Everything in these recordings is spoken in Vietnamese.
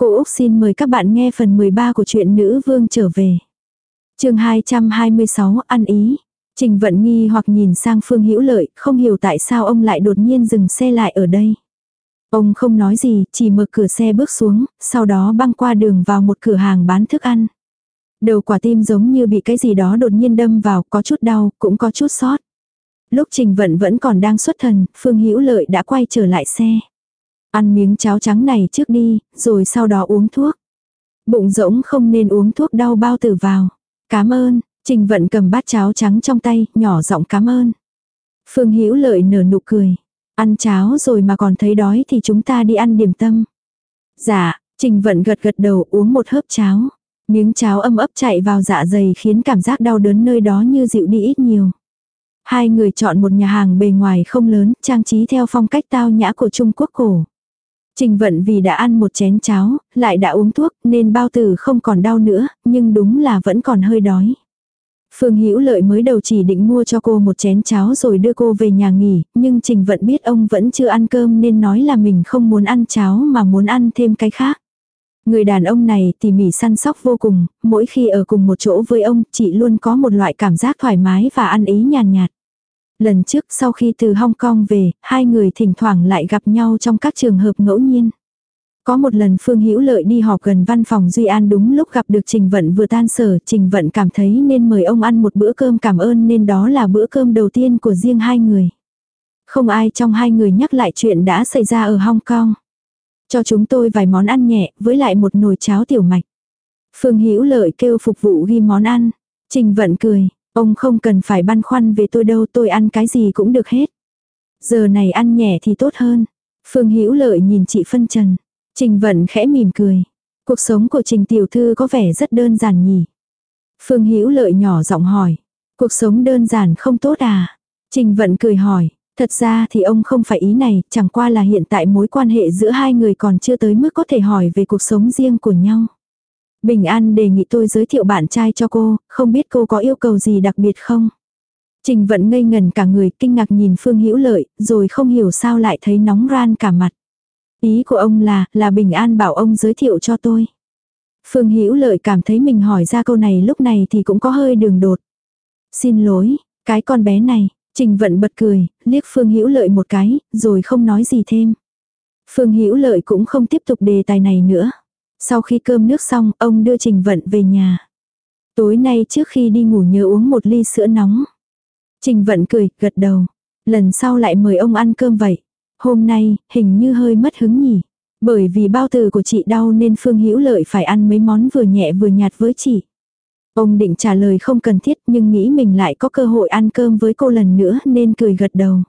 Cô Úc xin mời các bạn nghe phần 13 của truyện Nữ Vương trở về. chương 226 ăn ý. Trình vận nghi hoặc nhìn sang Phương Hữu Lợi, không hiểu tại sao ông lại đột nhiên dừng xe lại ở đây. Ông không nói gì, chỉ mở cửa xe bước xuống, sau đó băng qua đường vào một cửa hàng bán thức ăn. Đầu quả tim giống như bị cái gì đó đột nhiên đâm vào, có chút đau, cũng có chút sót. Lúc Trình Vận vẫn còn đang xuất thần, Phương Hữu Lợi đã quay trở lại xe. Ăn miếng cháo trắng này trước đi, rồi sau đó uống thuốc. Bụng rỗng không nên uống thuốc đau bao tử vào. Cảm ơn, Trình Vận cầm bát cháo trắng trong tay, nhỏ giọng cảm ơn. Phương Hữu Lợi nở nụ cười. Ăn cháo rồi mà còn thấy đói thì chúng ta đi ăn điểm tâm. Dạ, Trình Vận gật gật đầu uống một hớp cháo. Miếng cháo âm ấp chạy vào dạ dày khiến cảm giác đau đớn nơi đó như dịu đi ít nhiều. Hai người chọn một nhà hàng bề ngoài không lớn, trang trí theo phong cách tao nhã của Trung Quốc cổ. Trình vận vì đã ăn một chén cháo, lại đã uống thuốc nên bao tử không còn đau nữa, nhưng đúng là vẫn còn hơi đói. Phương Hữu Lợi mới đầu chỉ định mua cho cô một chén cháo rồi đưa cô về nhà nghỉ, nhưng Trình Vận biết ông vẫn chưa ăn cơm nên nói là mình không muốn ăn cháo mà muốn ăn thêm cái khác. Người đàn ông này tỉ mỉ săn sóc vô cùng, mỗi khi ở cùng một chỗ với ông, chị luôn có một loại cảm giác thoải mái và ăn ý nhàn nhạt, nhạt. Lần trước sau khi từ Hong Kong về, hai người thỉnh thoảng lại gặp nhau trong các trường hợp ngẫu nhiên. Có một lần Phương Hữu Lợi đi họp gần văn phòng Duy An đúng lúc gặp được Trình Vận vừa tan sở, Trình Vận cảm thấy nên mời ông ăn một bữa cơm cảm ơn nên đó là bữa cơm đầu tiên của riêng hai người. Không ai trong hai người nhắc lại chuyện đã xảy ra ở Hong Kong. Cho chúng tôi vài món ăn nhẹ, với lại một nồi cháo tiểu mạch. Phương Hữu Lợi kêu phục vụ ghi món ăn. Trình Vận cười, ông không cần phải băn khoăn về tôi đâu, tôi ăn cái gì cũng được hết. Giờ này ăn nhẹ thì tốt hơn. Phương Hữu Lợi nhìn chị phân trần. Trình Vận khẽ mỉm cười. Cuộc sống của Trình tiểu thư có vẻ rất đơn giản nhỉ. Phương Hữu Lợi nhỏ giọng hỏi. Cuộc sống đơn giản không tốt à? Trình Vận cười hỏi. Thật ra thì ông không phải ý này, chẳng qua là hiện tại mối quan hệ giữa hai người còn chưa tới mức có thể hỏi về cuộc sống riêng của nhau. Bình An đề nghị tôi giới thiệu bạn trai cho cô, không biết cô có yêu cầu gì đặc biệt không? Trình vận ngây ngần cả người kinh ngạc nhìn Phương Hữu Lợi, rồi không hiểu sao lại thấy nóng ran cả mặt. Ý của ông là, là Bình An bảo ông giới thiệu cho tôi. Phương Hữu Lợi cảm thấy mình hỏi ra câu này lúc này thì cũng có hơi đường đột. Xin lỗi, cái con bé này, Trình Vận bật cười, liếc Phương Hữu Lợi một cái, rồi không nói gì thêm. Phương Hữu Lợi cũng không tiếp tục đề tài này nữa. Sau khi cơm nước xong, ông đưa Trình Vận về nhà. Tối nay trước khi đi ngủ nhớ uống một ly sữa nóng. Trình Vận cười, gật đầu. Lần sau lại mời ông ăn cơm vậy. Hôm nay, hình như hơi mất hứng nhỉ. Bởi vì bao tử của chị đau nên Phương Hữu Lợi phải ăn mấy món vừa nhẹ vừa nhạt với chị. Ông định trả lời không cần thiết nhưng nghĩ mình lại có cơ hội ăn cơm với cô lần nữa nên cười gật đầu.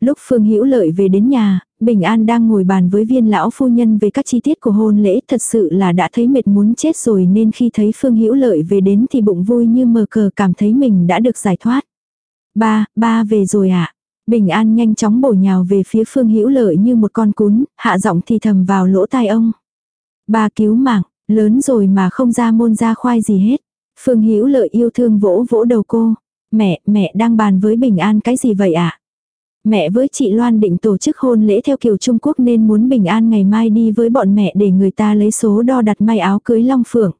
Lúc Phương Hữu Lợi về đến nhà, Bình An đang ngồi bàn với viên lão phu nhân về các chi tiết của hôn lễ thật sự là đã thấy mệt muốn chết rồi nên khi thấy Phương Hữu Lợi về đến thì bụng vui như mờ cờ cảm thấy mình đã được giải thoát. Ba, ba về rồi ạ. À? Bình An nhanh chóng bổ nhào về phía Phương Hữu Lợi như một con cún, hạ giọng thì thầm vào lỗ tai ông. Ba cứu mạng, lớn rồi mà không ra môn ra khoai gì hết. Phương Hữu Lợi yêu thương vỗ vỗ đầu cô. Mẹ, mẹ đang bàn với Bình An cái gì vậy ạ? À? Mẹ với chị Loan định tổ chức hôn lễ theo kiểu Trung Quốc nên muốn Bình An ngày mai đi với bọn mẹ để người ta lấy số đo đặt may áo cưới Long Phượng.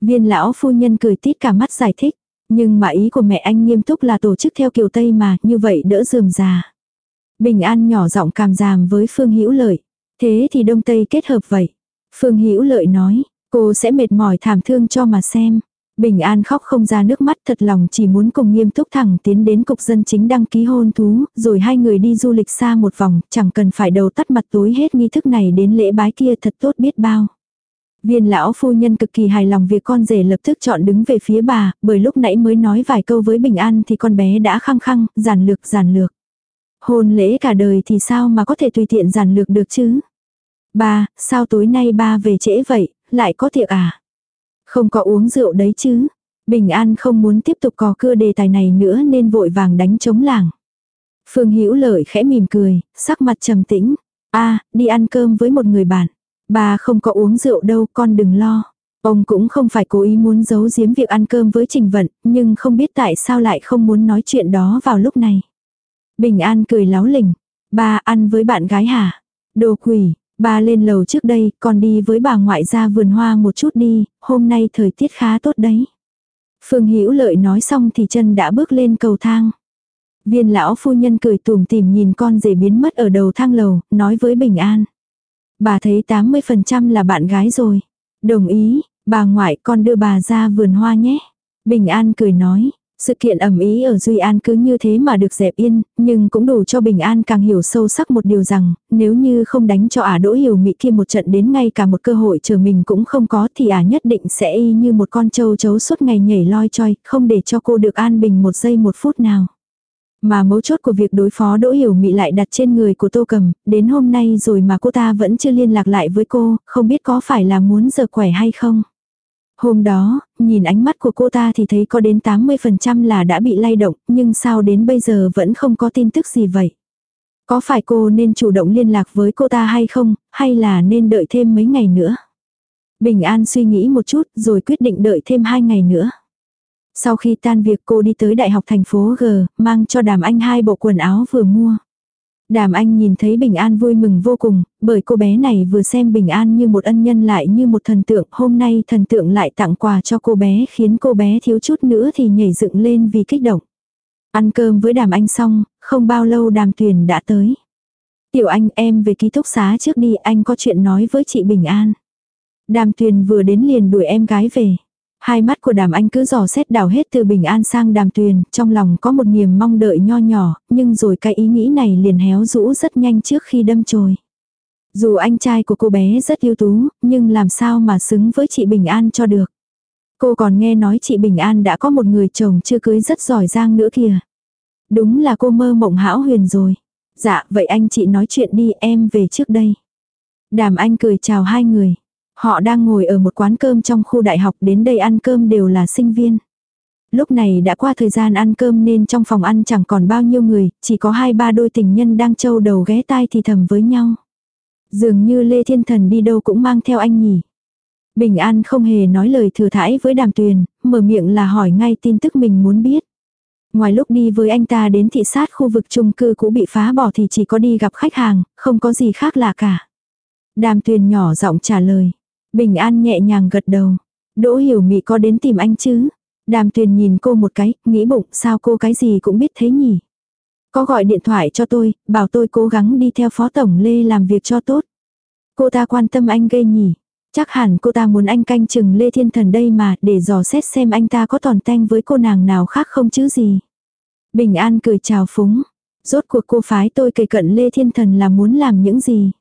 Viên lão phu nhân cười tít cả mắt giải thích. Nhưng mà ý của mẹ anh nghiêm túc là tổ chức theo kiểu Tây mà, như vậy đỡ dườm già. Bình An nhỏ giọng càm giảm với Phương Hữu Lợi. Thế thì Đông Tây kết hợp vậy. Phương Hữu Lợi nói, cô sẽ mệt mỏi thảm thương cho mà xem. Bình An khóc không ra nước mắt thật lòng chỉ muốn cùng nghiêm túc thẳng tiến đến cục dân chính đăng ký hôn thú, rồi hai người đi du lịch xa một vòng, chẳng cần phải đầu tắt mặt tối hết nghi thức này đến lễ bái kia thật tốt biết bao. Viên lão phu nhân cực kỳ hài lòng việc con rể lập tức chọn đứng về phía bà, bởi lúc nãy mới nói vài câu với Bình An thì con bé đã khăng khăng, giản lược giản lược. Hôn lễ cả đời thì sao mà có thể tùy tiện giản lược được chứ? Ba, sao tối nay ba về trễ vậy, lại có tiệc à? Không có uống rượu đấy chứ. Bình An không muốn tiếp tục cò cưa đề tài này nữa nên vội vàng đánh chống làng. Phương Hữu Lợi khẽ mỉm cười, sắc mặt trầm tĩnh. A, đi ăn cơm với một người bạn. Bà không có uống rượu đâu, con đừng lo. Ông cũng không phải cố ý muốn giấu giếm việc ăn cơm với Trình Vận, nhưng không biết tại sao lại không muốn nói chuyện đó vào lúc này. Bình An cười láo lỉnh. Ba ăn với bạn gái hả? Đồ quỷ, Ba lên lầu trước đây, con đi với bà ngoại ra vườn hoa một chút đi, hôm nay thời tiết khá tốt đấy. Phương Hữu Lợi nói xong thì chân đã bước lên cầu thang. Viên lão phu nhân cười tùm tìm nhìn con rể biến mất ở đầu thang lầu, nói với Bình An. Bà thấy 80% là bạn gái rồi. Đồng ý, bà ngoại con đưa bà ra vườn hoa nhé. Bình An cười nói, sự kiện ẩm ý ở Duy An cứ như thế mà được dẹp yên, nhưng cũng đủ cho Bình An càng hiểu sâu sắc một điều rằng, nếu như không đánh cho ả đỗ hiểu mị kia một trận đến ngay cả một cơ hội chờ mình cũng không có thì ả nhất định sẽ y như một con trâu chấu suốt ngày nhảy loi choi, không để cho cô được an bình một giây một phút nào. Mà mấu chốt của việc đối phó Đỗ Hiểu Mị lại đặt trên người của Tô Cầm, đến hôm nay rồi mà cô ta vẫn chưa liên lạc lại với cô, không biết có phải là muốn giờ khỏe hay không. Hôm đó, nhìn ánh mắt của cô ta thì thấy có đến 80% là đã bị lay động, nhưng sao đến bây giờ vẫn không có tin tức gì vậy? Có phải cô nên chủ động liên lạc với cô ta hay không, hay là nên đợi thêm mấy ngày nữa? Bình An suy nghĩ một chút rồi quyết định đợi thêm hai ngày nữa. Sau khi tan việc cô đi tới Đại học thành phố G, mang cho đàm anh hai bộ quần áo vừa mua. Đàm anh nhìn thấy Bình An vui mừng vô cùng, bởi cô bé này vừa xem Bình An như một ân nhân lại như một thần tượng, hôm nay thần tượng lại tặng quà cho cô bé khiến cô bé thiếu chút nữa thì nhảy dựng lên vì kích động. Ăn cơm với đàm anh xong, không bao lâu đàm tuyền đã tới. Tiểu anh em về ký túc xá trước đi anh có chuyện nói với chị Bình An. Đàm tuyền vừa đến liền đuổi em gái về. Hai mắt của đàm anh cứ dò xét đảo hết từ bình an sang đàm tuyền, trong lòng có một niềm mong đợi nho nhỏ, nhưng rồi cái ý nghĩ này liền héo rũ rất nhanh trước khi đâm chồi. Dù anh trai của cô bé rất ưu tú, nhưng làm sao mà xứng với chị Bình An cho được. Cô còn nghe nói chị Bình An đã có một người chồng chưa cưới rất giỏi giang nữa kìa. Đúng là cô mơ mộng hão huyền rồi. Dạ, vậy anh chị nói chuyện đi, em về trước đây. Đàm anh cười chào hai người. Họ đang ngồi ở một quán cơm trong khu đại học đến đây ăn cơm đều là sinh viên. Lúc này đã qua thời gian ăn cơm nên trong phòng ăn chẳng còn bao nhiêu người, chỉ có hai ba đôi tình nhân đang trâu đầu ghé tai thì thầm với nhau. Dường như Lê Thiên Thần đi đâu cũng mang theo anh nhỉ. Bình An không hề nói lời thừa thãi với đàm tuyền, mở miệng là hỏi ngay tin tức mình muốn biết. Ngoài lúc đi với anh ta đến thị sát khu vực chung cư cũ bị phá bỏ thì chỉ có đi gặp khách hàng, không có gì khác lạ cả. Đàm tuyền nhỏ giọng trả lời. Bình An nhẹ nhàng gật đầu. Đỗ hiểu mị có đến tìm anh chứ? Đàm tuyền nhìn cô một cái, nghĩ bụng sao cô cái gì cũng biết thế nhỉ? Có gọi điện thoại cho tôi, bảo tôi cố gắng đi theo phó tổng Lê làm việc cho tốt. Cô ta quan tâm anh gây nhỉ? Chắc hẳn cô ta muốn anh canh chừng Lê Thiên Thần đây mà, để dò xét xem anh ta có toàn tanh với cô nàng nào khác không chứ gì. Bình An cười chào phúng. Rốt cuộc cô phái tôi kề cận Lê Thiên Thần là muốn làm những gì?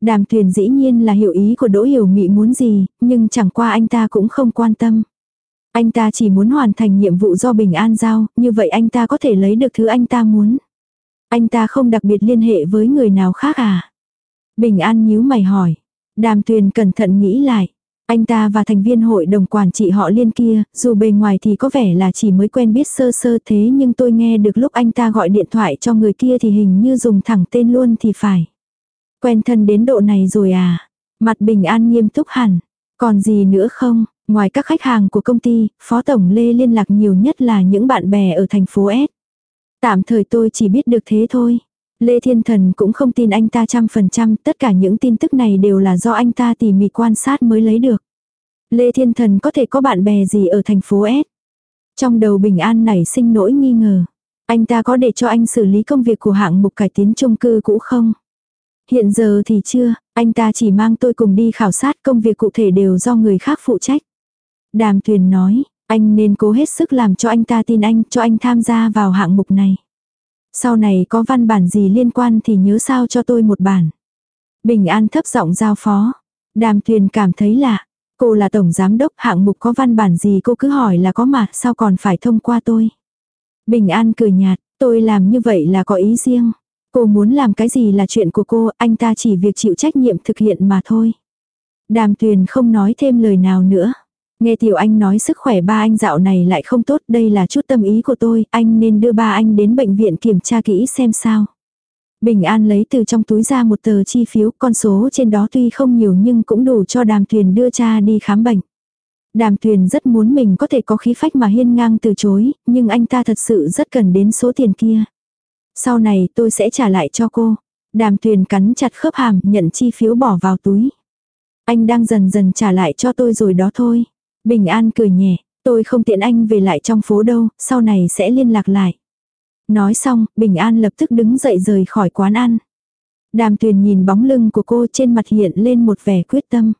Đàm thuyền dĩ nhiên là hiểu ý của Đỗ Hiểu Mị muốn gì, nhưng chẳng qua anh ta cũng không quan tâm. Anh ta chỉ muốn hoàn thành nhiệm vụ do Bình An giao, như vậy anh ta có thể lấy được thứ anh ta muốn. Anh ta không đặc biệt liên hệ với người nào khác à? Bình An nhíu mày hỏi. Đàm tuyền cẩn thận nghĩ lại. Anh ta và thành viên hội đồng quản trị họ liên kia, dù bề ngoài thì có vẻ là chỉ mới quen biết sơ sơ thế nhưng tôi nghe được lúc anh ta gọi điện thoại cho người kia thì hình như dùng thẳng tên luôn thì phải. Quen thân đến độ này rồi à? Mặt bình an nghiêm túc hẳn. Còn gì nữa không? Ngoài các khách hàng của công ty, Phó Tổng Lê liên lạc nhiều nhất là những bạn bè ở thành phố S. Tạm thời tôi chỉ biết được thế thôi. Lê Thiên Thần cũng không tin anh ta trăm phần trăm, tất cả những tin tức này đều là do anh ta tỉ mỉ quan sát mới lấy được. Lê Thiên Thần có thể có bạn bè gì ở thành phố S? Trong đầu Bình An nảy sinh nỗi nghi ngờ. Anh ta có để cho anh xử lý công việc của hạng mục cải tiến chung cư cũ không? Hiện giờ thì chưa, anh ta chỉ mang tôi cùng đi khảo sát công việc cụ thể đều do người khác phụ trách. Đàm Tuyền nói, anh nên cố hết sức làm cho anh ta tin anh, cho anh tham gia vào hạng mục này. Sau này có văn bản gì liên quan thì nhớ sao cho tôi một bản. Bình An thấp giọng giao phó. Đàm Tuyền cảm thấy lạ. Cô là tổng giám đốc hạng mục có văn bản gì cô cứ hỏi là có mà sao còn phải thông qua tôi. Bình An cười nhạt, tôi làm như vậy là có ý riêng. Cô muốn làm cái gì là chuyện của cô, anh ta chỉ việc chịu trách nhiệm thực hiện mà thôi. Đàm tuyền không nói thêm lời nào nữa. Nghe tiểu anh nói sức khỏe ba anh dạo này lại không tốt, đây là chút tâm ý của tôi, anh nên đưa ba anh đến bệnh viện kiểm tra kỹ xem sao. Bình An lấy từ trong túi ra một tờ chi phiếu, con số trên đó tuy không nhiều nhưng cũng đủ cho đàm thuyền đưa cha đi khám bệnh. Đàm thuyền rất muốn mình có thể có khí phách mà hiên ngang từ chối, nhưng anh ta thật sự rất cần đến số tiền kia. Sau này tôi sẽ trả lại cho cô. Đàm tuyền cắn chặt khớp hàm, nhận chi phiếu bỏ vào túi. Anh đang dần dần trả lại cho tôi rồi đó thôi. Bình an cười nhẹ, tôi không tiện anh về lại trong phố đâu, sau này sẽ liên lạc lại. Nói xong, Bình An lập tức đứng dậy rời khỏi quán ăn. Đàm tuyền nhìn bóng lưng của cô trên mặt hiện lên một vẻ quyết tâm.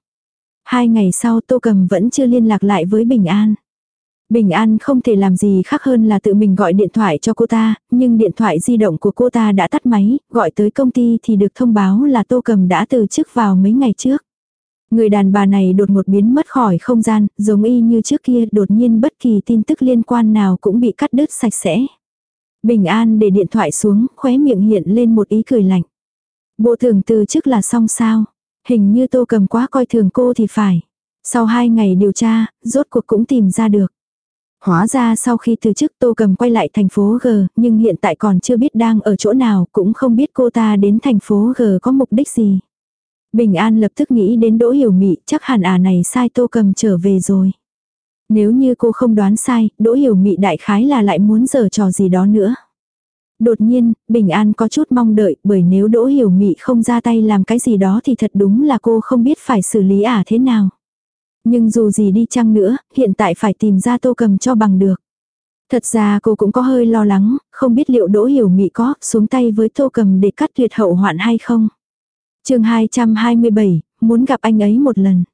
Hai ngày sau Tô Cầm vẫn chưa liên lạc lại với Bình An. Bình An không thể làm gì khác hơn là tự mình gọi điện thoại cho cô ta, nhưng điện thoại di động của cô ta đã tắt máy, gọi tới công ty thì được thông báo là Tô Cầm đã từ chức vào mấy ngày trước. Người đàn bà này đột ngột biến mất khỏi không gian, giống y như trước kia đột nhiên bất kỳ tin tức liên quan nào cũng bị cắt đứt sạch sẽ. Bình An để điện thoại xuống, khóe miệng hiện lên một ý cười lạnh. Bộ thường từ chức là xong sao? Hình như tô cầm quá coi thường cô thì phải. Sau hai ngày điều tra, rốt cuộc cũng tìm ra được. Hóa ra sau khi từ chức Tô Cầm quay lại thành phố G, nhưng hiện tại còn chưa biết đang ở chỗ nào, cũng không biết cô ta đến thành phố G có mục đích gì. Bình An lập tức nghĩ đến Đỗ Hiểu Mị, chắc hẳn à này sai Tô Cầm trở về rồi. Nếu như cô không đoán sai, Đỗ Hiểu Mị đại khái là lại muốn giở trò gì đó nữa. Đột nhiên, Bình An có chút mong đợi bởi nếu Đỗ Hiểu Mị không ra tay làm cái gì đó thì thật đúng là cô không biết phải xử lý ả à thế nào. Nhưng dù gì đi chăng nữa, hiện tại phải tìm ra tô cầm cho bằng được. Thật ra cô cũng có hơi lo lắng, không biết liệu Đỗ Hiểu Mị có xuống tay với tô cầm để cắt tuyệt hậu hoạn hay không. chương 227, muốn gặp anh ấy một lần.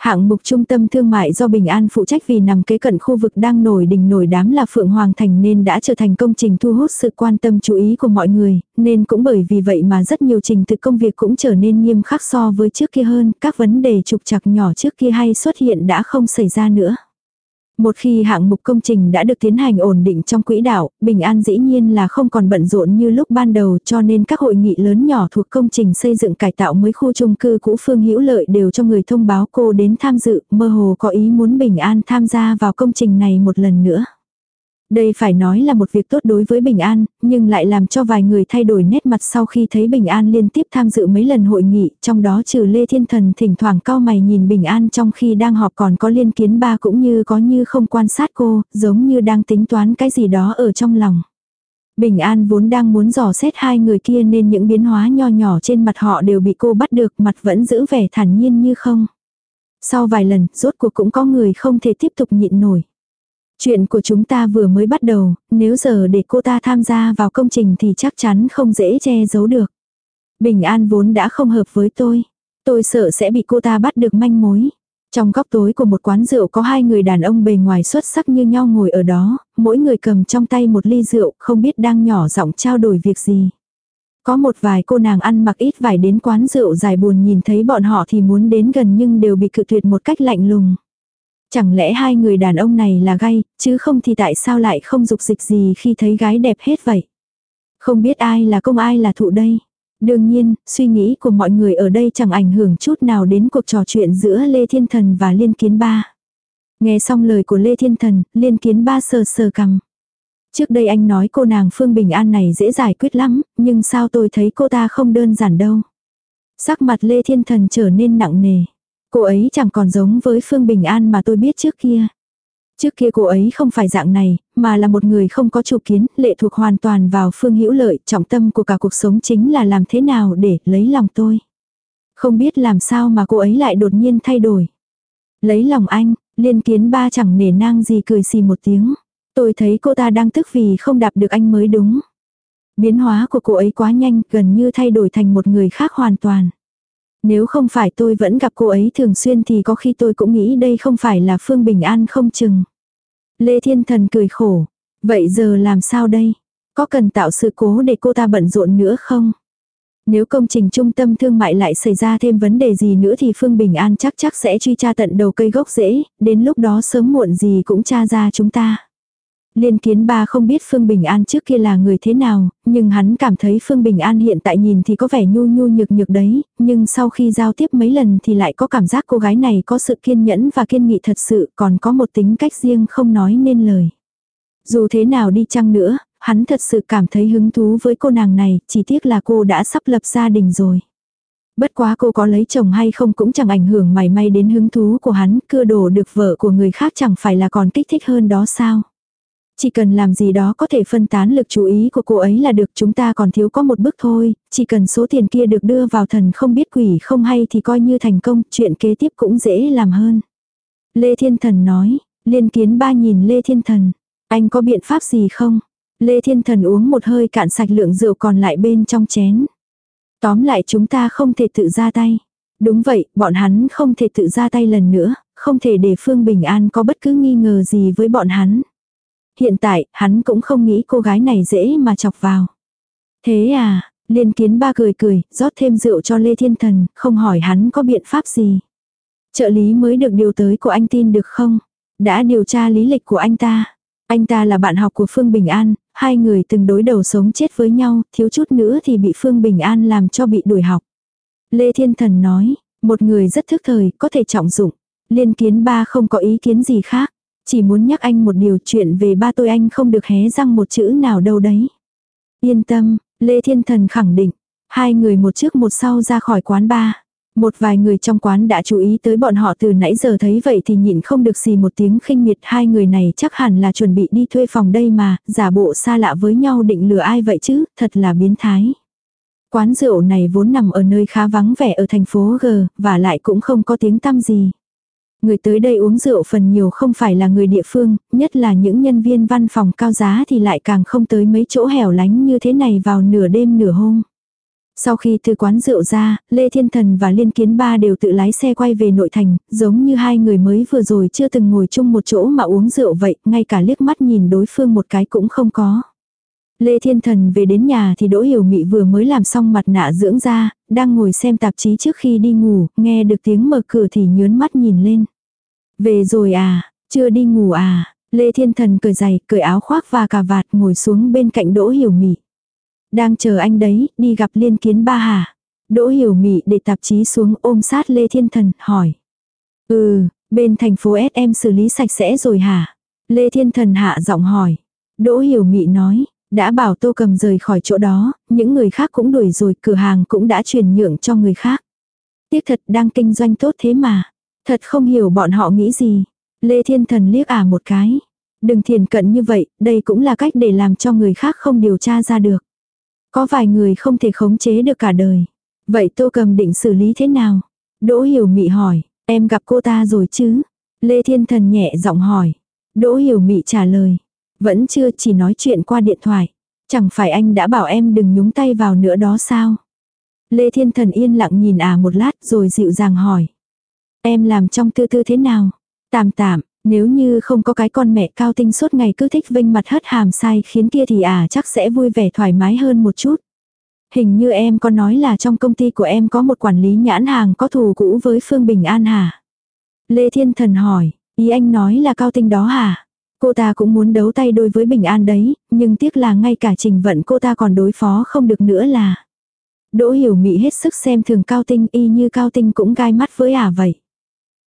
Hạng mục trung tâm thương mại do Bình An phụ trách vì nằm kế cận khu vực đang nổi đỉnh nổi đám là Phượng Hoàng Thành nên đã trở thành công trình thu hút sự quan tâm chú ý của mọi người, nên cũng bởi vì vậy mà rất nhiều trình tự công việc cũng trở nên nghiêm khắc so với trước kia hơn, các vấn đề trục trặc nhỏ trước kia hay xuất hiện đã không xảy ra nữa. Một khi hạng mục công trình đã được tiến hành ổn định trong quỹ đạo, Bình An dĩ nhiên là không còn bận rộn như lúc ban đầu cho nên các hội nghị lớn nhỏ thuộc công trình xây dựng cải tạo mới khu chung cư cũ Phương Hữu Lợi đều cho người thông báo cô đến tham dự, mơ hồ có ý muốn Bình An tham gia vào công trình này một lần nữa. Đây phải nói là một việc tốt đối với Bình An, nhưng lại làm cho vài người thay đổi nét mặt sau khi thấy Bình An liên tiếp tham dự mấy lần hội nghị, trong đó trừ Lê Thiên Thần thỉnh thoảng cao mày nhìn Bình An trong khi đang họp còn có liên kiến ba cũng như có như không quan sát cô, giống như đang tính toán cái gì đó ở trong lòng. Bình An vốn đang muốn dò xét hai người kia nên những biến hóa nho nhỏ trên mặt họ đều bị cô bắt được mặt vẫn giữ vẻ thản nhiên như không. Sau vài lần, rốt cuộc cũng có người không thể tiếp tục nhịn nổi. Chuyện của chúng ta vừa mới bắt đầu, nếu giờ để cô ta tham gia vào công trình thì chắc chắn không dễ che giấu được. Bình an vốn đã không hợp với tôi. Tôi sợ sẽ bị cô ta bắt được manh mối. Trong góc tối của một quán rượu có hai người đàn ông bề ngoài xuất sắc như nhau ngồi ở đó, mỗi người cầm trong tay một ly rượu, không biết đang nhỏ giọng trao đổi việc gì. Có một vài cô nàng ăn mặc ít vải đến quán rượu dài buồn nhìn thấy bọn họ thì muốn đến gần nhưng đều bị cự tuyệt một cách lạnh lùng. Chẳng lẽ hai người đàn ông này là gay, chứ không thì tại sao lại không dục dịch gì khi thấy gái đẹp hết vậy? Không biết ai là công ai là thụ đây. Đương nhiên, suy nghĩ của mọi người ở đây chẳng ảnh hưởng chút nào đến cuộc trò chuyện giữa Lê Thiên Thần và Liên Kiến Ba. Nghe xong lời của Lê Thiên Thần, Liên Kiến Ba sờ sờ cằm. Trước đây anh nói cô nàng Phương Bình An này dễ giải quyết lắm, nhưng sao tôi thấy cô ta không đơn giản đâu. Sắc mặt Lê Thiên Thần trở nên nặng nề. Cô ấy chẳng còn giống với Phương Bình An mà tôi biết trước kia. Trước kia cô ấy không phải dạng này, mà là một người không có chủ kiến, lệ thuộc hoàn toàn vào Phương Hữu Lợi, trọng tâm của cả cuộc sống chính là làm thế nào để lấy lòng tôi. Không biết làm sao mà cô ấy lại đột nhiên thay đổi. Lấy lòng anh, liên kiến ba chẳng nể nang gì cười xì một tiếng. Tôi thấy cô ta đang tức vì không đạp được anh mới đúng. Biến hóa của cô ấy quá nhanh, gần như thay đổi thành một người khác hoàn toàn. Nếu không phải tôi vẫn gặp cô ấy thường xuyên thì có khi tôi cũng nghĩ đây không phải là Phương Bình An không chừng. Lê Thiên Thần cười khổ. Vậy giờ làm sao đây? Có cần tạo sự cố để cô ta bận rộn nữa không? Nếu công trình trung tâm thương mại lại xảy ra thêm vấn đề gì nữa thì Phương Bình An chắc chắc sẽ truy tra tận đầu cây gốc rễ, đến lúc đó sớm muộn gì cũng tra ra chúng ta. Liên kiến ba không biết Phương Bình An trước kia là người thế nào, nhưng hắn cảm thấy Phương Bình An hiện tại nhìn thì có vẻ nhu nhu nhược nhược đấy, nhưng sau khi giao tiếp mấy lần thì lại có cảm giác cô gái này có sự kiên nhẫn và kiên nghị thật sự, còn có một tính cách riêng không nói nên lời. Dù thế nào đi chăng nữa, hắn thật sự cảm thấy hứng thú với cô nàng này, chỉ tiếc là cô đã sắp lập gia đình rồi. Bất quá cô có lấy chồng hay không cũng chẳng ảnh hưởng mảy may đến hứng thú của hắn, cưa đổ được vợ của người khác chẳng phải là còn kích thích hơn đó sao. Chỉ cần làm gì đó có thể phân tán lực chú ý của cô ấy là được chúng ta còn thiếu có một bước thôi, chỉ cần số tiền kia được đưa vào thần không biết quỷ không hay thì coi như thành công, chuyện kế tiếp cũng dễ làm hơn. Lê Thiên Thần nói, liên kiến ba nhìn Lê Thiên Thần, anh có biện pháp gì không? Lê Thiên Thần uống một hơi cạn sạch lượng rượu còn lại bên trong chén. Tóm lại chúng ta không thể tự ra tay. Đúng vậy, bọn hắn không thể tự ra tay lần nữa, không thể để Phương Bình An có bất cứ nghi ngờ gì với bọn hắn. Hiện tại, hắn cũng không nghĩ cô gái này dễ mà chọc vào. Thế à, liên kiến ba cười cười, rót thêm rượu cho Lê Thiên Thần, không hỏi hắn có biện pháp gì. Trợ lý mới được điều tới của anh tin được không? Đã điều tra lý lịch của anh ta. Anh ta là bạn học của Phương Bình An, hai người từng đối đầu sống chết với nhau, thiếu chút nữa thì bị Phương Bình An làm cho bị đuổi học. Lê Thiên Thần nói, một người rất thức thời, có thể trọng dụng. Liên kiến ba không có ý kiến gì khác. Chỉ muốn nhắc anh một điều chuyện về ba tôi anh không được hé răng một chữ nào đâu đấy. Yên tâm, Lê Thiên Thần khẳng định. Hai người một trước một sau ra khỏi quán ba. Một vài người trong quán đã chú ý tới bọn họ từ nãy giờ thấy vậy thì nhịn không được gì một tiếng khinh miệt hai người này chắc hẳn là chuẩn bị đi thuê phòng đây mà, giả bộ xa lạ với nhau định lừa ai vậy chứ, thật là biến thái. Quán rượu này vốn nằm ở nơi khá vắng vẻ ở thành phố G, và lại cũng không có tiếng tăm gì. Người tới đây uống rượu phần nhiều không phải là người địa phương, nhất là những nhân viên văn phòng cao giá thì lại càng không tới mấy chỗ hẻo lánh như thế này vào nửa đêm nửa hôm. Sau khi từ quán rượu ra, Lê Thiên Thần và Liên Kiến Ba đều tự lái xe quay về nội thành, giống như hai người mới vừa rồi chưa từng ngồi chung một chỗ mà uống rượu vậy, ngay cả liếc mắt nhìn đối phương một cái cũng không có. Lê Thiên Thần về đến nhà thì Đỗ Hiểu Mị vừa mới làm xong mặt nạ dưỡng da, đang ngồi xem tạp chí trước khi đi ngủ, nghe được tiếng mở cửa thì nhớn mắt nhìn lên. Về rồi à, chưa đi ngủ à, Lê Thiên Thần cởi giày, cởi áo khoác và cà vạt ngồi xuống bên cạnh Đỗ Hiểu Mị. Đang chờ anh đấy, đi gặp liên kiến ba hả? Đỗ Hiểu Mị để tạp chí xuống ôm sát Lê Thiên Thần, hỏi. Ừ, bên thành phố em xử lý sạch sẽ rồi hả? Lê Thiên Thần hạ giọng hỏi. Đỗ Hiểu Mị nói, đã bảo tô cầm rời khỏi chỗ đó, những người khác cũng đuổi rồi, cửa hàng cũng đã chuyển nhượng cho người khác. Tiếc thật đang kinh doanh tốt thế mà. Thật không hiểu bọn họ nghĩ gì. Lê Thiên Thần liếc ả à một cái. Đừng thiền cận như vậy, đây cũng là cách để làm cho người khác không điều tra ra được. Có vài người không thể khống chế được cả đời. Vậy tô cầm định xử lý thế nào? Đỗ hiểu mị hỏi, em gặp cô ta rồi chứ? Lê Thiên Thần nhẹ giọng hỏi. Đỗ hiểu mị trả lời. Vẫn chưa chỉ nói chuyện qua điện thoại. Chẳng phải anh đã bảo em đừng nhúng tay vào nữa đó sao? Lê Thiên Thần yên lặng nhìn à một lát rồi dịu dàng hỏi. Em làm trong tư tư thế nào? Tạm tạm, nếu như không có cái con mẹ cao tinh suốt ngày cứ thích vinh mặt hất hàm sai khiến kia thì à chắc sẽ vui vẻ thoải mái hơn một chút. Hình như em có nói là trong công ty của em có một quản lý nhãn hàng có thù cũ với Phương Bình An hả? Lê Thiên Thần hỏi, ý anh nói là cao tinh đó hả? Cô ta cũng muốn đấu tay đôi với Bình An đấy, nhưng tiếc là ngay cả trình vận cô ta còn đối phó không được nữa là. Đỗ hiểu mị hết sức xem thường cao tinh y như cao tinh cũng gai mắt với ả vậy.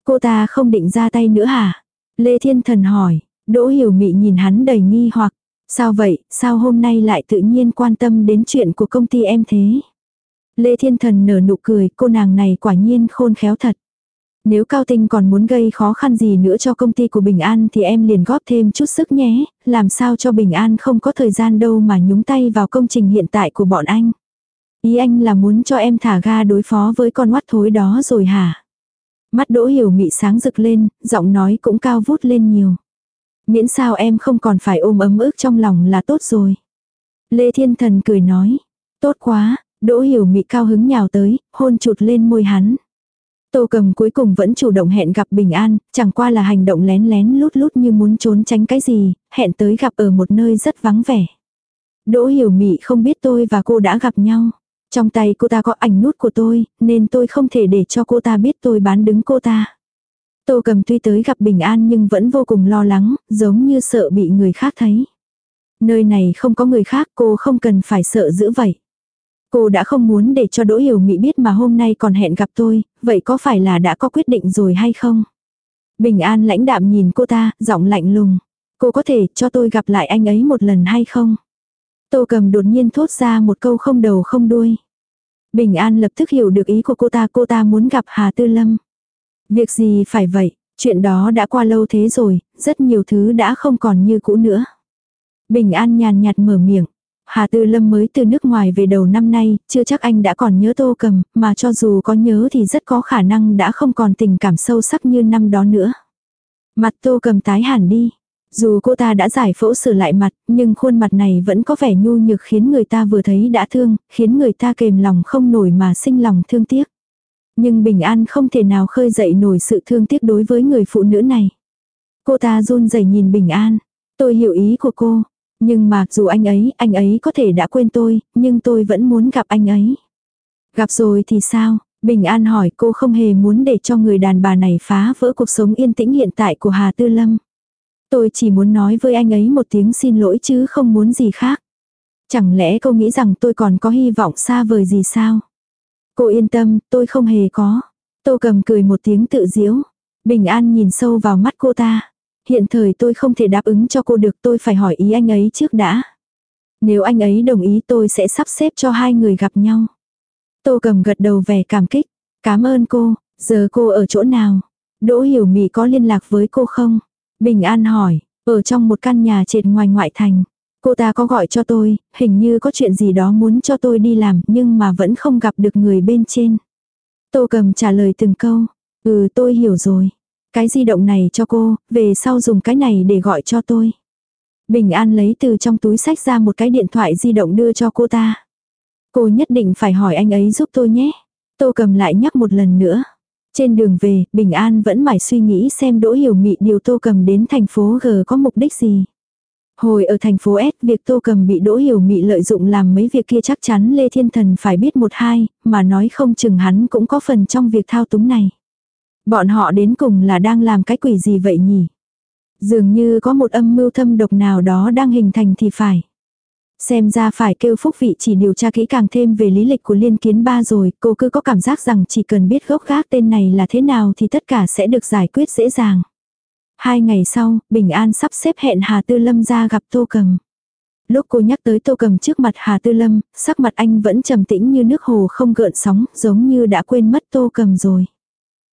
Cô ta không định ra tay nữa hả? Lê Thiên Thần hỏi, Đỗ hiểu mị nhìn hắn đầy nghi hoặc. Sao vậy, sao hôm nay lại tự nhiên quan tâm đến chuyện của công ty em thế? Lê Thiên Thần nở nụ cười, cô nàng này quả nhiên khôn khéo thật. Nếu Cao Tinh còn muốn gây khó khăn gì nữa cho công ty của Bình An thì em liền góp thêm chút sức nhé, làm sao cho Bình An không có thời gian đâu mà nhúng tay vào công trình hiện tại của bọn anh. Ý anh là muốn cho em thả ga đối phó với con oát thối đó rồi hả? Mắt đỗ hiểu mị sáng rực lên, giọng nói cũng cao vút lên nhiều. Miễn sao em không còn phải ôm ấm ức trong lòng là tốt rồi. Lê Thiên Thần cười nói. Tốt quá, đỗ hiểu mị cao hứng nhào tới, hôn chụt lên môi hắn. Tô cầm cuối cùng vẫn chủ động hẹn gặp Bình An, chẳng qua là hành động lén lén lút lút như muốn trốn tránh cái gì, hẹn tới gặp ở một nơi rất vắng vẻ. Đỗ hiểu mị không biết tôi và cô đã gặp nhau. Trong tay cô ta có ảnh nút của tôi, nên tôi không thể để cho cô ta biết tôi bán đứng cô ta. Tô cầm tuy tới gặp Bình An nhưng vẫn vô cùng lo lắng, giống như sợ bị người khác thấy. Nơi này không có người khác cô không cần phải sợ dữ vậy. Cô đã không muốn để cho Đỗ Hiểu Mỹ biết mà hôm nay còn hẹn gặp tôi, vậy có phải là đã có quyết định rồi hay không? Bình An lãnh đạm nhìn cô ta, giọng lạnh lùng. Cô có thể cho tôi gặp lại anh ấy một lần hay không? Tô cầm đột nhiên thốt ra một câu không đầu không đuôi. Bình An lập tức hiểu được ý của cô ta, cô ta muốn gặp Hà Tư Lâm. Việc gì phải vậy, chuyện đó đã qua lâu thế rồi, rất nhiều thứ đã không còn như cũ nữa. Bình An nhàn nhạt mở miệng. Hà Tư Lâm mới từ nước ngoài về đầu năm nay, chưa chắc anh đã còn nhớ Tô Cầm, mà cho dù có nhớ thì rất có khả năng đã không còn tình cảm sâu sắc như năm đó nữa. Mặt Tô Cầm tái hẳn đi. Dù cô ta đã giải phẫu sửa lại mặt, nhưng khuôn mặt này vẫn có vẻ nhu nhược khiến người ta vừa thấy đã thương, khiến người ta kềm lòng không nổi mà sinh lòng thương tiếc. Nhưng Bình An không thể nào khơi dậy nổi sự thương tiếc đối với người phụ nữ này. Cô ta run rẩy nhìn Bình An. Tôi hiểu ý của cô. Nhưng mà dù anh ấy, anh ấy có thể đã quên tôi, nhưng tôi vẫn muốn gặp anh ấy. Gặp rồi thì sao? Bình An hỏi cô không hề muốn để cho người đàn bà này phá vỡ cuộc sống yên tĩnh hiện tại của Hà Tư Lâm. Tôi chỉ muốn nói với anh ấy một tiếng xin lỗi chứ không muốn gì khác. Chẳng lẽ cô nghĩ rằng tôi còn có hy vọng xa vời gì sao? Cô yên tâm, tôi không hề có. Tô cầm cười một tiếng tự diễu. Bình an nhìn sâu vào mắt cô ta. Hiện thời tôi không thể đáp ứng cho cô được tôi phải hỏi ý anh ấy trước đã. Nếu anh ấy đồng ý tôi sẽ sắp xếp cho hai người gặp nhau. Tô cầm gật đầu vẻ cảm kích. Cảm ơn cô, giờ cô ở chỗ nào? Đỗ hiểu mị có liên lạc với cô không? Bình an hỏi, ở trong một căn nhà trệt ngoài ngoại thành. Cô ta có gọi cho tôi, hình như có chuyện gì đó muốn cho tôi đi làm nhưng mà vẫn không gặp được người bên trên. Tô cầm trả lời từng câu. Ừ tôi hiểu rồi. Cái di động này cho cô, về sau dùng cái này để gọi cho tôi. Bình An lấy từ trong túi sách ra một cái điện thoại di động đưa cho cô ta. Cô nhất định phải hỏi anh ấy giúp tôi nhé. Tô cầm lại nhắc một lần nữa. Trên đường về, Bình An vẫn mải suy nghĩ xem Đỗ Hiểu Mị điều Tô cầm đến thành phố G có mục đích gì. Hồi ở thành phố S, việc Tô Cầm bị Đỗ Hiểu Mị lợi dụng làm mấy việc kia chắc chắn Lê Thiên Thần phải biết một hai, mà nói không chừng hắn cũng có phần trong việc thao túng này. Bọn họ đến cùng là đang làm cái quỷ gì vậy nhỉ? Dường như có một âm mưu thâm độc nào đó đang hình thành thì phải. Xem ra phải kêu phúc vị chỉ điều tra kỹ càng thêm về lý lịch của liên kiến ba rồi, cô cứ có cảm giác rằng chỉ cần biết gốc gác tên này là thế nào thì tất cả sẽ được giải quyết dễ dàng. Hai ngày sau, Bình An sắp xếp hẹn Hà Tư Lâm ra gặp Tô Cầm. Lúc cô nhắc tới Tô Cầm trước mặt Hà Tư Lâm, sắc mặt anh vẫn trầm tĩnh như nước hồ không gợn sóng, giống như đã quên mất Tô Cầm rồi.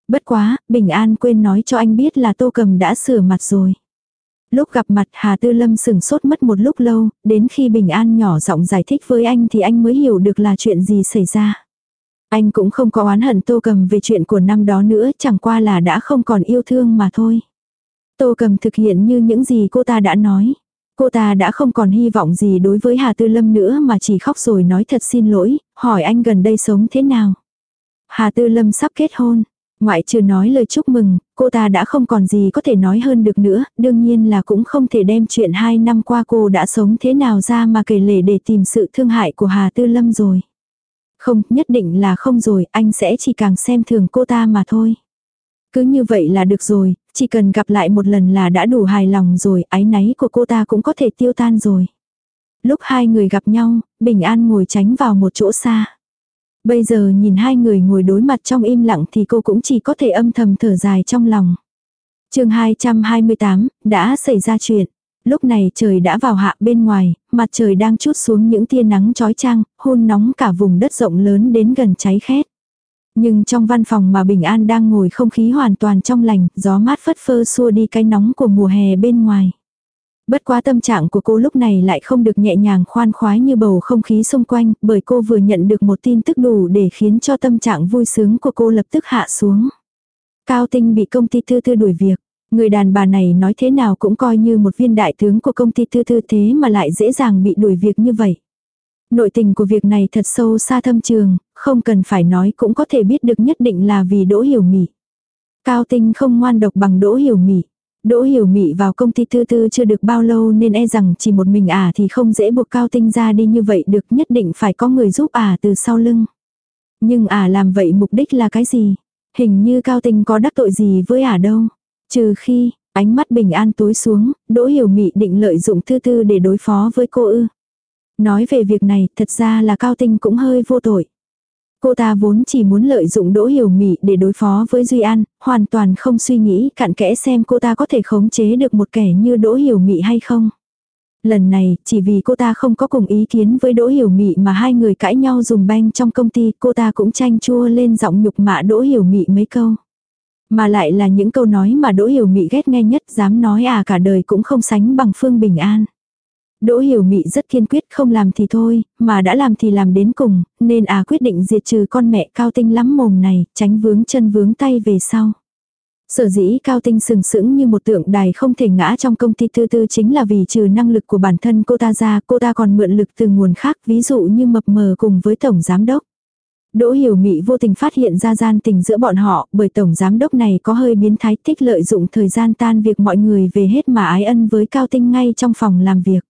Bất quá, Bình An quên nói cho anh biết là Tô Cầm đã sửa mặt rồi. Lúc gặp mặt Hà Tư Lâm sừng sốt mất một lúc lâu, đến khi Bình An nhỏ giọng giải thích với anh thì anh mới hiểu được là chuyện gì xảy ra. Anh cũng không có oán hận Tô Cầm về chuyện của năm đó nữa, chẳng qua là đã không còn yêu thương mà thôi. Tô cầm thực hiện như những gì cô ta đã nói. Cô ta đã không còn hy vọng gì đối với Hà Tư Lâm nữa mà chỉ khóc rồi nói thật xin lỗi, hỏi anh gần đây sống thế nào. Hà Tư Lâm sắp kết hôn, ngoại trừ nói lời chúc mừng, cô ta đã không còn gì có thể nói hơn được nữa, đương nhiên là cũng không thể đem chuyện hai năm qua cô đã sống thế nào ra mà kể lể để tìm sự thương hại của Hà Tư Lâm rồi. Không, nhất định là không rồi, anh sẽ chỉ càng xem thường cô ta mà thôi. Cứ như vậy là được rồi, chỉ cần gặp lại một lần là đã đủ hài lòng rồi, ái náy của cô ta cũng có thể tiêu tan rồi. Lúc hai người gặp nhau, Bình An ngồi tránh vào một chỗ xa. Bây giờ nhìn hai người ngồi đối mặt trong im lặng thì cô cũng chỉ có thể âm thầm thở dài trong lòng. chương 228, đã xảy ra chuyện. Lúc này trời đã vào hạ bên ngoài, mặt trời đang chút xuống những tia nắng chói chang, hôn nóng cả vùng đất rộng lớn đến gần cháy khét. Nhưng trong văn phòng mà Bình An đang ngồi không khí hoàn toàn trong lành, gió mát phất phơ xua đi cái nóng của mùa hè bên ngoài. Bất quá tâm trạng của cô lúc này lại không được nhẹ nhàng khoan khoái như bầu không khí xung quanh, bởi cô vừa nhận được một tin tức đủ để khiến cho tâm trạng vui sướng của cô lập tức hạ xuống. Cao Tinh bị công ty thư thư đuổi việc. Người đàn bà này nói thế nào cũng coi như một viên đại tướng của công ty thư thư thế mà lại dễ dàng bị đuổi việc như vậy. Nội tình của việc này thật sâu xa thâm trường, không cần phải nói cũng có thể biết được nhất định là vì Đỗ Hiểu mỉ Cao Tinh không ngoan độc bằng Đỗ Hiểu mỉ Đỗ Hiểu Mị vào công ty tư tư chưa được bao lâu nên e rằng chỉ một mình ả à thì không dễ buộc Cao Tinh ra đi như vậy được nhất định phải có người giúp ả à từ sau lưng. Nhưng ả à làm vậy mục đích là cái gì? Hình như Cao Tinh có đắc tội gì với ả đâu. Trừ khi, ánh mắt bình an tối xuống, Đỗ Hiểu Mị định lợi dụng tư tư để đối phó với cô ư. Nói về việc này, thật ra là Cao Tinh cũng hơi vô tội. Cô ta vốn chỉ muốn lợi dụng Đỗ Hiểu Mị để đối phó với Duy An, hoàn toàn không suy nghĩ cặn kẽ xem cô ta có thể khống chế được một kẻ như Đỗ Hiểu Mị hay không. Lần này, chỉ vì cô ta không có cùng ý kiến với Đỗ Hiểu Mị mà hai người cãi nhau dùng banh trong công ty, cô ta cũng tranh chua lên giọng nhục mạ Đỗ Hiểu Mị mấy câu. Mà lại là những câu nói mà Đỗ Hiểu Mị ghét nghe nhất, dám nói à cả đời cũng không sánh bằng Phương Bình An. Đỗ Hiểu Mị rất kiên quyết không làm thì thôi, mà đã làm thì làm đến cùng, nên à quyết định diệt trừ con mẹ cao tinh lắm mồm này, tránh vướng chân vướng tay về sau. Sở dĩ cao tinh sừng sững như một tượng đài không thể ngã trong công ty tư tư chính là vì trừ năng lực của bản thân cô ta ra, cô ta còn mượn lực từ nguồn khác, ví dụ như mập mờ cùng với tổng giám đốc. Đỗ Hiểu Mị vô tình phát hiện ra gian tình giữa bọn họ, bởi tổng giám đốc này có hơi biến thái thích lợi dụng thời gian tan việc mọi người về hết mà ái ân với Cao Tinh ngay trong phòng làm việc.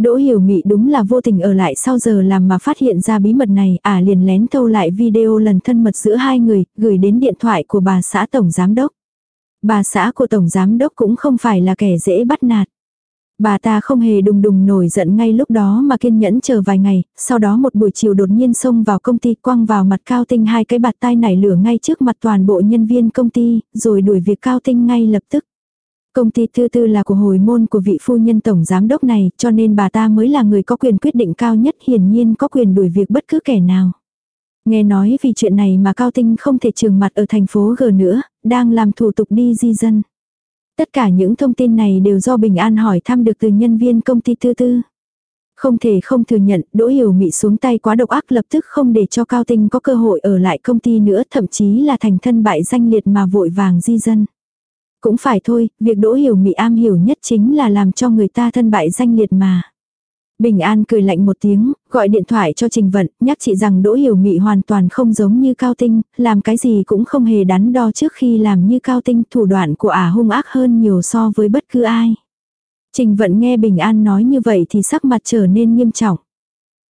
Đỗ Hiểu Mị đúng là vô tình ở lại sau giờ làm mà phát hiện ra bí mật này, à liền lén thâu lại video lần thân mật giữa hai người, gửi đến điện thoại của bà xã tổng giám đốc. Bà xã của tổng giám đốc cũng không phải là kẻ dễ bắt nạt. Bà ta không hề đùng đùng nổi giận ngay lúc đó mà kiên nhẫn chờ vài ngày, sau đó một buổi chiều đột nhiên xông vào công ty quăng vào mặt Cao Tinh hai cái bạt tai nảy lửa ngay trước mặt toàn bộ nhân viên công ty, rồi đuổi việc Cao Tinh ngay lập tức. Công ty tư tư là của hồi môn của vị phu nhân tổng giám đốc này, cho nên bà ta mới là người có quyền quyết định cao nhất hiển nhiên có quyền đuổi việc bất cứ kẻ nào. Nghe nói vì chuyện này mà Cao Tinh không thể trường mặt ở thành phố G nữa, đang làm thủ tục đi di dân. Tất cả những thông tin này đều do Bình An hỏi thăm được từ nhân viên công ty tư tư. Không thể không thừa nhận, Đỗ Hiểu Mị xuống tay quá độc ác lập tức không để cho Cao Tinh có cơ hội ở lại công ty nữa, thậm chí là thành thân bại danh liệt mà vội vàng di dân. Cũng phải thôi, việc Đỗ Hiểu Mị am hiểu nhất chính là làm cho người ta thân bại danh liệt mà. Bình An cười lạnh một tiếng, gọi điện thoại cho Trình Vận, nhắc chị rằng Đỗ Hiểu Mị hoàn toàn không giống như Cao Tinh, làm cái gì cũng không hề đắn đo trước khi làm như Cao Tinh, thủ đoạn của ả hung ác hơn nhiều so với bất cứ ai. Trình Vận nghe Bình An nói như vậy thì sắc mặt trở nên nghiêm trọng.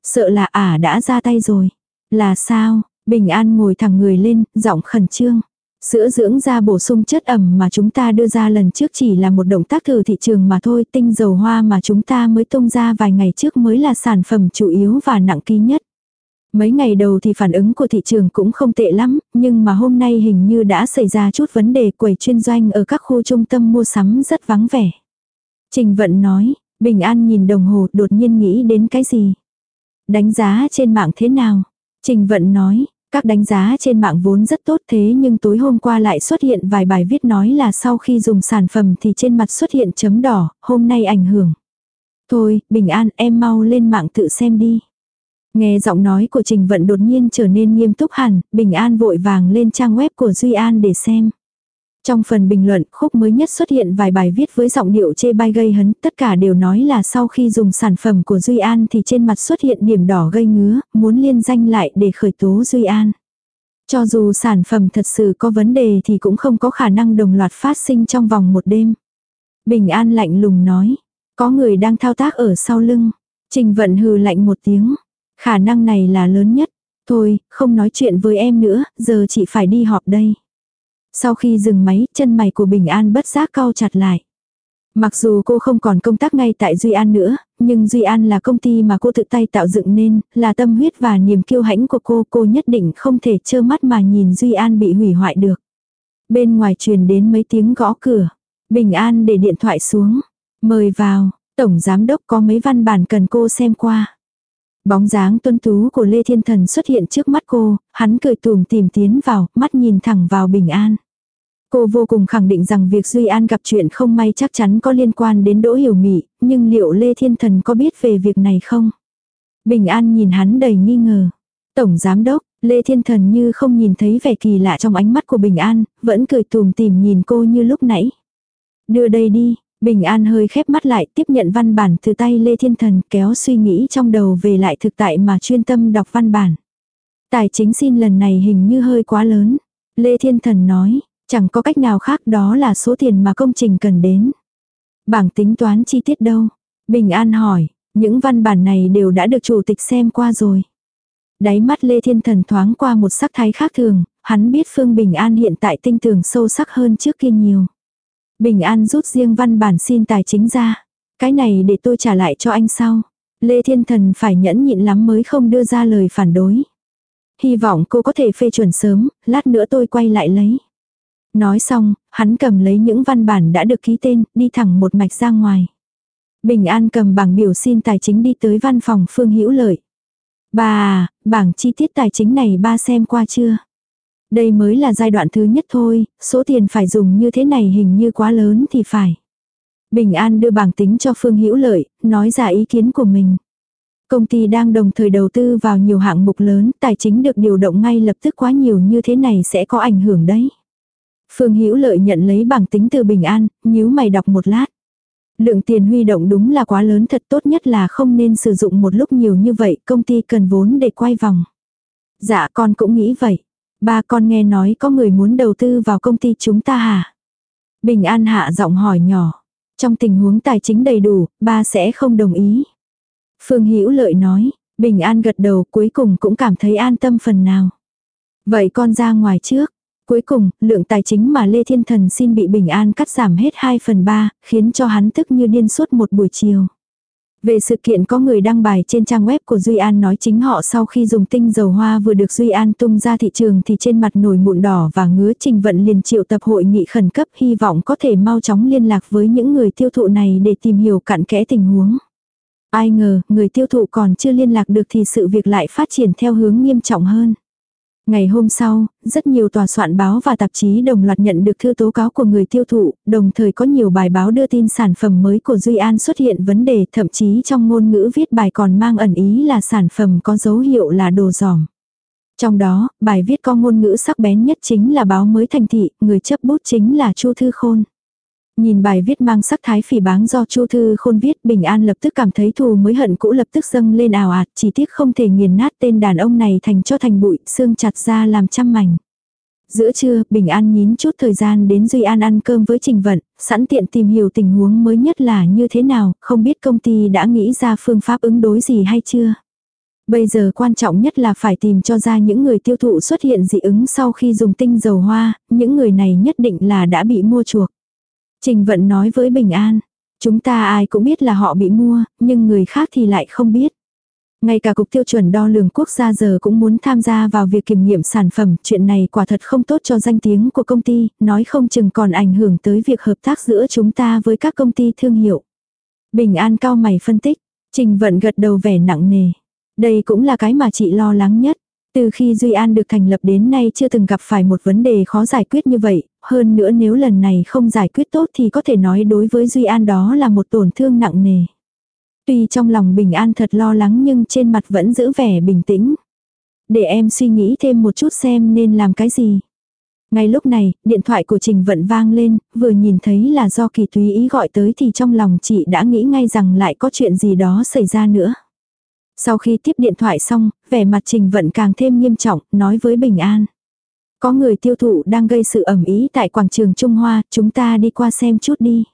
Sợ là ả đã ra tay rồi. Là sao? Bình An ngồi thẳng người lên, giọng khẩn trương. Sữa dưỡng da bổ sung chất ẩm mà chúng ta đưa ra lần trước chỉ là một động tác thử thị trường mà thôi, tinh dầu hoa mà chúng ta mới tung ra vài ngày trước mới là sản phẩm chủ yếu và nặng ký nhất. Mấy ngày đầu thì phản ứng của thị trường cũng không tệ lắm, nhưng mà hôm nay hình như đã xảy ra chút vấn đề quầy chuyên doanh ở các khu trung tâm mua sắm rất vắng vẻ. Trình Vận nói, Bình An nhìn đồng hồ đột nhiên nghĩ đến cái gì. Đánh giá trên mạng thế nào? Trình Vận nói, các đánh giá trên mạng vốn rất tốt thế nhưng tối hôm qua lại xuất hiện vài bài viết nói là sau khi dùng sản phẩm thì trên mặt xuất hiện chấm đỏ, hôm nay ảnh hưởng. Thôi, bình an em mau lên mạng tự xem đi. Nghe giọng nói của Trình Vận đột nhiên trở nên nghiêm túc hẳn, Bình An vội vàng lên trang web của Duy An để xem. Trong phần bình luận, khúc mới nhất xuất hiện vài bài viết với giọng điệu chê bai gây hấn, tất cả đều nói là sau khi dùng sản phẩm của Duy An thì trên mặt xuất hiện điểm đỏ gây ngứa, muốn liên danh lại để khởi tố Duy An. Cho dù sản phẩm thật sự có vấn đề thì cũng không có khả năng đồng loạt phát sinh trong vòng một đêm. Bình An lạnh lùng nói, có người đang thao tác ở sau lưng. Trình vận hừ lạnh một tiếng, khả năng này là lớn nhất. Thôi, không nói chuyện với em nữa, giờ chị phải đi họp đây. Sau khi dừng máy, chân mày của Bình An bất giác cau chặt lại. Mặc dù cô không còn công tác ngay tại Duy An nữa, nhưng Duy An là công ty mà cô tự tay tạo dựng nên, là tâm huyết và niềm kiêu hãnh của cô, cô nhất định không thể trơ mắt mà nhìn Duy An bị hủy hoại được. Bên ngoài truyền đến mấy tiếng gõ cửa. Bình An để điện thoại xuống. Mời vào, Tổng Giám Đốc có mấy văn bản cần cô xem qua. Bóng dáng tuân tú của Lê Thiên Thần xuất hiện trước mắt cô, hắn cười tùm tìm tiến vào, mắt nhìn thẳng vào Bình An. Cô vô cùng khẳng định rằng việc Duy An gặp chuyện không may chắc chắn có liên quan đến Đỗ Hiểu Mị, nhưng liệu Lê Thiên Thần có biết về việc này không? Bình An nhìn hắn đầy nghi ngờ. Tổng Giám Đốc, Lê Thiên Thần như không nhìn thấy vẻ kỳ lạ trong ánh mắt của Bình An, vẫn cười tùm tìm nhìn cô như lúc nãy. Đưa đây đi, Bình An hơi khép mắt lại tiếp nhận văn bản từ tay Lê Thiên Thần kéo suy nghĩ trong đầu về lại thực tại mà chuyên tâm đọc văn bản. Tài chính xin lần này hình như hơi quá lớn. Lê Thiên Thần nói, chẳng có cách nào khác đó là số tiền mà công trình cần đến. Bảng tính toán chi tiết đâu? Bình An hỏi, những văn bản này đều đã được chủ tịch xem qua rồi. Đáy mắt Lê Thiên Thần thoáng qua một sắc thái khác thường, hắn biết Phương Bình An hiện tại tinh tường sâu sắc hơn trước kia nhiều. Bình An rút riêng văn bản xin tài chính ra. Cái này để tôi trả lại cho anh sau. Lê Thiên Thần phải nhẫn nhịn lắm mới không đưa ra lời phản đối. Hy vọng cô có thể phê chuẩn sớm, lát nữa tôi quay lại lấy. Nói xong, hắn cầm lấy những văn bản đã được ký tên, đi thẳng một mạch ra ngoài. Bình An cầm bảng biểu xin tài chính đi tới văn phòng Phương Hữu Lợi. Bà, à, bảng chi tiết tài chính này ba xem qua chưa? Đây mới là giai đoạn thứ nhất thôi, số tiền phải dùng như thế này hình như quá lớn thì phải. Bình An đưa bảng tính cho Phương Hữu Lợi, nói ra ý kiến của mình. Công ty đang đồng thời đầu tư vào nhiều hạng mục lớn, tài chính được điều động ngay lập tức quá nhiều như thế này sẽ có ảnh hưởng đấy. Phương Hữu Lợi nhận lấy bảng tính từ Bình An, nhíu mày đọc một lát. Lượng tiền huy động đúng là quá lớn thật tốt nhất là không nên sử dụng một lúc nhiều như vậy, công ty cần vốn để quay vòng. Dạ con cũng nghĩ vậy. Ba con nghe nói có người muốn đầu tư vào công ty chúng ta hả? Bình An hạ giọng hỏi nhỏ. Trong tình huống tài chính đầy đủ, ba sẽ không đồng ý. Phương Hữu Lợi nói, Bình An gật đầu cuối cùng cũng cảm thấy an tâm phần nào. Vậy con ra ngoài trước. Cuối cùng, lượng tài chính mà Lê Thiên Thần xin bị Bình An cắt giảm hết 2 phần 3, khiến cho hắn tức như điên suốt một buổi chiều. Về sự kiện có người đăng bài trên trang web của Duy An nói chính họ sau khi dùng tinh dầu hoa vừa được Duy An tung ra thị trường thì trên mặt nổi mụn đỏ và ngứa trình vận liền triệu tập hội nghị khẩn cấp hy vọng có thể mau chóng liên lạc với những người tiêu thụ này để tìm hiểu cặn kẽ tình huống. Ai ngờ, người tiêu thụ còn chưa liên lạc được thì sự việc lại phát triển theo hướng nghiêm trọng hơn. Ngày hôm sau, rất nhiều tòa soạn báo và tạp chí đồng loạt nhận được thư tố cáo của người tiêu thụ, đồng thời có nhiều bài báo đưa tin sản phẩm mới của Duy An xuất hiện vấn đề, thậm chí trong ngôn ngữ viết bài còn mang ẩn ý là sản phẩm có dấu hiệu là đồ giỏng. Trong đó, bài viết có ngôn ngữ sắc bén nhất chính là báo mới thành thị, người chấp bút chính là Chu Thư Khôn. Nhìn bài viết mang sắc thái phỉ báng do Chu Thư Khôn viết Bình An lập tức cảm thấy thù mới hận cũ lập tức dâng lên ảo ạt, chỉ tiếc không thể nghiền nát tên đàn ông này thành cho thành bụi, xương chặt ra làm trăm mảnh. Giữa trưa, Bình An nhín chút thời gian đến Duy An ăn cơm với Trình Vận, sẵn tiện tìm hiểu tình huống mới nhất là như thế nào, không biết công ty đã nghĩ ra phương pháp ứng đối gì hay chưa. Bây giờ quan trọng nhất là phải tìm cho ra những người tiêu thụ xuất hiện dị ứng sau khi dùng tinh dầu hoa, những người này nhất định là đã bị mua chuộc. Trình Vận nói với Bình An, chúng ta ai cũng biết là họ bị mua, nhưng người khác thì lại không biết. Ngay cả Cục Tiêu chuẩn Đo lường Quốc gia giờ cũng muốn tham gia vào việc kiểm nghiệm sản phẩm, chuyện này quả thật không tốt cho danh tiếng của công ty, nói không chừng còn ảnh hưởng tới việc hợp tác giữa chúng ta với các công ty thương hiệu. Bình An cao mày phân tích, Trình Vận gật đầu vẻ nặng nề. Đây cũng là cái mà chị lo lắng nhất. Từ khi Duy An được thành lập đến nay chưa từng gặp phải một vấn đề khó giải quyết như vậy, hơn nữa nếu lần này không giải quyết tốt thì có thể nói đối với Duy An đó là một tổn thương nặng nề. Tuy trong lòng bình an thật lo lắng nhưng trên mặt vẫn giữ vẻ bình tĩnh. Để em suy nghĩ thêm một chút xem nên làm cái gì. Ngay lúc này, điện thoại của Trình Vận vang lên, vừa nhìn thấy là do kỳ túy ý gọi tới thì trong lòng chị đã nghĩ ngay rằng lại có chuyện gì đó xảy ra nữa. Sau khi tiếp điện thoại xong, vẻ mặt Trình Vận càng thêm nghiêm trọng, nói với Bình An. Có người tiêu thụ đang gây sự ẩm ý tại quảng trường Trung Hoa, chúng ta đi qua xem chút đi.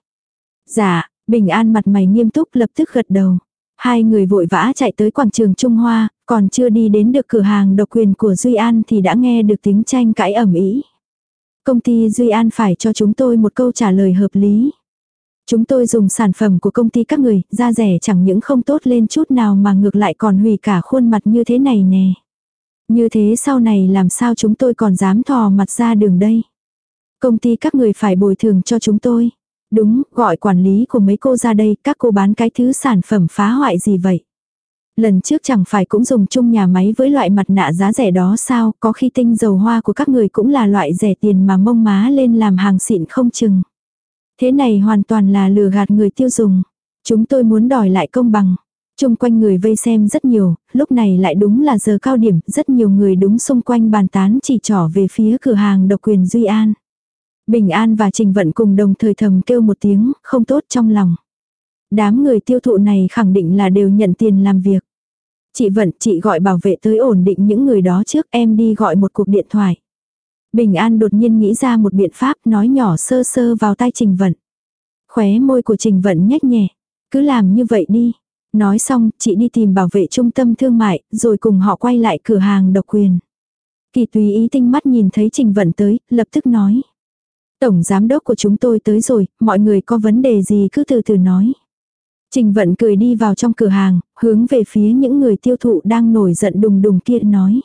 Dạ, Bình An mặt mày nghiêm túc lập tức gật đầu. Hai người vội vã chạy tới quảng trường Trung Hoa, còn chưa đi đến được cửa hàng độc quyền của Duy An thì đã nghe được tiếng tranh cãi ẩm ý. Công ty Duy An phải cho chúng tôi một câu trả lời hợp lý. Chúng tôi dùng sản phẩm của công ty các người, da rẻ chẳng những không tốt lên chút nào mà ngược lại còn hủy cả khuôn mặt như thế này nè. Như thế sau này làm sao chúng tôi còn dám thò mặt ra đường đây. Công ty các người phải bồi thường cho chúng tôi. Đúng, gọi quản lý của mấy cô ra đây, các cô bán cái thứ sản phẩm phá hoại gì vậy? Lần trước chẳng phải cũng dùng chung nhà máy với loại mặt nạ giá rẻ đó sao, có khi tinh dầu hoa của các người cũng là loại rẻ tiền mà mông má lên làm hàng xịn không chừng. Thế này hoàn toàn là lừa gạt người tiêu dùng. Chúng tôi muốn đòi lại công bằng. Trung quanh người vây xem rất nhiều, lúc này lại đúng là giờ cao điểm, rất nhiều người đúng xung quanh bàn tán chỉ trỏ về phía cửa hàng độc quyền Duy An. Bình An và Trình Vận cùng đồng thời thầm kêu một tiếng, không tốt trong lòng. Đám người tiêu thụ này khẳng định là đều nhận tiền làm việc. Chị Vận, chị gọi bảo vệ tới ổn định những người đó trước em đi gọi một cuộc điện thoại. Bình An đột nhiên nghĩ ra một biện pháp nói nhỏ sơ sơ vào tay Trình Vận. Khóe môi của Trình Vận nhếch nhẹ. Cứ làm như vậy đi. Nói xong, chị đi tìm bảo vệ trung tâm thương mại, rồi cùng họ quay lại cửa hàng độc quyền. Kỳ tùy ý tinh mắt nhìn thấy Trình Vận tới, lập tức nói. Tổng giám đốc của chúng tôi tới rồi, mọi người có vấn đề gì cứ từ từ nói. Trình Vận cười đi vào trong cửa hàng, hướng về phía những người tiêu thụ đang nổi giận đùng đùng kia nói.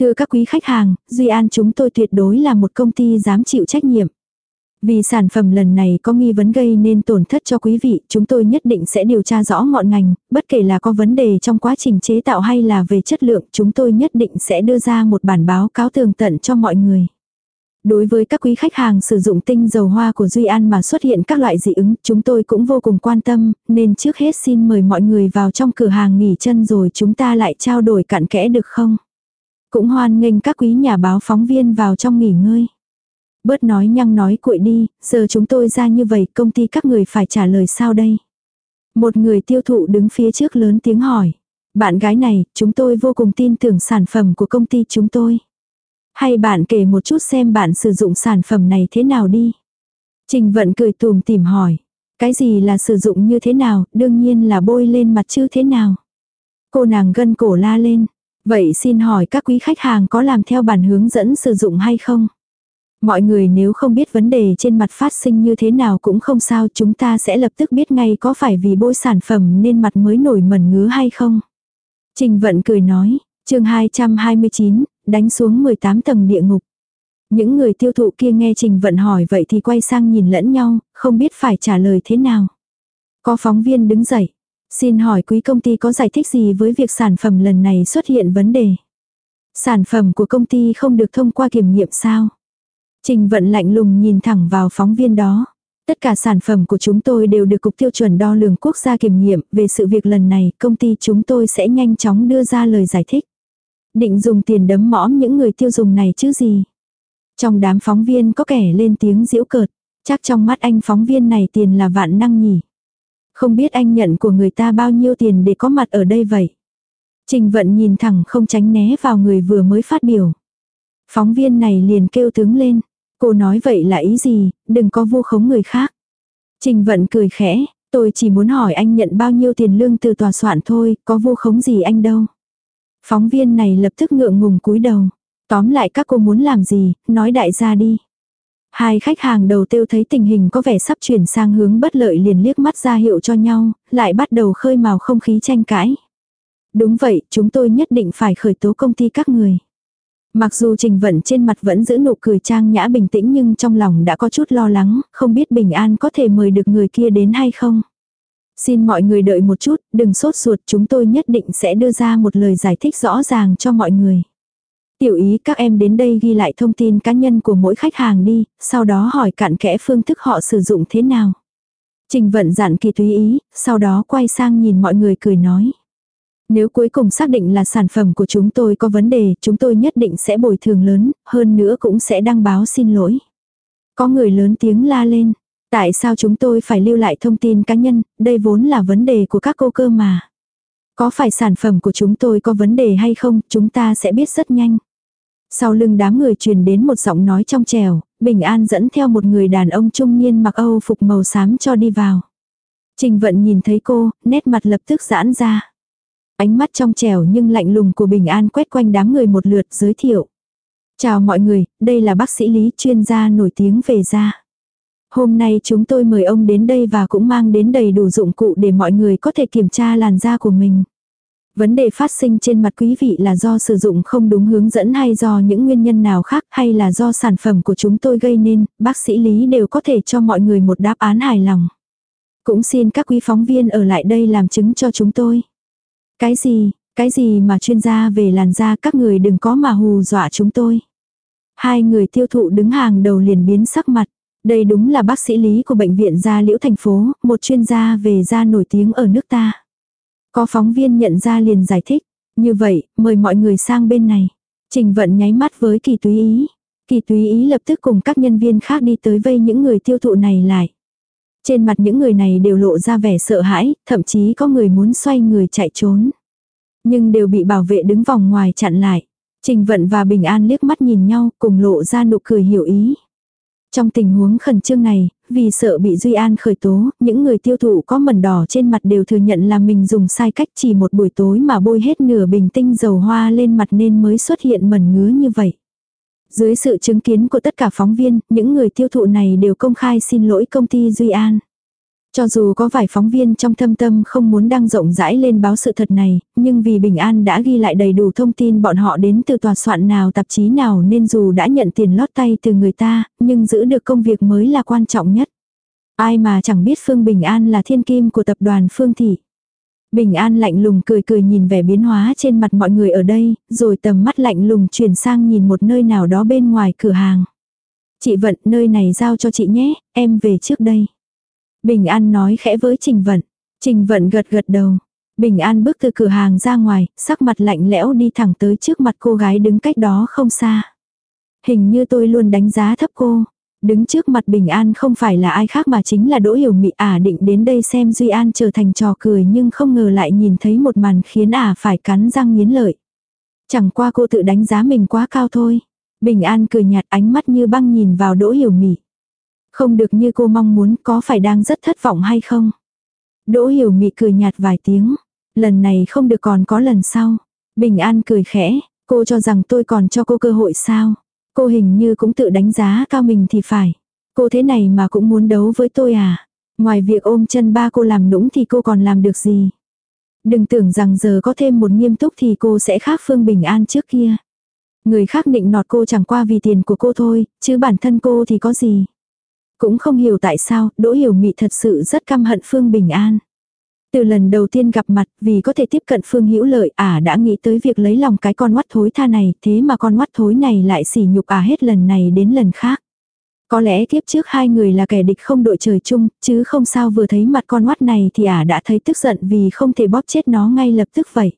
Thưa các quý khách hàng, Duy An chúng tôi tuyệt đối là một công ty dám chịu trách nhiệm. Vì sản phẩm lần này có nghi vấn gây nên tổn thất cho quý vị, chúng tôi nhất định sẽ điều tra rõ ngọn ngành, bất kể là có vấn đề trong quá trình chế tạo hay là về chất lượng, chúng tôi nhất định sẽ đưa ra một bản báo cáo tường tận cho mọi người. Đối với các quý khách hàng sử dụng tinh dầu hoa của Duy An mà xuất hiện các loại dị ứng, chúng tôi cũng vô cùng quan tâm, nên trước hết xin mời mọi người vào trong cửa hàng nghỉ chân rồi chúng ta lại trao đổi cặn kẽ được không? Cũng hoan nghênh các quý nhà báo phóng viên vào trong nghỉ ngơi. Bớt nói nhăng nói cuội đi, giờ chúng tôi ra như vậy công ty các người phải trả lời sao đây? Một người tiêu thụ đứng phía trước lớn tiếng hỏi. Bạn gái này, chúng tôi vô cùng tin tưởng sản phẩm của công ty chúng tôi. Hay bạn kể một chút xem bạn sử dụng sản phẩm này thế nào đi. Trình vận cười tùm tìm hỏi. Cái gì là sử dụng như thế nào, đương nhiên là bôi lên mặt chứ thế nào. Cô nàng gân cổ la lên. Vậy xin hỏi các quý khách hàng có làm theo bản hướng dẫn sử dụng hay không? Mọi người nếu không biết vấn đề trên mặt phát sinh như thế nào cũng không sao chúng ta sẽ lập tức biết ngay có phải vì bôi sản phẩm nên mặt mới nổi mẩn ngứa hay không. Trình vận cười nói, chương 229, đánh xuống 18 tầng địa ngục. Những người tiêu thụ kia nghe Trình Vận hỏi vậy thì quay sang nhìn lẫn nhau, không biết phải trả lời thế nào. Có phóng viên đứng dậy. Xin hỏi quý công ty có giải thích gì với việc sản phẩm lần này xuất hiện vấn đề? Sản phẩm của công ty không được thông qua kiểm nghiệm sao? Trình Vận lạnh lùng nhìn thẳng vào phóng viên đó. Tất cả sản phẩm của chúng tôi đều được Cục Tiêu chuẩn Đo lường Quốc gia kiểm nghiệm, về sự việc lần này, công ty chúng tôi sẽ nhanh chóng đưa ra lời giải thích. Định dùng tiền đấm mõm những người tiêu dùng này chứ gì. Trong đám phóng viên có kẻ lên tiếng giễu cợt, chắc trong mắt anh phóng viên này tiền là vạn năng nhỉ. Không biết anh nhận của người ta bao nhiêu tiền để có mặt ở đây vậy. Trình vận nhìn thẳng không tránh né vào người vừa mới phát biểu. Phóng viên này liền kêu tướng lên. Cô nói vậy là ý gì, đừng có vu khống người khác. Trình vận cười khẽ, tôi chỉ muốn hỏi anh nhận bao nhiêu tiền lương từ tòa soạn thôi, có vu khống gì anh đâu. Phóng viên này lập tức ngượng ngùng cúi đầu. Tóm lại các cô muốn làm gì, nói đại gia đi. Hai khách hàng đầu tiêu thấy tình hình có vẻ sắp chuyển sang hướng bất lợi liền liếc mắt ra hiệu cho nhau, lại bắt đầu khơi mào không khí tranh cãi. Đúng vậy, chúng tôi nhất định phải khởi tố công ty các người. Mặc dù Trình Vận trên mặt vẫn giữ nụ cười trang nhã bình tĩnh nhưng trong lòng đã có chút lo lắng, không biết Bình An có thể mời được người kia đến hay không. Xin mọi người đợi một chút, đừng sốt ruột, chúng tôi nhất định sẽ đưa ra một lời giải thích rõ ràng cho mọi người. Tiểu ý các em đến đây ghi lại thông tin cá nhân của mỗi khách hàng đi, sau đó hỏi cặn kẽ phương thức họ sử dụng thế nào. Trình vận dặn kỳ tùy ý, sau đó quay sang nhìn mọi người cười nói. Nếu cuối cùng xác định là sản phẩm của chúng tôi có vấn đề, chúng tôi nhất định sẽ bồi thường lớn, hơn nữa cũng sẽ đăng báo xin lỗi. Có người lớn tiếng la lên. Tại sao chúng tôi phải lưu lại thông tin cá nhân, đây vốn là vấn đề của các cô cơ mà. Có phải sản phẩm của chúng tôi có vấn đề hay không, chúng ta sẽ biết rất nhanh. Sau lưng đám người truyền đến một giọng nói trong trèo, Bình An dẫn theo một người đàn ông trung niên mặc Âu phục màu xám cho đi vào. Trình vận nhìn thấy cô, nét mặt lập tức giãn ra. Ánh mắt trong trèo nhưng lạnh lùng của Bình An quét quanh đám người một lượt giới thiệu. Chào mọi người, đây là bác sĩ Lý chuyên gia nổi tiếng về da. Hôm nay chúng tôi mời ông đến đây và cũng mang đến đầy đủ dụng cụ để mọi người có thể kiểm tra làn da của mình. Vấn đề phát sinh trên mặt quý vị là do sử dụng không đúng hướng dẫn hay do những nguyên nhân nào khác hay là do sản phẩm của chúng tôi gây nên, bác sĩ Lý đều có thể cho mọi người một đáp án hài lòng. Cũng xin các quý phóng viên ở lại đây làm chứng cho chúng tôi. Cái gì, cái gì mà chuyên gia về làn da các người đừng có mà hù dọa chúng tôi. Hai người tiêu thụ đứng hàng đầu liền biến sắc mặt. Đây đúng là bác sĩ lý của bệnh viện da liễu thành phố, một chuyên gia về da nổi tiếng ở nước ta. Có phóng viên nhận ra liền giải thích. Như vậy, mời mọi người sang bên này. Trình vận nháy mắt với kỳ túy ý. Kỳ túy ý lập tức cùng các nhân viên khác đi tới vây những người tiêu thụ này lại. Trên mặt những người này đều lộ ra vẻ sợ hãi, thậm chí có người muốn xoay người chạy trốn. Nhưng đều bị bảo vệ đứng vòng ngoài chặn lại. Trình Vận và Bình An liếc mắt nhìn nhau cùng lộ ra nụ cười hiểu ý. Trong tình huống khẩn trương này, vì sợ bị Duy An khởi tố, những người tiêu thụ có mẩn đỏ trên mặt đều thừa nhận là mình dùng sai cách chỉ một buổi tối mà bôi hết nửa bình tinh dầu hoa lên mặt nên mới xuất hiện mẩn ngứa như vậy. Dưới sự chứng kiến của tất cả phóng viên, những người tiêu thụ này đều công khai xin lỗi công ty Duy An. Cho dù có vài phóng viên trong thâm tâm không muốn đăng rộng rãi lên báo sự thật này, nhưng vì Bình An đã ghi lại đầy đủ thông tin bọn họ đến từ tòa soạn nào tạp chí nào nên dù đã nhận tiền lót tay từ người ta, nhưng giữ được công việc mới là quan trọng nhất. Ai mà chẳng biết Phương Bình An là thiên kim của tập đoàn Phương Thị. Bình An lạnh lùng cười cười nhìn vẻ biến hóa trên mặt mọi người ở đây, rồi tầm mắt lạnh lùng chuyển sang nhìn một nơi nào đó bên ngoài cửa hàng. Chị Vận, nơi này giao cho chị nhé, em về trước đây. Bình An nói khẽ với Trình Vận. Trình Vận gật gật đầu. Bình An bước từ cửa hàng ra ngoài, sắc mặt lạnh lẽo đi thẳng tới trước mặt cô gái đứng cách đó không xa. Hình như tôi luôn đánh giá thấp cô. Đứng trước mặt Bình An không phải là ai khác mà chính là Đỗ Hiểu Mị ả định đến đây xem Duy An trở thành trò cười nhưng không ngờ lại nhìn thấy một màn khiến ả phải cắn răng nghiến lợi. Chẳng qua cô tự đánh giá mình quá cao thôi. Bình An cười nhạt ánh mắt như băng nhìn vào Đỗ Hiểu Mị. Không được như cô mong muốn có phải đang rất thất vọng hay không? Đỗ Hiểu Mị cười nhạt vài tiếng. Lần này không được còn có lần sau. Bình An cười khẽ, cô cho rằng tôi còn cho cô cơ hội sao? Cô hình như cũng tự đánh giá cao mình thì phải. Cô thế này mà cũng muốn đấu với tôi à? Ngoài việc ôm chân ba cô làm nũng thì cô còn làm được gì? Đừng tưởng rằng giờ có thêm một nghiêm túc thì cô sẽ khác Phương Bình An trước kia. Người khác định nọt cô chẳng qua vì tiền của cô thôi, chứ bản thân cô thì có gì. Cũng không hiểu tại sao, Đỗ Hiểu Mị thật sự rất căm hận Phương Bình An. Từ lần đầu tiên gặp mặt, vì có thể tiếp cận Phương Hữu Lợi, ả à đã nghĩ tới việc lấy lòng cái con oát thối tha này, thế mà con oát thối này lại sỉ nhục ả à hết lần này đến lần khác. Có lẽ kiếp trước hai người là kẻ địch không đội trời chung, chứ không sao vừa thấy mặt con oát này thì ả à đã thấy tức giận vì không thể bóp chết nó ngay lập tức vậy.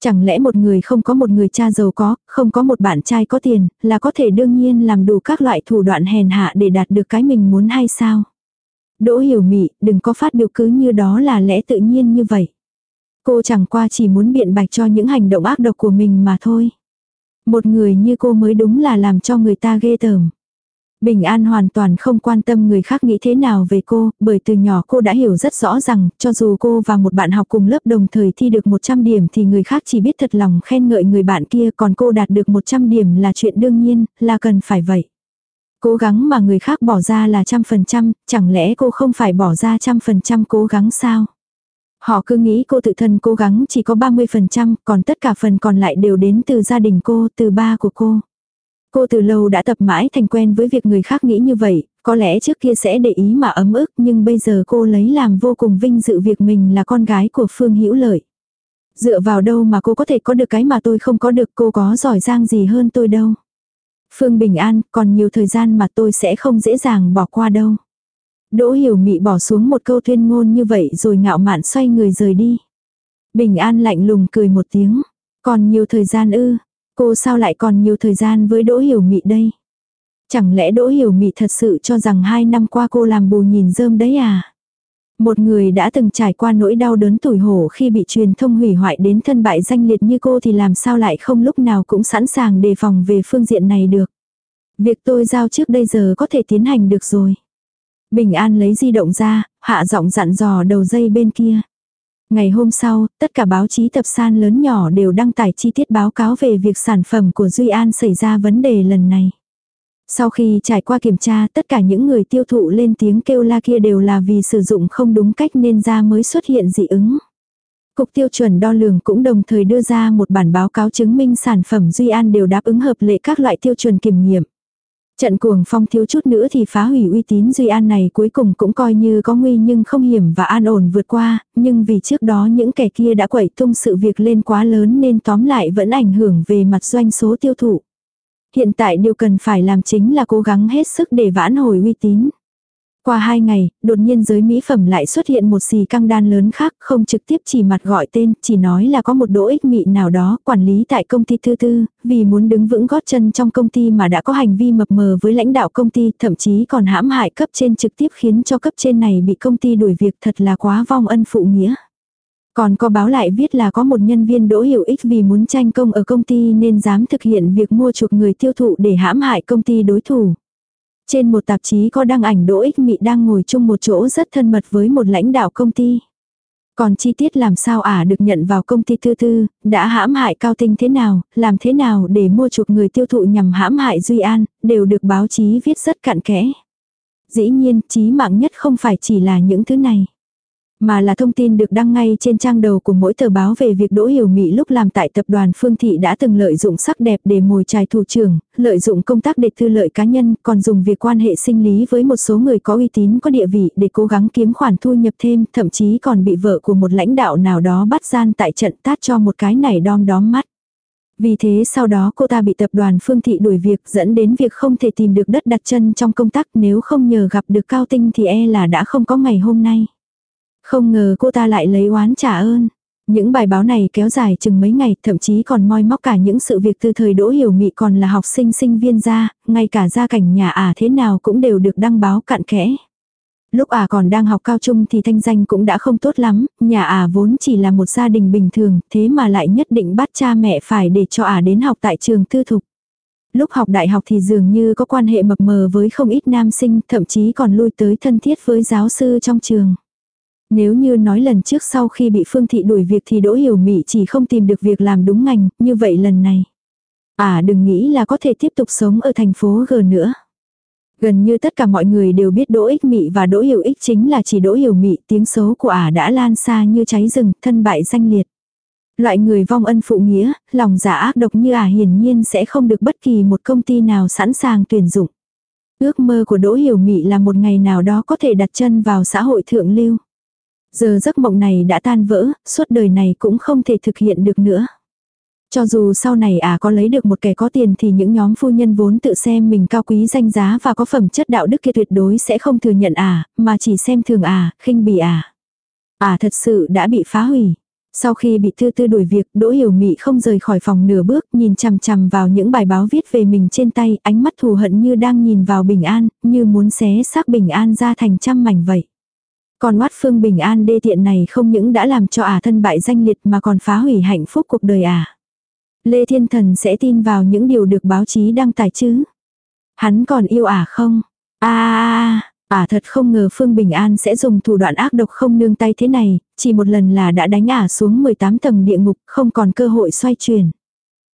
Chẳng lẽ một người không có một người cha giàu có, không có một bạn trai có tiền, là có thể đương nhiên làm đủ các loại thủ đoạn hèn hạ để đạt được cái mình muốn hay sao? Đỗ hiểu mị, đừng có phát biểu cứ như đó là lẽ tự nhiên như vậy. Cô chẳng qua chỉ muốn biện bạch cho những hành động ác độc của mình mà thôi. Một người như cô mới đúng là làm cho người ta ghê tởm. Bình An hoàn toàn không quan tâm người khác nghĩ thế nào về cô, bởi từ nhỏ cô đã hiểu rất rõ rằng, cho dù cô và một bạn học cùng lớp đồng thời thi được 100 điểm thì người khác chỉ biết thật lòng khen ngợi người bạn kia, còn cô đạt được 100 điểm là chuyện đương nhiên, là cần phải vậy. Cố gắng mà người khác bỏ ra là trăm phần trăm, chẳng lẽ cô không phải bỏ ra trăm phần trăm cố gắng sao? Họ cứ nghĩ cô tự thân cố gắng chỉ có 30%, còn tất cả phần còn lại đều đến từ gia đình cô, từ ba của cô. Cô từ lâu đã tập mãi thành quen với việc người khác nghĩ như vậy, có lẽ trước kia sẽ để ý mà ấm ức nhưng bây giờ cô lấy làm vô cùng vinh dự việc mình là con gái của Phương Hữu Lợi. Dựa vào đâu mà cô có thể có được cái mà tôi không có được cô có giỏi giang gì hơn tôi đâu. Phương Bình An, còn nhiều thời gian mà tôi sẽ không dễ dàng bỏ qua đâu. Đỗ Hiểu Mị bỏ xuống một câu tuyên ngôn như vậy rồi ngạo mạn xoay người rời đi. Bình An lạnh lùng cười một tiếng. Còn nhiều thời gian ư, cô sao lại còn nhiều thời gian với Đỗ Hiểu Mị đây? Chẳng lẽ Đỗ Hiểu Mị thật sự cho rằng hai năm qua cô làm bù nhìn rơm đấy à? Một người đã từng trải qua nỗi đau đớn tủi hổ khi bị truyền thông hủy hoại đến thân bại danh liệt như cô thì làm sao lại không lúc nào cũng sẵn sàng đề phòng về phương diện này được. Việc tôi giao trước đây giờ có thể tiến hành được rồi. Bình An lấy di động ra, hạ giọng dặn dò đầu dây bên kia. Ngày hôm sau, tất cả báo chí tập san lớn nhỏ đều đăng tải chi tiết báo cáo về việc sản phẩm của Duy An xảy ra vấn đề lần này. Sau khi trải qua kiểm tra tất cả những người tiêu thụ lên tiếng kêu la kia đều là vì sử dụng không đúng cách nên da mới xuất hiện dị ứng. Cục tiêu chuẩn đo lường cũng đồng thời đưa ra một bản báo cáo chứng minh sản phẩm Duy An đều đáp ứng hợp lệ các loại tiêu chuẩn kiểm nghiệm. Trận cuồng phong thiếu chút nữa thì phá hủy uy tín Duy An này cuối cùng cũng coi như có nguy nhưng không hiểm và an ổn vượt qua, nhưng vì trước đó những kẻ kia đã quẩy tung sự việc lên quá lớn nên tóm lại vẫn ảnh hưởng về mặt doanh số tiêu thụ. Hiện tại điều cần phải làm chính là cố gắng hết sức để vãn hồi uy tín. Qua hai ngày, đột nhiên giới mỹ phẩm lại xuất hiện một xì căng đan lớn khác, không trực tiếp chỉ mặt gọi tên, chỉ nói là có một đỗ ích mị nào đó, quản lý tại công ty thư tư, vì muốn đứng vững gót chân trong công ty mà đã có hành vi mập mờ với lãnh đạo công ty, thậm chí còn hãm hại cấp trên trực tiếp khiến cho cấp trên này bị công ty đuổi việc thật là quá vong ân phụ nghĩa. Còn có báo lại viết là có một nhân viên đỗ hiểu ích vì muốn tranh công ở công ty nên dám thực hiện việc mua chuộc người tiêu thụ để hãm hại công ty đối thủ. Trên một tạp chí có đăng ảnh đỗ ích mị đang ngồi chung một chỗ rất thân mật với một lãnh đạo công ty. Còn chi tiết làm sao ả được nhận vào công ty tư tư, đã hãm hại cao tinh thế nào, làm thế nào để mua chuộc người tiêu thụ nhằm hãm hại Duy An, đều được báo chí viết rất cặn kẽ. Dĩ nhiên, chí mạng nhất không phải chỉ là những thứ này. Mà là thông tin được đăng ngay trên trang đầu của mỗi tờ báo về việc Đỗ Hiểu Mỹ lúc làm tại tập đoàn Phương Thị đã từng lợi dụng sắc đẹp để mồi chài thủ trưởng, lợi dụng công tác để thư lợi cá nhân, còn dùng việc quan hệ sinh lý với một số người có uy tín có địa vị để cố gắng kiếm khoản thu nhập thêm, thậm chí còn bị vợ của một lãnh đạo nào đó bắt gian tại trận tát cho một cái này đom đóm mắt. Vì thế sau đó cô ta bị tập đoàn Phương Thị đuổi việc dẫn đến việc không thể tìm được đất đặt chân trong công tác nếu không nhờ gặp được Cao Tinh thì e là đã không có ngày hôm nay. Không ngờ cô ta lại lấy oán trả ơn. Những bài báo này kéo dài chừng mấy ngày, thậm chí còn moi móc cả những sự việc từ thời Đỗ Hiểu Mị còn là học sinh sinh viên ra, ngay cả gia cảnh nhà ả thế nào cũng đều được đăng báo cặn kẽ. Lúc ả còn đang học cao trung thì thanh danh cũng đã không tốt lắm, nhà ả vốn chỉ là một gia đình bình thường, thế mà lại nhất định bắt cha mẹ phải để cho ả đến học tại trường tư thục. Lúc học đại học thì dường như có quan hệ mập mờ với không ít nam sinh, thậm chí còn lui tới thân thiết với giáo sư trong trường. Nếu như nói lần trước sau khi bị Phương Thị đuổi việc thì Đỗ Hiểu Mị chỉ không tìm được việc làm đúng ngành, như vậy lần này. À đừng nghĩ là có thể tiếp tục sống ở thành phố G nữa. Gần như tất cả mọi người đều biết Đỗ Ích Mị và Đỗ Hiểu Ích chính là chỉ Đỗ Hiểu Mị, tiếng xấu của ả đã lan xa như cháy rừng, thân bại danh liệt. Loại người vong ân phụ nghĩa, lòng giả ác độc như ả hiển nhiên sẽ không được bất kỳ một công ty nào sẵn sàng tuyển dụng. Ước mơ của Đỗ Hiểu Mị là một ngày nào đó có thể đặt chân vào xã hội thượng lưu. Giờ giấc mộng này đã tan vỡ, suốt đời này cũng không thể thực hiện được nữa. Cho dù sau này à có lấy được một kẻ có tiền thì những nhóm phu nhân vốn tự xem mình cao quý danh giá và có phẩm chất đạo đức kia tuyệt đối sẽ không thừa nhận à, mà chỉ xem thường à, khinh bỉ à. À thật sự đã bị phá hủy. Sau khi bị tư tư đuổi việc, Đỗ Hiểu Mị không rời khỏi phòng nửa bước, nhìn chằm chằm vào những bài báo viết về mình trên tay, ánh mắt thù hận như đang nhìn vào Bình An, như muốn xé xác Bình An ra thành trăm mảnh vậy. Còn oát phương bình an đê tiện này không những đã làm cho ả à thân bại danh liệt mà còn phá hủy hạnh phúc cuộc đời ả. À. Lê Thiên Thần sẽ tin vào những điều được báo chí đăng tải chứ. Hắn còn yêu ả à không? à ả thật không ngờ Phương Bình An sẽ dùng thủ đoạn ác độc không nương tay thế này, chỉ một lần là đã đánh ả xuống 18 tầng địa ngục, không còn cơ hội xoay chuyển.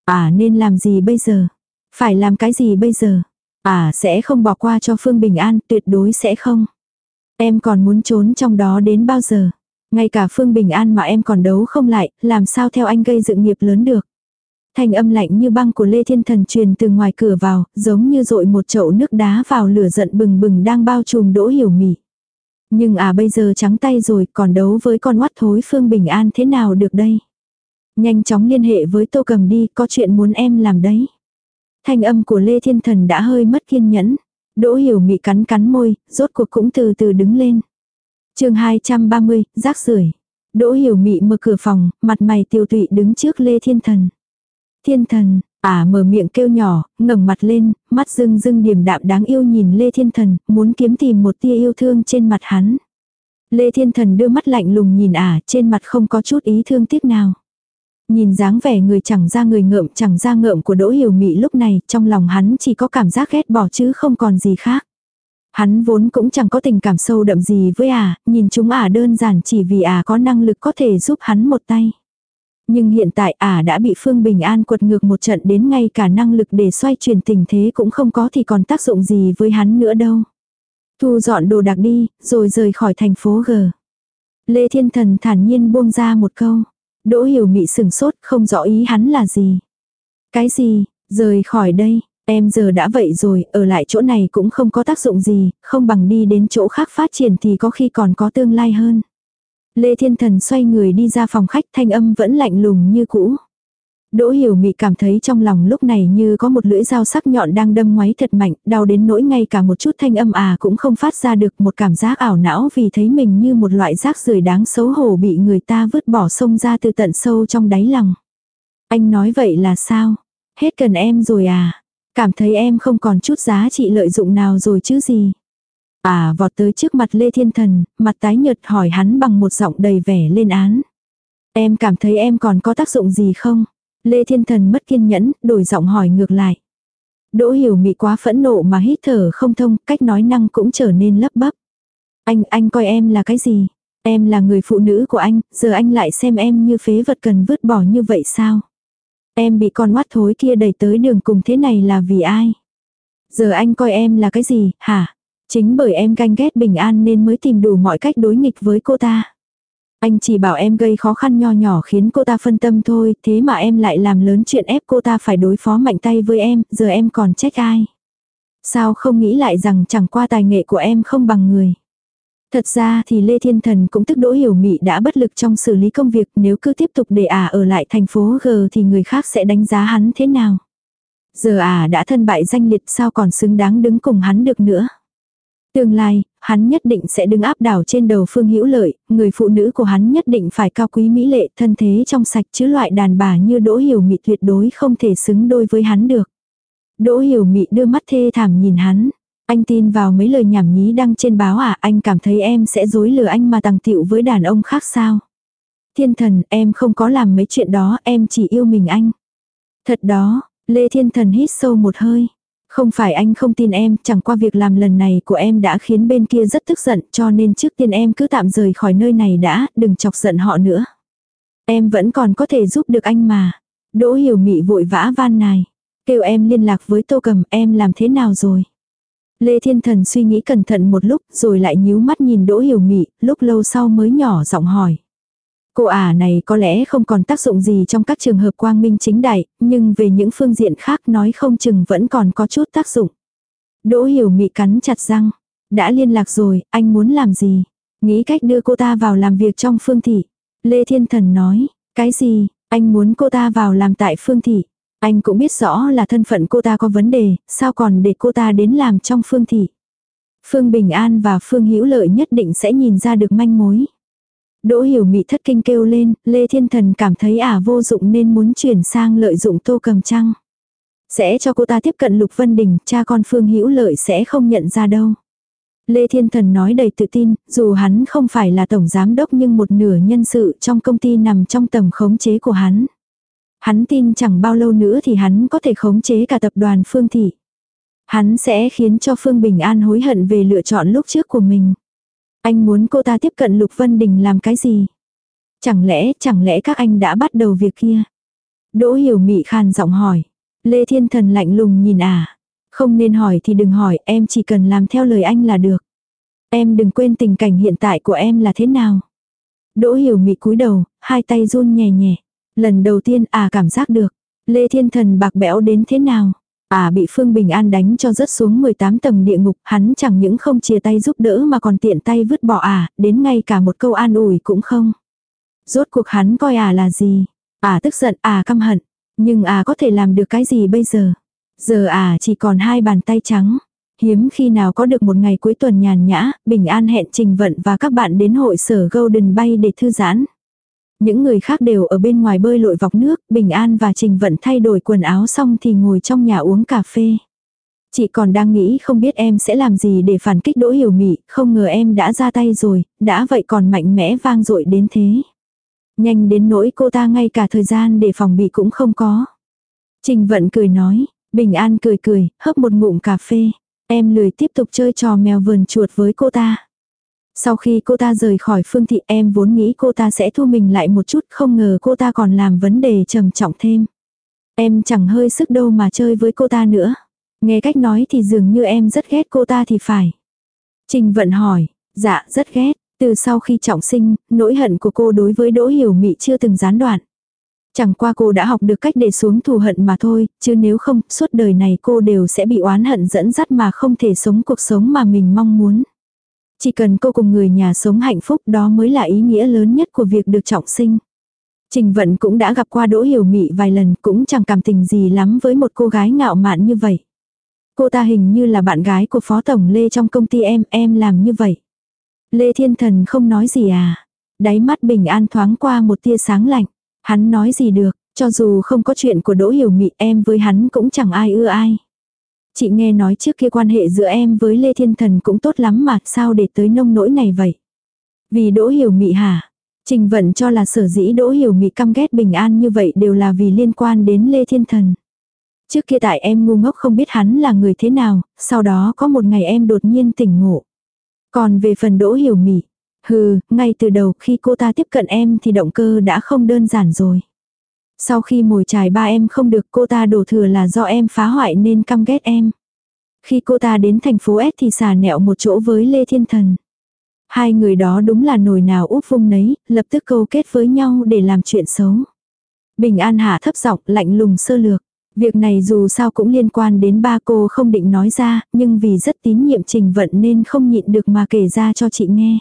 Ả nên làm gì bây giờ? Phải làm cái gì bây giờ? Ả sẽ không bỏ qua cho Phương Bình An, tuyệt đối sẽ không. Em còn muốn trốn trong đó đến bao giờ? Ngay cả Phương Bình An mà em còn đấu không lại, làm sao theo anh gây dựng nghiệp lớn được? Thanh âm lạnh như băng của Lê Thiên Thần truyền từ ngoài cửa vào, giống như dội một chậu nước đá vào lửa giận bừng bừng đang bao trùm đỗ hiểu mỉ. Nhưng à bây giờ trắng tay rồi, còn đấu với con oát thối Phương Bình An thế nào được đây? Nhanh chóng liên hệ với Tô Cầm đi, có chuyện muốn em làm đấy. Thanh âm của Lê Thiên Thần đã hơi mất kiên nhẫn. Đỗ hiểu mị cắn cắn môi, rốt cuộc cũng từ từ đứng lên. chương 230, rác rưởi Đỗ hiểu mị mở cửa phòng, mặt mày tiêu tụy đứng trước Lê Thiên Thần. Thiên Thần, à mở miệng kêu nhỏ, ngẩng mặt lên, mắt rưng rưng điềm đạm đáng yêu nhìn Lê Thiên Thần, muốn kiếm tìm một tia yêu thương trên mặt hắn. Lê Thiên Thần đưa mắt lạnh lùng nhìn ả, trên mặt không có chút ý thương tiếc nào. Nhìn dáng vẻ người chẳng ra người ngợm chẳng ra ngợm của Đỗ Hiểu Mị lúc này, trong lòng hắn chỉ có cảm giác ghét bỏ chứ không còn gì khác. Hắn vốn cũng chẳng có tình cảm sâu đậm gì với ả, nhìn chúng ả đơn giản chỉ vì ả có năng lực có thể giúp hắn một tay. Nhưng hiện tại ả đã bị Phương Bình An quật ngược một trận đến ngay cả năng lực để xoay chuyển tình thế cũng không có thì còn tác dụng gì với hắn nữa đâu. Thu dọn đồ đạc đi, rồi rời khỏi thành phố G. Lê Thiên Thần thản nhiên buông ra một câu. Đỗ hiểu mị sừng sốt không rõ ý hắn là gì. Cái gì, rời khỏi đây, em giờ đã vậy rồi, ở lại chỗ này cũng không có tác dụng gì, không bằng đi đến chỗ khác phát triển thì có khi còn có tương lai hơn. Lê Thiên Thần xoay người đi ra phòng khách thanh âm vẫn lạnh lùng như cũ. Đỗ hiểu mị cảm thấy trong lòng lúc này như có một lưỡi dao sắc nhọn đang đâm ngoáy thật mạnh, đau đến nỗi ngay cả một chút thanh âm à cũng không phát ra được một cảm giác ảo não vì thấy mình như một loại rác rưởi đáng xấu hổ bị người ta vứt bỏ sông ra từ tận sâu trong đáy lòng. Anh nói vậy là sao? Hết cần em rồi à? Cảm thấy em không còn chút giá trị lợi dụng nào rồi chứ gì? À vọt tới trước mặt Lê Thiên Thần, mặt tái nhợt hỏi hắn bằng một giọng đầy vẻ lên án. Em cảm thấy em còn có tác dụng gì không? Lê Thiên Thần mất kiên nhẫn, đổi giọng hỏi ngược lại. Đỗ hiểu mị quá phẫn nộ mà hít thở không thông, cách nói năng cũng trở nên lấp bấp. Anh, anh coi em là cái gì? Em là người phụ nữ của anh, giờ anh lại xem em như phế vật cần vứt bỏ như vậy sao? Em bị con mắt thối kia đẩy tới đường cùng thế này là vì ai? Giờ anh coi em là cái gì, hả? Chính bởi em ganh ghét bình an nên mới tìm đủ mọi cách đối nghịch với cô ta. Anh chỉ bảo em gây khó khăn nho nhỏ khiến cô ta phân tâm thôi, thế mà em lại làm lớn chuyện ép cô ta phải đối phó mạnh tay với em, giờ em còn trách ai. Sao không nghĩ lại rằng chẳng qua tài nghệ của em không bằng người. Thật ra thì Lê Thiên Thần cũng tức Đỗ Hiểu Mị đã bất lực trong xử lý công việc nếu cứ tiếp tục để ả ở lại thành phố G thì người khác sẽ đánh giá hắn thế nào. Giờ ả đã thân bại danh liệt sao còn xứng đáng đứng cùng hắn được nữa. Tương lai, hắn nhất định sẽ đứng áp đảo trên đầu Phương Hữu Lợi, người phụ nữ của hắn nhất định phải cao quý mỹ lệ, thân thế trong sạch chứ loại đàn bà như Đỗ Hiểu Mị tuyệt đối không thể xứng đôi với hắn được. Đỗ Hiểu Mị đưa mắt thê thảm nhìn hắn. Anh tin vào mấy lời nhảm nhí đăng trên báo à, anh cảm thấy em sẽ dối lừa anh mà tàng tiệu với đàn ông khác sao? Thiên thần, em không có làm mấy chuyện đó, em chỉ yêu mình anh. Thật đó, Lê Thiên thần hít sâu một hơi. Không phải anh không tin em, chẳng qua việc làm lần này của em đã khiến bên kia rất tức giận, cho nên trước tiên em cứ tạm rời khỏi nơi này đã, đừng chọc giận họ nữa. Em vẫn còn có thể giúp được anh mà. Đỗ hiểu mị vội vã van này. Kêu em liên lạc với tô cầm, em làm thế nào rồi? Lê Thiên Thần suy nghĩ cẩn thận một lúc, rồi lại nhíu mắt nhìn Đỗ Hiểu Mị, lúc lâu sau mới nhỏ giọng hỏi. Cô ả này có lẽ không còn tác dụng gì trong các trường hợp quang minh chính đại, nhưng về những phương diện khác nói không chừng vẫn còn có chút tác dụng. Đỗ Hiểu Mị cắn chặt răng. Đã liên lạc rồi, anh muốn làm gì? Nghĩ cách đưa cô ta vào làm việc trong phương thị. Lê Thiên Thần nói, cái gì, anh muốn cô ta vào làm tại phương thị. Anh cũng biết rõ là thân phận cô ta có vấn đề, sao còn để cô ta đến làm trong phương thị. Phương Bình An và Phương Hữu Lợi nhất định sẽ nhìn ra được manh mối. Đỗ Hiểu Mị thất kinh kêu lên, Lê Thiên Thần cảm thấy ả vô dụng nên muốn chuyển sang lợi dụng Tô Cầm Trăng. Sẽ cho cô ta tiếp cận Lục Vân Đình, cha con Phương Hữu Lợi sẽ không nhận ra đâu. Lê Thiên Thần nói đầy tự tin, dù hắn không phải là tổng giám đốc nhưng một nửa nhân sự trong công ty nằm trong tầm khống chế của hắn. Hắn tin chẳng bao lâu nữa thì hắn có thể khống chế cả tập đoàn Phương Thị. Hắn sẽ khiến cho Phương Bình An hối hận về lựa chọn lúc trước của mình. Anh muốn cô ta tiếp cận Lục Vân Đình làm cái gì? Chẳng lẽ, chẳng lẽ các anh đã bắt đầu việc kia? Đỗ hiểu mị khàn giọng hỏi. Lê Thiên Thần lạnh lùng nhìn à. Không nên hỏi thì đừng hỏi, em chỉ cần làm theo lời anh là được. Em đừng quên tình cảnh hiện tại của em là thế nào. Đỗ hiểu mị cúi đầu, hai tay run nhẹ nhẹ. Lần đầu tiên à cảm giác được. Lê Thiên Thần bạc bẽo đến thế nào? À bị Phương Bình An đánh cho rớt xuống 18 tầng địa ngục, hắn chẳng những không chia tay giúp đỡ mà còn tiện tay vứt bỏ à, đến ngay cả một câu an ủi cũng không. Rốt cuộc hắn coi à là gì? À tức giận, à căm hận. Nhưng à có thể làm được cái gì bây giờ? Giờ à chỉ còn hai bàn tay trắng. Hiếm khi nào có được một ngày cuối tuần nhàn nhã, Bình An hẹn Trình Vận và các bạn đến hội sở Golden Bay để thư giãn. Những người khác đều ở bên ngoài bơi lội vọc nước, Bình An và Trình Vận thay đổi quần áo xong thì ngồi trong nhà uống cà phê. Chị còn đang nghĩ không biết em sẽ làm gì để phản kích Đỗ Hiểu Mị, không ngờ em đã ra tay rồi, đã vậy còn mạnh mẽ vang dội đến thế. Nhanh đến nỗi cô ta ngay cả thời gian để phòng bị cũng không có. Trình Vận cười nói, Bình An cười cười, hấp một ngụm cà phê. Em lười tiếp tục chơi trò mèo vườn chuột với cô ta. Sau khi cô ta rời khỏi phương thị em vốn nghĩ cô ta sẽ thu mình lại một chút không ngờ cô ta còn làm vấn đề trầm trọng thêm. Em chẳng hơi sức đâu mà chơi với cô ta nữa. Nghe cách nói thì dường như em rất ghét cô ta thì phải. Trình vận hỏi, dạ rất ghét. Từ sau khi trọng sinh, nỗi hận của cô đối với Đỗ Hiểu Mị chưa từng gián đoạn. Chẳng qua cô đã học được cách để xuống thù hận mà thôi, chứ nếu không, suốt đời này cô đều sẽ bị oán hận dẫn dắt mà không thể sống cuộc sống mà mình mong muốn. Chỉ cần cô cùng người nhà sống hạnh phúc đó mới là ý nghĩa lớn nhất của việc được trọng sinh. Trình Vận cũng đã gặp qua Đỗ Hiểu Mị vài lần cũng chẳng cảm tình gì lắm với một cô gái ngạo mạn như vậy. Cô ta hình như là bạn gái của Phó Tổng Lê trong công ty em, em làm như vậy. Lê Thiên Thần không nói gì à. Đáy mắt bình an thoáng qua một tia sáng lạnh. Hắn nói gì được, cho dù không có chuyện của Đỗ Hiểu Mị em với hắn cũng chẳng ai ưa ai. Chị nghe nói trước kia quan hệ giữa em với Lê Thiên Thần cũng tốt lắm mà, sao để tới nông nỗi này vậy? Vì Đỗ Hiểu Mị hả? Trình vận cho là sở dĩ Đỗ Hiểu Mị căm ghét bình an như vậy đều là vì liên quan đến Lê Thiên Thần. Trước kia tại em ngu ngốc không biết hắn là người thế nào, sau đó có một ngày em đột nhiên tỉnh ngộ. Còn về phần Đỗ Hiểu Mị, hừ, ngay từ đầu khi cô ta tiếp cận em thì động cơ đã không đơn giản rồi. Sau khi mồi trài ba em không được cô ta đổ thừa là do em phá hoại nên căm ghét em. Khi cô ta đến thành phố S thì xà nẹo một chỗ với Lê Thiên Thần. Hai người đó đúng là nồi nào úp vung nấy, lập tức câu kết với nhau để làm chuyện xấu. Bình An hạ thấp giọng lạnh lùng sơ lược. Việc này dù sao cũng liên quan đến ba cô không định nói ra, nhưng vì rất tín nhiệm trình vận nên không nhịn được mà kể ra cho chị nghe.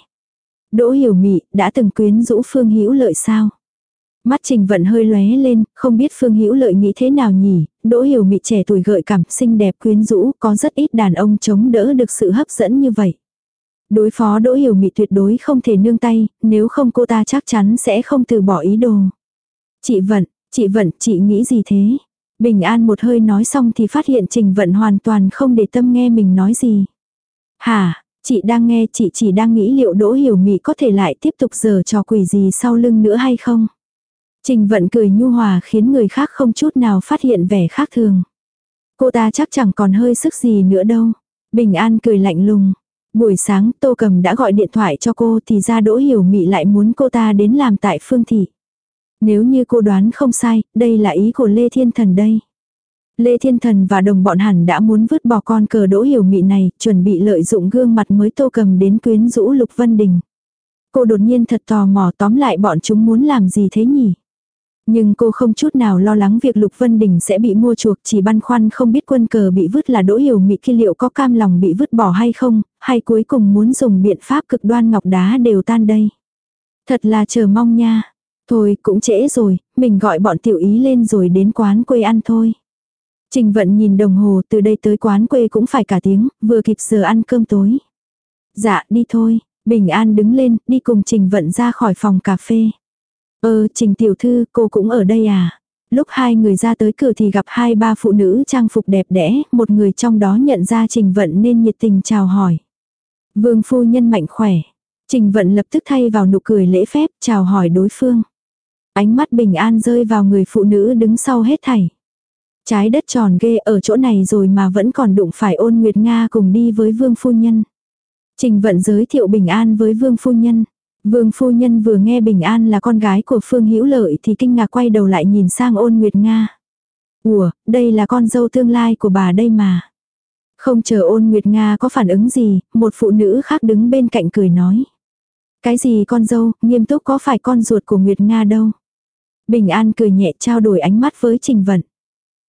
Đỗ hiểu mị, đã từng quyến rũ Phương Hữu lợi sao? Mắt Trình Vận hơi lóe lên, không biết Phương Hữu Lợi nghĩ thế nào nhỉ, Đỗ Hiểu Mị trẻ tuổi gợi cảm, xinh đẹp quyến rũ, có rất ít đàn ông chống đỡ được sự hấp dẫn như vậy. Đối phó Đỗ Hiểu Mị tuyệt đối không thể nương tay, nếu không cô ta chắc chắn sẽ không từ bỏ ý đồ. Chị Vận, chị Vận, chị nghĩ gì thế? Bình An một hơi nói xong thì phát hiện Trình Vận hoàn toàn không để tâm nghe mình nói gì. Hả, chị đang nghe chị chỉ đang nghĩ liệu Đỗ Hiểu Mị có thể lại tiếp tục giờ trò quỷ gì sau lưng nữa hay không? Trình vận cười nhu hòa khiến người khác không chút nào phát hiện vẻ khác thường. Cô ta chắc chẳng còn hơi sức gì nữa đâu. Bình an cười lạnh lùng. Buổi sáng Tô Cầm đã gọi điện thoại cho cô thì ra Đỗ Hiểu Mị lại muốn cô ta đến làm tại Phương Thị. Nếu như cô đoán không sai, đây là ý của Lê Thiên Thần đây. Lê Thiên Thần và đồng bọn hẳn đã muốn vứt bỏ con cờ Đỗ Hiểu Mị này, chuẩn bị lợi dụng gương mặt mới Tô Cầm đến quyến rũ Lục Vân Đình. Cô đột nhiên thật tò mò tóm lại bọn chúng muốn làm gì thế nhỉ? Nhưng cô không chút nào lo lắng việc Lục Vân Đình sẽ bị mua chuộc chỉ băn khoăn không biết quân cờ bị vứt là đỗ hiểu mị kia liệu có cam lòng bị vứt bỏ hay không, hay cuối cùng muốn dùng biện pháp cực đoan ngọc đá đều tan đây. Thật là chờ mong nha. Thôi cũng trễ rồi, mình gọi bọn tiểu ý lên rồi đến quán quê ăn thôi. Trình vận nhìn đồng hồ từ đây tới quán quê cũng phải cả tiếng, vừa kịp giờ ăn cơm tối. Dạ đi thôi, Bình An đứng lên, đi cùng Trình vận ra khỏi phòng cà phê. Ơ, Trình Tiểu Thư, cô cũng ở đây à? Lúc hai người ra tới cửa thì gặp hai ba phụ nữ trang phục đẹp đẽ, một người trong đó nhận ra Trình Vận nên nhiệt tình chào hỏi. Vương phu nhân mạnh khỏe. Trình Vận lập tức thay vào nụ cười lễ phép chào hỏi đối phương. Ánh mắt bình an rơi vào người phụ nữ đứng sau hết thảy. Trái đất tròn ghê ở chỗ này rồi mà vẫn còn đụng phải ôn Nguyệt Nga cùng đi với Vương Phu Nhân. Trình Vận giới thiệu bình an với Vương Phu Nhân. Vương phu nhân vừa nghe Bình An là con gái của Phương Hữu Lợi thì kinh ngạc quay đầu lại nhìn sang ôn Nguyệt Nga. Ủa, đây là con dâu tương lai của bà đây mà. Không chờ ôn Nguyệt Nga có phản ứng gì, một phụ nữ khác đứng bên cạnh cười nói. Cái gì con dâu, nghiêm túc có phải con ruột của Nguyệt Nga đâu. Bình An cười nhẹ trao đổi ánh mắt với Trình Vận.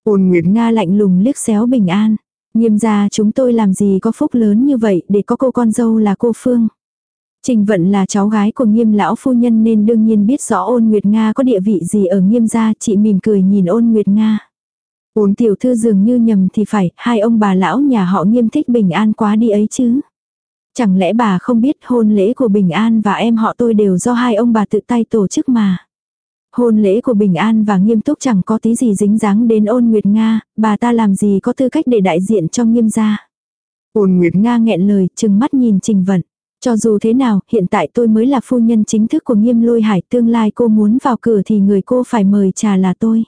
Ôn Nguyệt Nga lạnh lùng liếc xéo Bình An. Nghiêm gia chúng tôi làm gì có phúc lớn như vậy để có cô con dâu là cô Phương. Trình vận là cháu gái của nghiêm lão phu nhân nên đương nhiên biết rõ ôn Nguyệt Nga có địa vị gì ở nghiêm gia chị mỉm cười nhìn ôn Nguyệt Nga. Ôn tiểu thư dường như nhầm thì phải, hai ông bà lão nhà họ nghiêm thích bình an quá đi ấy chứ. Chẳng lẽ bà không biết hôn lễ của Bình An và em họ tôi đều do hai ông bà tự tay tổ chức mà. Hôn lễ của Bình An và nghiêm túc chẳng có tí gì dính dáng đến ôn Nguyệt Nga, bà ta làm gì có tư cách để đại diện cho nghiêm gia. Ôn Nguyệt Nga nghẹn lời, chừng mắt nhìn Trình Vận. Cho dù thế nào, hiện tại tôi mới là phu nhân chính thức của nghiêm lôi hải, tương lai cô muốn vào cửa thì người cô phải mời trà là tôi.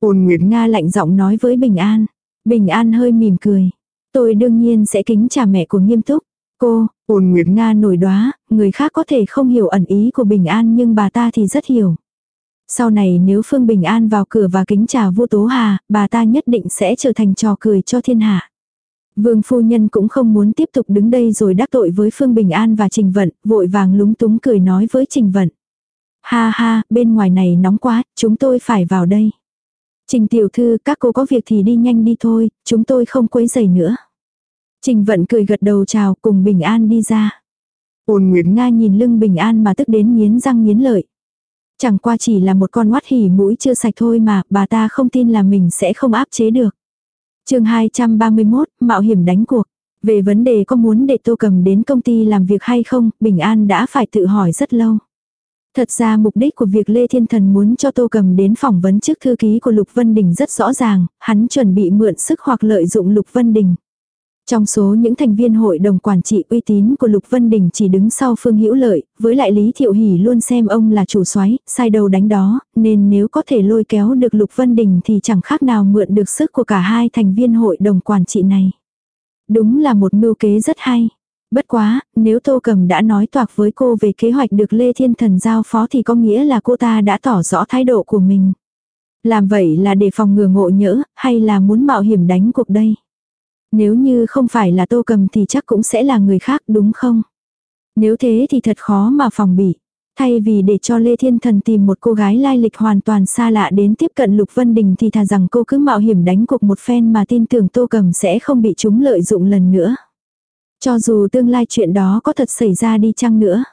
Ôn Nguyệt Nga lạnh giọng nói với Bình An. Bình An hơi mỉm cười. Tôi đương nhiên sẽ kính trà mẹ của nghiêm túc. Cô, ôn Nguyệt Nga nổi đoá, người khác có thể không hiểu ẩn ý của Bình An nhưng bà ta thì rất hiểu. Sau này nếu Phương Bình An vào cửa và kính trà vua Tố Hà, bà ta nhất định sẽ trở thành trò cười cho thiên hạ. Vương phu nhân cũng không muốn tiếp tục đứng đây rồi đắc tội với Phương Bình An và Trình Vận, vội vàng lúng túng cười nói với Trình Vận. Ha ha, bên ngoài này nóng quá, chúng tôi phải vào đây. Trình tiểu thư, các cô có việc thì đi nhanh đi thôi, chúng tôi không quấy rầy nữa. Trình Vận cười gật đầu chào cùng Bình An đi ra. Ôn Nguyệt Nga nhìn lưng Bình An mà tức đến nghiến răng nghiến lợi. Chẳng qua chỉ là một con oát hỉ mũi chưa sạch thôi mà, bà ta không tin là mình sẽ không áp chế được chương 231, mạo hiểm đánh cuộc. Về vấn đề có muốn để Tô Cầm đến công ty làm việc hay không, Bình An đã phải tự hỏi rất lâu. Thật ra mục đích của việc Lê Thiên Thần muốn cho Tô Cầm đến phỏng vấn trước thư ký của Lục Vân Đình rất rõ ràng, hắn chuẩn bị mượn sức hoặc lợi dụng Lục Vân Đình. Trong số những thành viên hội đồng quản trị uy tín của Lục Vân Đình chỉ đứng sau Phương Hữu Lợi, với lại Lý Thiệu Hỷ luôn xem ông là chủ soái, sai đầu đánh đó, nên nếu có thể lôi kéo được Lục Vân Đình thì chẳng khác nào mượn được sức của cả hai thành viên hội đồng quản trị này. Đúng là một mưu kế rất hay. Bất quá, nếu Tô Cầm đã nói toạc với cô về kế hoạch được Lê Thiên Thần giao phó thì có nghĩa là cô ta đã tỏ rõ thái độ của mình. Làm vậy là để phòng ngừa ngộ nhỡ, hay là muốn mạo hiểm đánh cuộc đây? Nếu như không phải là tô cầm thì chắc cũng sẽ là người khác đúng không? Nếu thế thì thật khó mà phòng bị. Thay vì để cho Lê Thiên Thần tìm một cô gái lai lịch hoàn toàn xa lạ đến tiếp cận Lục Vân Đình thì thà rằng cô cứ mạo hiểm đánh cuộc một phen mà tin tưởng Tô Cầm sẽ không bị chúng lợi dụng lần nữa. Cho dù tương lai chuyện đó có thật xảy ra đi chăng nữa.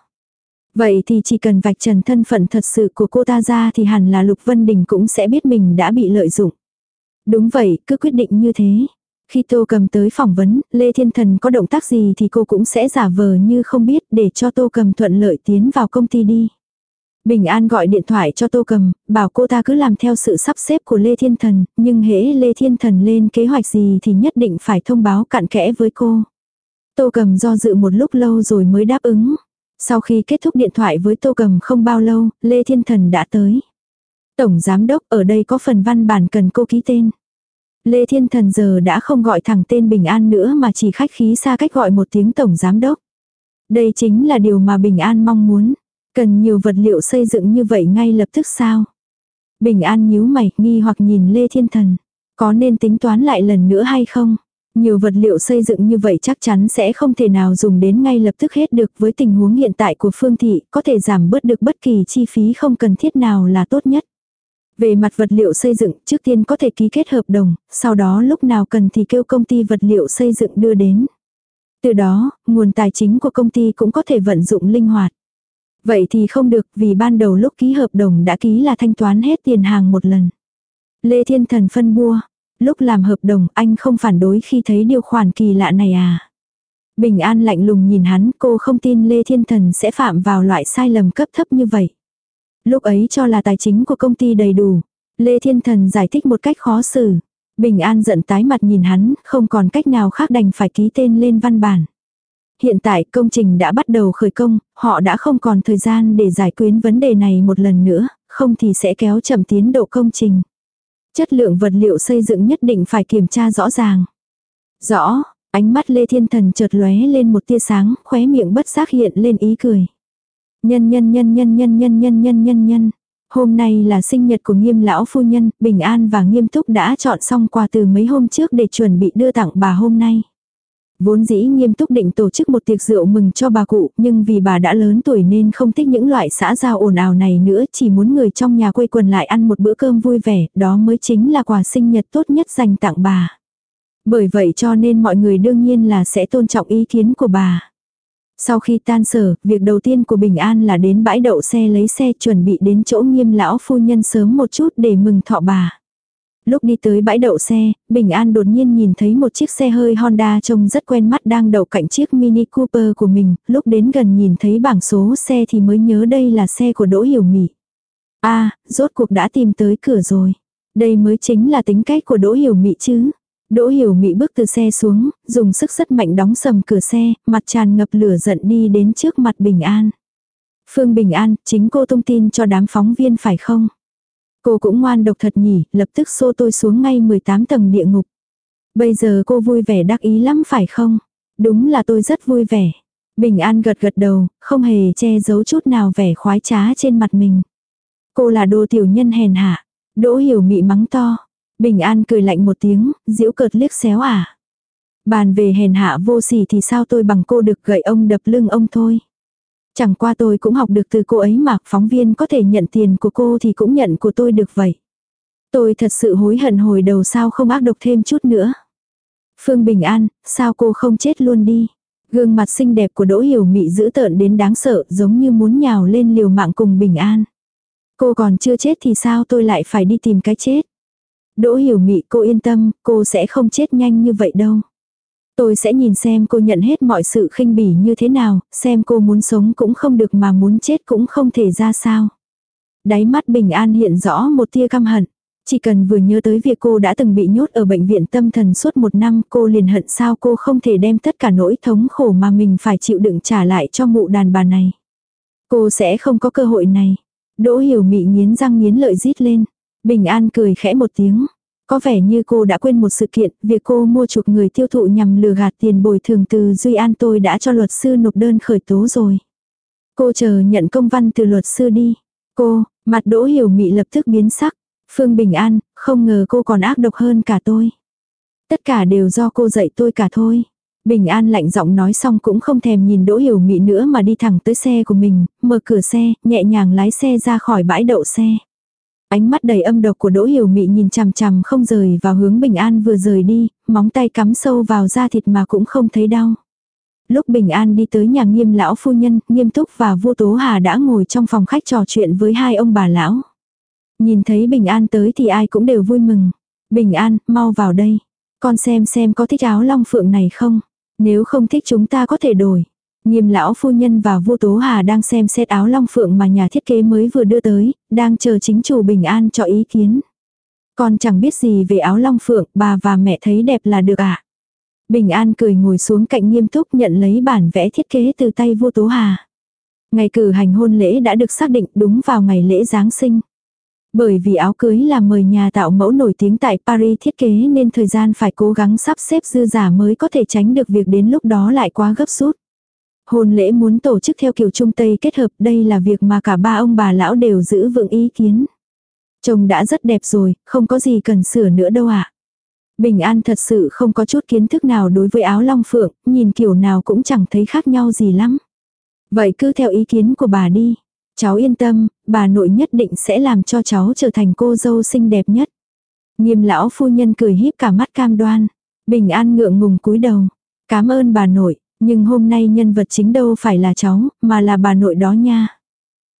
Vậy thì chỉ cần vạch trần thân phận thật sự của cô ta ra thì hẳn là Lục Vân Đình cũng sẽ biết mình đã bị lợi dụng. Đúng vậy, cứ quyết định như thế. Khi Tô Cầm tới phỏng vấn, Lê Thiên Thần có động tác gì thì cô cũng sẽ giả vờ như không biết để cho Tô Cầm thuận lợi tiến vào công ty đi. Bình An gọi điện thoại cho Tô Cầm, bảo cô ta cứ làm theo sự sắp xếp của Lê Thiên Thần, nhưng hễ Lê Thiên Thần lên kế hoạch gì thì nhất định phải thông báo cặn kẽ với cô. Tô Cầm do dự một lúc lâu rồi mới đáp ứng. Sau khi kết thúc điện thoại với Tô Cầm không bao lâu, Lê Thiên Thần đã tới. Tổng Giám Đốc ở đây có phần văn bản cần cô ký tên. Lê Thiên Thần giờ đã không gọi thẳng tên Bình An nữa mà chỉ khách khí xa cách gọi một tiếng Tổng Giám Đốc. Đây chính là điều mà Bình An mong muốn. Cần nhiều vật liệu xây dựng như vậy ngay lập tức sao? Bình An nhíu mày, nghi hoặc nhìn Lê Thiên Thần. Có nên tính toán lại lần nữa hay không? Nhiều vật liệu xây dựng như vậy chắc chắn sẽ không thể nào dùng đến ngay lập tức hết được với tình huống hiện tại của Phương Thị, có thể giảm bớt được bất kỳ chi phí không cần thiết nào là tốt nhất. Về mặt vật liệu xây dựng, trước tiên có thể ký kết hợp đồng, sau đó lúc nào cần thì kêu công ty vật liệu xây dựng đưa đến. Từ đó, nguồn tài chính của công ty cũng có thể vận dụng linh hoạt. Vậy thì không được vì ban đầu lúc ký hợp đồng đã ký là thanh toán hết tiền hàng một lần. Lê Thiên Thần phân bua. Lúc làm hợp đồng anh không phản đối khi thấy điều khoản kỳ lạ này à. Bình An lạnh lùng nhìn hắn cô không tin Lê Thiên Thần sẽ phạm vào loại sai lầm cấp thấp như vậy. Lúc ấy cho là tài chính của công ty đầy đủ. Lê Thiên Thần giải thích một cách khó xử. Bình An giận tái mặt nhìn hắn, không còn cách nào khác đành phải ký tên lên văn bản. Hiện tại công trình đã bắt đầu khởi công, họ đã không còn thời gian để giải quyết vấn đề này một lần nữa, không thì sẽ kéo chậm tiến độ công trình. Chất lượng vật liệu xây dựng nhất định phải kiểm tra rõ ràng. Rõ, ánh mắt Lê Thiên Thần chợt lóe lên một tia sáng, khóe miệng bất giác hiện lên ý cười. Nhân nhân nhân nhân nhân nhân nhân nhân nhân nhân. Hôm nay là sinh nhật của nghiêm lão phu nhân, bình an và nghiêm túc đã chọn xong quà từ mấy hôm trước để chuẩn bị đưa tặng bà hôm nay. Vốn dĩ nghiêm túc định tổ chức một tiệc rượu mừng cho bà cụ, nhưng vì bà đã lớn tuổi nên không thích những loại xã giao ồn ào này nữa, chỉ muốn người trong nhà quây quần lại ăn một bữa cơm vui vẻ, đó mới chính là quà sinh nhật tốt nhất dành tặng bà. Bởi vậy cho nên mọi người đương nhiên là sẽ tôn trọng ý kiến của bà. Sau khi tan sở, việc đầu tiên của Bình An là đến bãi đậu xe lấy xe chuẩn bị đến chỗ nghiêm lão phu nhân sớm một chút để mừng thọ bà. Lúc đi tới bãi đậu xe, Bình An đột nhiên nhìn thấy một chiếc xe hơi Honda trông rất quen mắt đang đậu cạnh chiếc Mini Cooper của mình, lúc đến gần nhìn thấy bảng số xe thì mới nhớ đây là xe của Đỗ Hiểu Mỹ. a à, rốt cuộc đã tìm tới cửa rồi. Đây mới chính là tính cách của Đỗ Hiểu Mỹ chứ. Đỗ Hiểu Mỹ bước từ xe xuống, dùng sức rất mạnh đóng sầm cửa xe, mặt tràn ngập lửa giận đi đến trước mặt Bình An. Phương Bình An, chính cô thông tin cho đám phóng viên phải không? Cô cũng ngoan độc thật nhỉ, lập tức xô tôi xuống ngay 18 tầng địa ngục. Bây giờ cô vui vẻ đắc ý lắm phải không? Đúng là tôi rất vui vẻ. Bình An gật gật đầu, không hề che giấu chút nào vẻ khoái trá trên mặt mình. Cô là đồ tiểu nhân hèn hạ. Đỗ hiểu mị mắng to. Bình An cười lạnh một tiếng, diễu cợt liếc xéo à. Bàn về hèn hạ vô sỉ thì sao tôi bằng cô được gậy ông đập lưng ông thôi. Chẳng qua tôi cũng học được từ cô ấy mà phóng viên có thể nhận tiền của cô thì cũng nhận của tôi được vậy. Tôi thật sự hối hận hồi đầu sao không ác độc thêm chút nữa. Phương Bình An, sao cô không chết luôn đi. Gương mặt xinh đẹp của Đỗ Hiểu Mị dữ tợn đến đáng sợ giống như muốn nhào lên liều mạng cùng Bình An. Cô còn chưa chết thì sao tôi lại phải đi tìm cái chết. Đỗ Hiểu Mị cô yên tâm, cô sẽ không chết nhanh như vậy đâu. Tôi sẽ nhìn xem cô nhận hết mọi sự khinh bỉ như thế nào, xem cô muốn sống cũng không được mà muốn chết cũng không thể ra sao. Đáy mắt bình an hiện rõ một tia căm hận. Chỉ cần vừa nhớ tới việc cô đã từng bị nhốt ở bệnh viện tâm thần suốt một năm cô liền hận sao cô không thể đem tất cả nỗi thống khổ mà mình phải chịu đựng trả lại cho mụ đàn bà này. Cô sẽ không có cơ hội này. Đỗ hiểu mị nghiến răng nghiến lợi rít lên. Bình an cười khẽ một tiếng. Có vẻ như cô đã quên một sự kiện, việc cô mua chuộc người tiêu thụ nhằm lừa gạt tiền bồi thường từ Duy An tôi đã cho luật sư nộp đơn khởi tố rồi. Cô chờ nhận công văn từ luật sư đi. Cô, mặt đỗ hiểu mị lập tức biến sắc. Phương Bình An, không ngờ cô còn ác độc hơn cả tôi. Tất cả đều do cô dạy tôi cả thôi. Bình An lạnh giọng nói xong cũng không thèm nhìn Đỗ Hiểu Mị nữa mà đi thẳng tới xe của mình, mở cửa xe, nhẹ nhàng lái xe ra khỏi bãi đậu xe. Ánh mắt đầy âm độc của Đỗ Hiểu Mị nhìn chằm chằm không rời vào hướng Bình An vừa rời đi, móng tay cắm sâu vào da thịt mà cũng không thấy đau. Lúc Bình An đi tới nhà nghiêm lão phu nhân, nghiêm túc và vua Tố Hà đã ngồi trong phòng khách trò chuyện với hai ông bà lão. Nhìn thấy Bình An tới thì ai cũng đều vui mừng. Bình An, mau vào đây. Con xem xem có thích áo long phượng này không? Nếu không thích chúng ta có thể đổi. Nghiêm lão phu nhân và vua Tố Hà đang xem xét áo long phượng mà nhà thiết kế mới vừa đưa tới, đang chờ chính chủ Bình An cho ý kiến. Con chẳng biết gì về áo long phượng, bà và mẹ thấy đẹp là được ạ. À? Bình An cười ngồi xuống cạnh nghiêm túc nhận lấy bản vẽ thiết kế từ tay vua Tố Hà. Ngày cử hành hôn lễ đã được xác định đúng vào ngày lễ Giáng sinh. Bởi vì áo cưới là mời nhà tạo mẫu nổi tiếng tại Paris thiết kế nên thời gian phải cố gắng sắp xếp dư giả mới có thể tránh được việc đến lúc đó lại quá gấp rút. Hôn lễ muốn tổ chức theo kiểu Trung Tây kết hợp đây là việc mà cả ba ông bà lão đều giữ vững ý kiến. Chồng đã rất đẹp rồi, không có gì cần sửa nữa đâu ạ. À. Bình An thật sự không có chút kiến thức nào đối với áo long phượng, nhìn kiểu nào cũng chẳng thấy khác nhau gì lắm. Vậy cứ theo ý kiến của bà đi. Cháu yên tâm, bà nội nhất định sẽ làm cho cháu trở thành cô dâu xinh đẹp nhất. Nghiêm lão phu nhân cười híp cả mắt cam đoan. Bình An ngượng ngùng cúi đầu. Cảm ơn bà nội, nhưng hôm nay nhân vật chính đâu phải là cháu, mà là bà nội đó nha.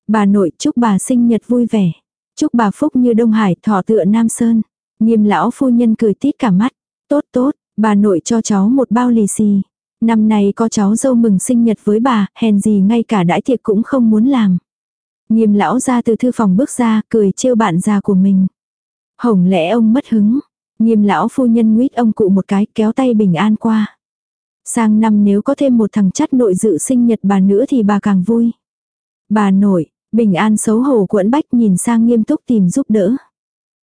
Bà nội chúc bà sinh nhật vui vẻ. Chúc bà phúc như Đông Hải thọ tựa Nam Sơn. Nghiêm lão phu nhân cười tít cả mắt. Tốt tốt, bà nội cho cháu một bao lì xì. Năm nay có cháu dâu mừng sinh nhật với bà, hèn gì ngay cả đãi tiệc cũng không muốn làm. Nghiêm lão ra từ thư phòng bước ra, cười trêu bạn già của mình. Hổng lẽ ông mất hứng. Nghiêm lão phu nhân nguyết ông cụ một cái kéo tay bình an qua. Sang năm nếu có thêm một thằng chắt nội dự sinh nhật bà nữa thì bà càng vui. Bà nội, bình an xấu hổ quẫn bách nhìn sang nghiêm túc tìm giúp đỡ.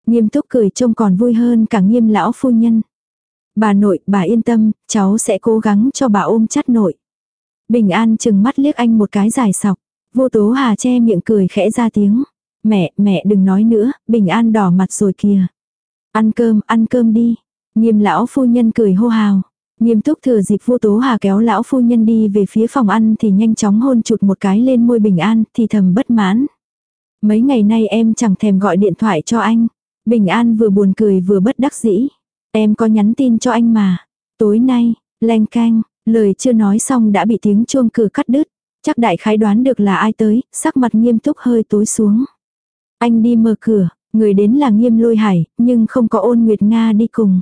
Nghiêm túc cười trông còn vui hơn cả nghiêm lão phu nhân. Bà nội, bà yên tâm, cháu sẽ cố gắng cho bà ôm chắt nội. Bình an chừng mắt liếc anh một cái dài sọc. Vô tố hà che miệng cười khẽ ra tiếng. Mẹ, mẹ đừng nói nữa, bình an đỏ mặt rồi kìa. Ăn cơm, ăn cơm đi. Nghiêm lão phu nhân cười hô hào. Nghiêm túc thừa dịp vô tố hà kéo lão phu nhân đi về phía phòng ăn thì nhanh chóng hôn chụt một cái lên môi bình an thì thầm bất mãn. Mấy ngày nay em chẳng thèm gọi điện thoại cho anh. Bình an vừa buồn cười vừa bất đắc dĩ. Em có nhắn tin cho anh mà. Tối nay, leng canh, lời chưa nói xong đã bị tiếng chuông cửa cắt đứt. Chắc đại khái đoán được là ai tới, sắc mặt nghiêm túc hơi tối xuống. Anh đi mở cửa, người đến là nghiêm lôi hải, nhưng không có ôn nguyệt Nga đi cùng.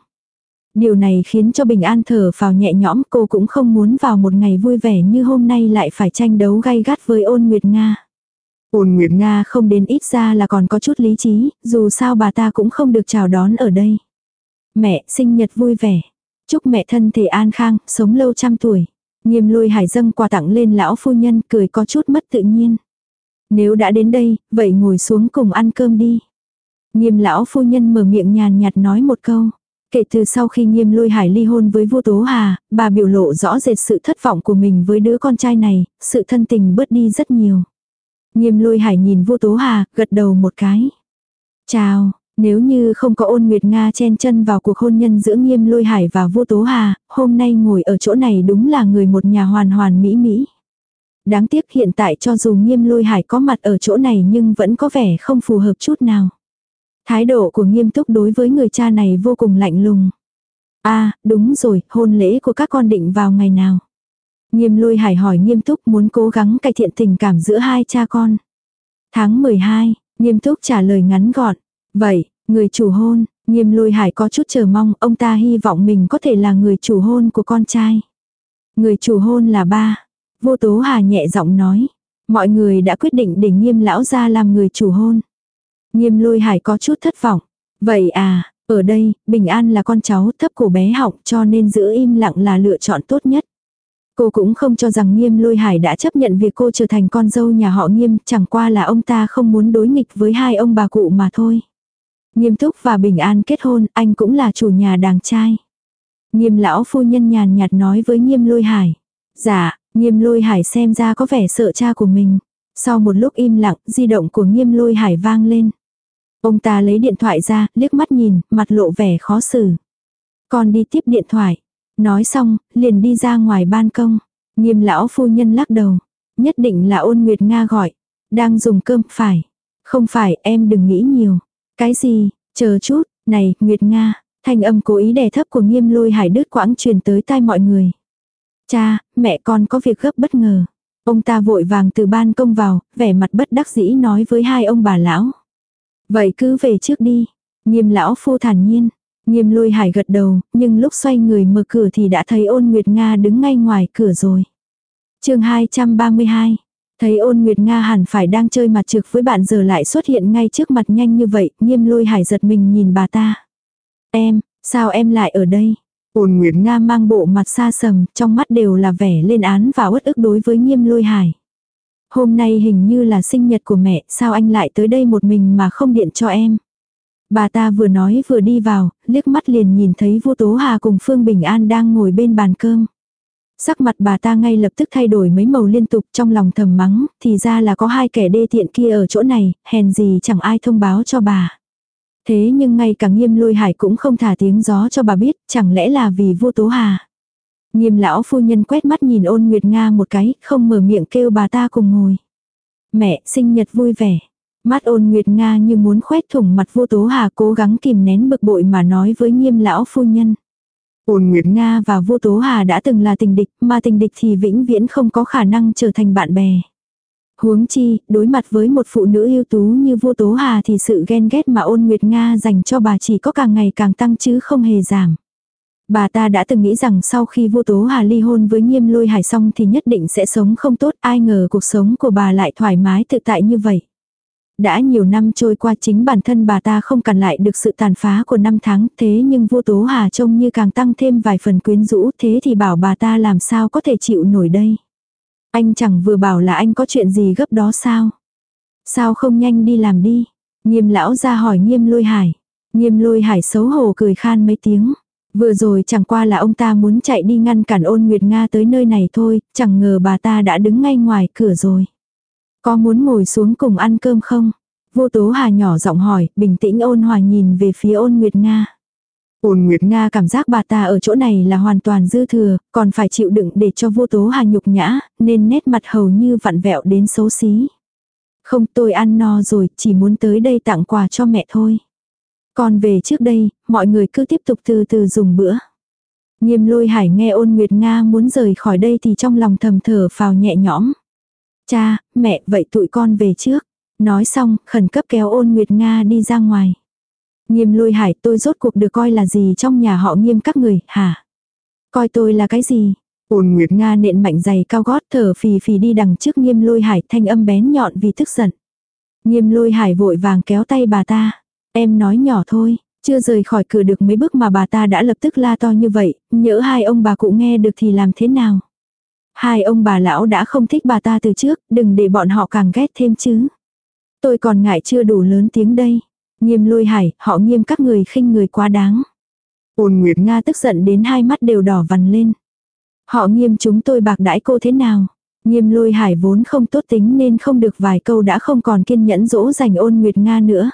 Điều này khiến cho Bình An thở vào nhẹ nhõm cô cũng không muốn vào một ngày vui vẻ như hôm nay lại phải tranh đấu gay gắt với ôn nguyệt Nga. Ôn nguyệt Nga không đến ít ra là còn có chút lý trí, dù sao bà ta cũng không được chào đón ở đây. Mẹ, sinh nhật vui vẻ. Chúc mẹ thân thể an khang, sống lâu trăm tuổi. Nghiêm lôi hải dâng quà tặng lên lão phu nhân cười có chút mất tự nhiên. Nếu đã đến đây, vậy ngồi xuống cùng ăn cơm đi. Nghiêm lão phu nhân mở miệng nhàn nhạt nói một câu. Kể từ sau khi nghiêm lôi hải ly hôn với vua Tố Hà, bà biểu lộ rõ rệt sự thất vọng của mình với đứa con trai này, sự thân tình bớt đi rất nhiều. Nghiêm lôi hải nhìn vua Tố Hà, gật đầu một cái. Chào, nếu như không có ôn nguyệt Nga chen chân vào cuộc hôn nhân giữa nghiêm lôi hải và vua Tố Hà, hôm nay ngồi ở chỗ này đúng là người một nhà hoàn hoàn mỹ mỹ. Đáng tiếc hiện tại cho dù nghiêm lôi hải có mặt ở chỗ này nhưng vẫn có vẻ không phù hợp chút nào. Thái độ của nghiêm túc đối với người cha này vô cùng lạnh lùng. a à, đúng rồi, hôn lễ của các con định vào ngày nào. Nghiêm lôi hải hỏi nghiêm túc muốn cố gắng cải thiện tình cảm giữa hai cha con. Tháng 12, nghiêm túc trả lời ngắn gọn. Vậy, người chủ hôn, nghiêm lôi hải có chút chờ mong ông ta hy vọng mình có thể là người chủ hôn của con trai. Người chủ hôn là ba. Vô tố hà nhẹ giọng nói. Mọi người đã quyết định để nghiêm lão ra làm người chủ hôn. Nghiêm lôi hải có chút thất vọng. Vậy à, ở đây, Bình An là con cháu thấp cổ bé họng cho nên giữ im lặng là lựa chọn tốt nhất. Cô cũng không cho rằng nghiêm lôi hải đã chấp nhận việc cô trở thành con dâu nhà họ nghiêm, chẳng qua là ông ta không muốn đối nghịch với hai ông bà cụ mà thôi. Nghiêm túc và bình an kết hôn, anh cũng là chủ nhà đàng trai. Nghiêm lão phu nhân nhàn nhạt nói với nghiêm lôi hải. Dạ, nghiêm lôi hải xem ra có vẻ sợ cha của mình. Sau một lúc im lặng, di động của nghiêm lôi hải vang lên. Ông ta lấy điện thoại ra, liếc mắt nhìn, mặt lộ vẻ khó xử. Con đi tiếp điện thoại. Nói xong, liền đi ra ngoài ban công. Nghiêm lão phu nhân lắc đầu. Nhất định là ôn Nguyệt Nga gọi. Đang dùng cơm, phải. Không phải, em đừng nghĩ nhiều. Cái gì, chờ chút, này, Nguyệt Nga. Thanh âm cố ý đè thấp của nghiêm lôi hải đứt quãng truyền tới tai mọi người. Cha, mẹ con có việc gấp bất ngờ. Ông ta vội vàng từ ban công vào, vẻ mặt bất đắc dĩ nói với hai ông bà lão. Vậy cứ về trước đi. Nghiêm lão phu thản nhiên. Nghiêm lôi hải gật đầu, nhưng lúc xoay người mở cửa thì đã thấy ôn Nguyệt Nga đứng ngay ngoài cửa rồi. chương 232. Thấy ôn Nguyệt Nga hẳn phải đang chơi mặt trực với bạn giờ lại xuất hiện ngay trước mặt nhanh như vậy, nghiêm lôi hải giật mình nhìn bà ta. Em, sao em lại ở đây? Ôn Nguyệt Nga mang bộ mặt xa sầm, trong mắt đều là vẻ lên án và uất ức đối với nghiêm lôi hải. Hôm nay hình như là sinh nhật của mẹ, sao anh lại tới đây một mình mà không điện cho em? Bà ta vừa nói vừa đi vào, liếc mắt liền nhìn thấy Vu Tố Hà cùng Phương Bình An đang ngồi bên bàn cơm. Sắc mặt bà ta ngay lập tức thay đổi mấy màu liên tục trong lòng thầm mắng, thì ra là có hai kẻ đê tiện kia ở chỗ này, hèn gì chẳng ai thông báo cho bà. Thế nhưng ngay cả nghiêm lôi hải cũng không thả tiếng gió cho bà biết, chẳng lẽ là vì Vu Tố Hà. Nghiêm lão phu nhân quét mắt nhìn ôn Nguyệt Nga một cái, không mở miệng kêu bà ta cùng ngồi. Mẹ, sinh nhật vui vẻ. Mắt ôn Nguyệt Nga như muốn khoét thủng mặt vô Tố Hà cố gắng kìm nén bực bội mà nói với nghiêm lão phu nhân. Ôn Nguyệt Nga và vô Tố Hà đã từng là tình địch, mà tình địch thì vĩnh viễn không có khả năng trở thành bạn bè. Huống chi, đối mặt với một phụ nữ ưu tú như vô Tố Hà thì sự ghen ghét mà ôn Nguyệt Nga dành cho bà chỉ có càng ngày càng tăng chứ không hề giảm. Bà ta đã từng nghĩ rằng sau khi vô Tố Hà ly hôn với nghiêm lôi hải xong thì nhất định sẽ sống không tốt, ai ngờ cuộc sống của bà lại thoải mái tự tại như vậy. Đã nhiều năm trôi qua chính bản thân bà ta không cản lại được sự tàn phá của năm tháng, thế nhưng vô Tố Hà trông như càng tăng thêm vài phần quyến rũ, thế thì bảo bà ta làm sao có thể chịu nổi đây. Anh chẳng vừa bảo là anh có chuyện gì gấp đó sao? Sao không nhanh đi làm đi? Nghiêm lão ra hỏi nghiêm lôi hải. Nghiêm lôi hải xấu hổ cười khan mấy tiếng. Vừa rồi chẳng qua là ông ta muốn chạy đi ngăn cản ôn Nguyệt Nga tới nơi này thôi, chẳng ngờ bà ta đã đứng ngay ngoài cửa rồi. Có muốn ngồi xuống cùng ăn cơm không? Vô Tố Hà nhỏ giọng hỏi, bình tĩnh ôn hòa nhìn về phía ôn Nguyệt Nga. Ôn Nguyệt Nga cảm giác bà ta ở chỗ này là hoàn toàn dư thừa, còn phải chịu đựng để cho vô tố hà nhục nhã, nên nét mặt hầu như vặn vẹo đến xấu xí. Không tôi ăn no rồi, chỉ muốn tới đây tặng quà cho mẹ thôi. Còn về trước đây, mọi người cứ tiếp tục từ từ dùng bữa. Nghiêm lôi hải nghe ôn Nguyệt Nga muốn rời khỏi đây thì trong lòng thầm thở phào nhẹ nhõm. Cha, mẹ, vậy tụi con về trước. Nói xong, khẩn cấp kéo ôn Nguyệt Nga đi ra ngoài. Nghiêm lôi hải tôi rốt cuộc được coi là gì trong nhà họ nghiêm các người, hả? Coi tôi là cái gì? Ôn Nguyệt Nga nện mạnh giày cao gót thở phì phì đi đằng trước nghiêm lôi hải thanh âm bén nhọn vì tức giận. Nghiêm lôi hải vội vàng kéo tay bà ta. Em nói nhỏ thôi, chưa rời khỏi cửa được mấy bước mà bà ta đã lập tức la to như vậy, nhỡ hai ông bà cụ nghe được thì làm thế nào? Hai ông bà lão đã không thích bà ta từ trước, đừng để bọn họ càng ghét thêm chứ. Tôi còn ngại chưa đủ lớn tiếng đây. Nghiêm lôi hải, họ nghiêm các người khinh người quá đáng. Ôn Nguyệt Nga tức giận đến hai mắt đều đỏ vằn lên. Họ nghiêm chúng tôi bạc đãi cô thế nào? Nghiêm lôi hải vốn không tốt tính nên không được vài câu đã không còn kiên nhẫn dỗ dành ôn Nguyệt Nga nữa.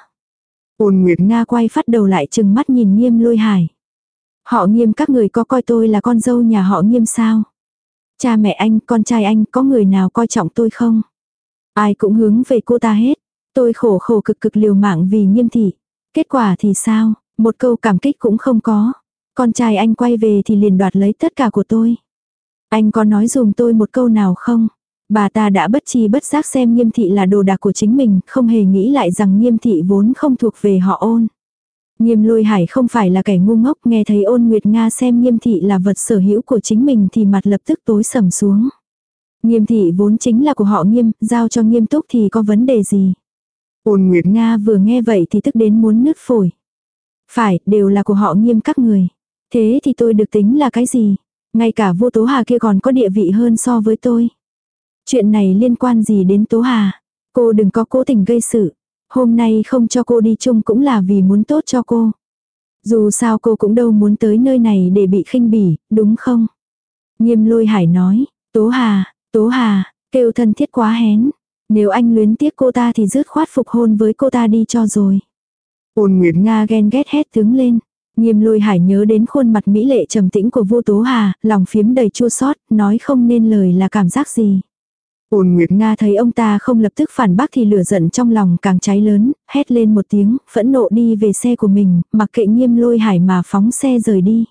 Ôn Nguyệt Nga quay phát đầu lại chừng mắt nhìn nghiêm lôi hải. Họ nghiêm các người có coi tôi là con dâu nhà họ nghiêm sao? Cha mẹ anh, con trai anh, có người nào coi trọng tôi không? Ai cũng hướng về cô ta hết. Tôi khổ khổ cực cực liều mạng vì nghiêm thị. Kết quả thì sao, một câu cảm kích cũng không có. Con trai anh quay về thì liền đoạt lấy tất cả của tôi. Anh có nói dùm tôi một câu nào không? Bà ta đã bất chi bất giác xem nghiêm thị là đồ đạc của chính mình, không hề nghĩ lại rằng nghiêm thị vốn không thuộc về họ ôn. Nghiêm lôi hải không phải là kẻ ngu ngốc nghe thấy ôn nguyệt Nga xem nghiêm thị là vật sở hữu của chính mình thì mặt lập tức tối sầm xuống. Nghiêm thị vốn chính là của họ nghiêm, giao cho nghiêm túc thì có vấn đề gì. Ôn Nguyệt Nga vừa nghe vậy thì tức đến muốn nứt phổi. Phải, đều là của họ nghiêm các người. Thế thì tôi được tính là cái gì? Ngay cả vô Tố Hà kia còn có địa vị hơn so với tôi. Chuyện này liên quan gì đến Tố Hà? Cô đừng có cố tình gây sự. Hôm nay không cho cô đi chung cũng là vì muốn tốt cho cô. Dù sao cô cũng đâu muốn tới nơi này để bị khinh bỉ, đúng không? Nghiêm lôi hải nói, Tố Hà, Tố Hà, kêu thân thiết quá hén. Nếu anh luyến tiếc cô ta thì dứt khoát phục hôn với cô ta đi cho rồi. Ôn Nguyệt Nga ghen ghét hét tướng lên. Nghiêm lôi hải nhớ đến khuôn mặt mỹ lệ trầm tĩnh của vua Tố Hà, lòng phiếm đầy chua xót nói không nên lời là cảm giác gì. Ôn Nguyệt Nga thấy ông ta không lập tức phản bác thì lửa giận trong lòng càng cháy lớn, hét lên một tiếng, phẫn nộ đi về xe của mình, mặc kệ nghiêm lôi hải mà phóng xe rời đi.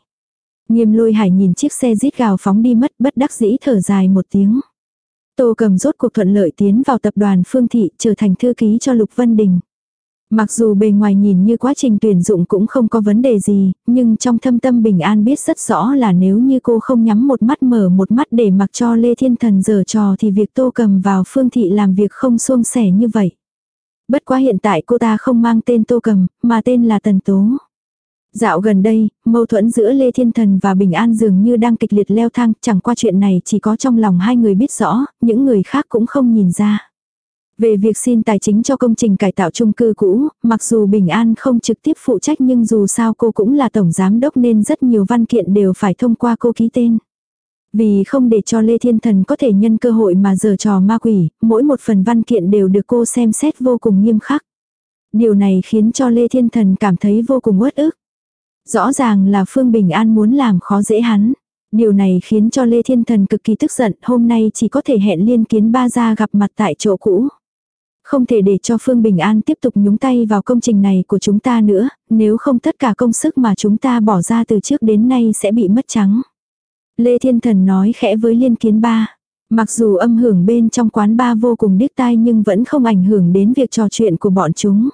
Nghiêm lôi hải nhìn chiếc xe rít gào phóng đi mất bất đắc dĩ thở dài một tiếng. Tô cầm rốt cuộc thuận lợi tiến vào tập đoàn Phương Thị trở thành thư ký cho Lục Vân Đình. Mặc dù bề ngoài nhìn như quá trình tuyển dụng cũng không có vấn đề gì, nhưng trong thâm tâm bình an biết rất rõ là nếu như cô không nhắm một mắt mở một mắt để mặc cho Lê Thiên Thần giở trò thì việc tô cầm vào phương thị làm việc không suông sẻ như vậy. Bất quá hiện tại cô ta không mang tên tô cầm, mà tên là Tần Tố. Dạo gần đây, mâu thuẫn giữa Lê Thiên Thần và Bình An dường như đang kịch liệt leo thang, chẳng qua chuyện này chỉ có trong lòng hai người biết rõ, những người khác cũng không nhìn ra. Về việc xin tài chính cho công trình cải tạo chung cư cũ, mặc dù Bình An không trực tiếp phụ trách nhưng dù sao cô cũng là tổng giám đốc nên rất nhiều văn kiện đều phải thông qua cô ký tên. Vì không để cho Lê Thiên Thần có thể nhân cơ hội mà giở trò ma quỷ, mỗi một phần văn kiện đều được cô xem xét vô cùng nghiêm khắc. Điều này khiến cho Lê Thiên Thần cảm thấy vô cùng uất ức. Rõ ràng là Phương Bình An muốn làm khó dễ hắn. Điều này khiến cho Lê Thiên Thần cực kỳ tức giận, hôm nay chỉ có thể hẹn liên kiến ba ra gặp mặt tại chỗ cũ. Không thể để cho Phương Bình An tiếp tục nhúng tay vào công trình này của chúng ta nữa, nếu không tất cả công sức mà chúng ta bỏ ra từ trước đến nay sẽ bị mất trắng. Lê Thiên Thần nói khẽ với liên kiến ba. Mặc dù âm hưởng bên trong quán ba vô cùng điếc tai nhưng vẫn không ảnh hưởng đến việc trò chuyện của bọn chúng.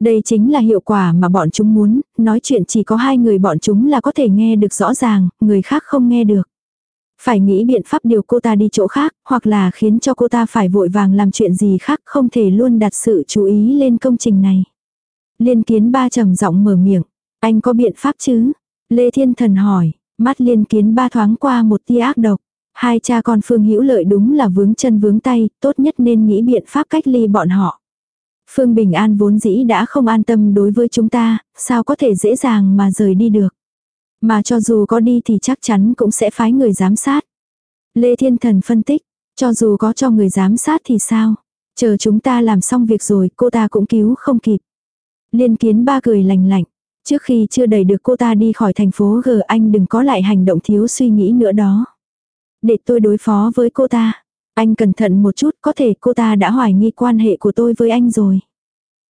Đây chính là hiệu quả mà bọn chúng muốn, nói chuyện chỉ có hai người bọn chúng là có thể nghe được rõ ràng, người khác không nghe được. Phải nghĩ biện pháp điều cô ta đi chỗ khác, hoặc là khiến cho cô ta phải vội vàng làm chuyện gì khác, không thể luôn đặt sự chú ý lên công trình này. Liên kiến ba trầm giọng mở miệng. Anh có biện pháp chứ? Lê Thiên Thần hỏi, mắt liên kiến ba thoáng qua một tia ác độc. Hai cha con Phương Hữu Lợi đúng là vướng chân vướng tay, tốt nhất nên nghĩ biện pháp cách ly bọn họ. Phương Bình An vốn dĩ đã không an tâm đối với chúng ta, sao có thể dễ dàng mà rời đi được. Mà cho dù có đi thì chắc chắn cũng sẽ phái người giám sát. Lê Thiên Thần phân tích, cho dù có cho người giám sát thì sao? Chờ chúng ta làm xong việc rồi cô ta cũng cứu không kịp. Liên kiến ba cười lành lạnh. Trước khi chưa đẩy được cô ta đi khỏi thành phố G anh đừng có lại hành động thiếu suy nghĩ nữa đó. Để tôi đối phó với cô ta. Anh cẩn thận một chút có thể cô ta đã hoài nghi quan hệ của tôi với anh rồi.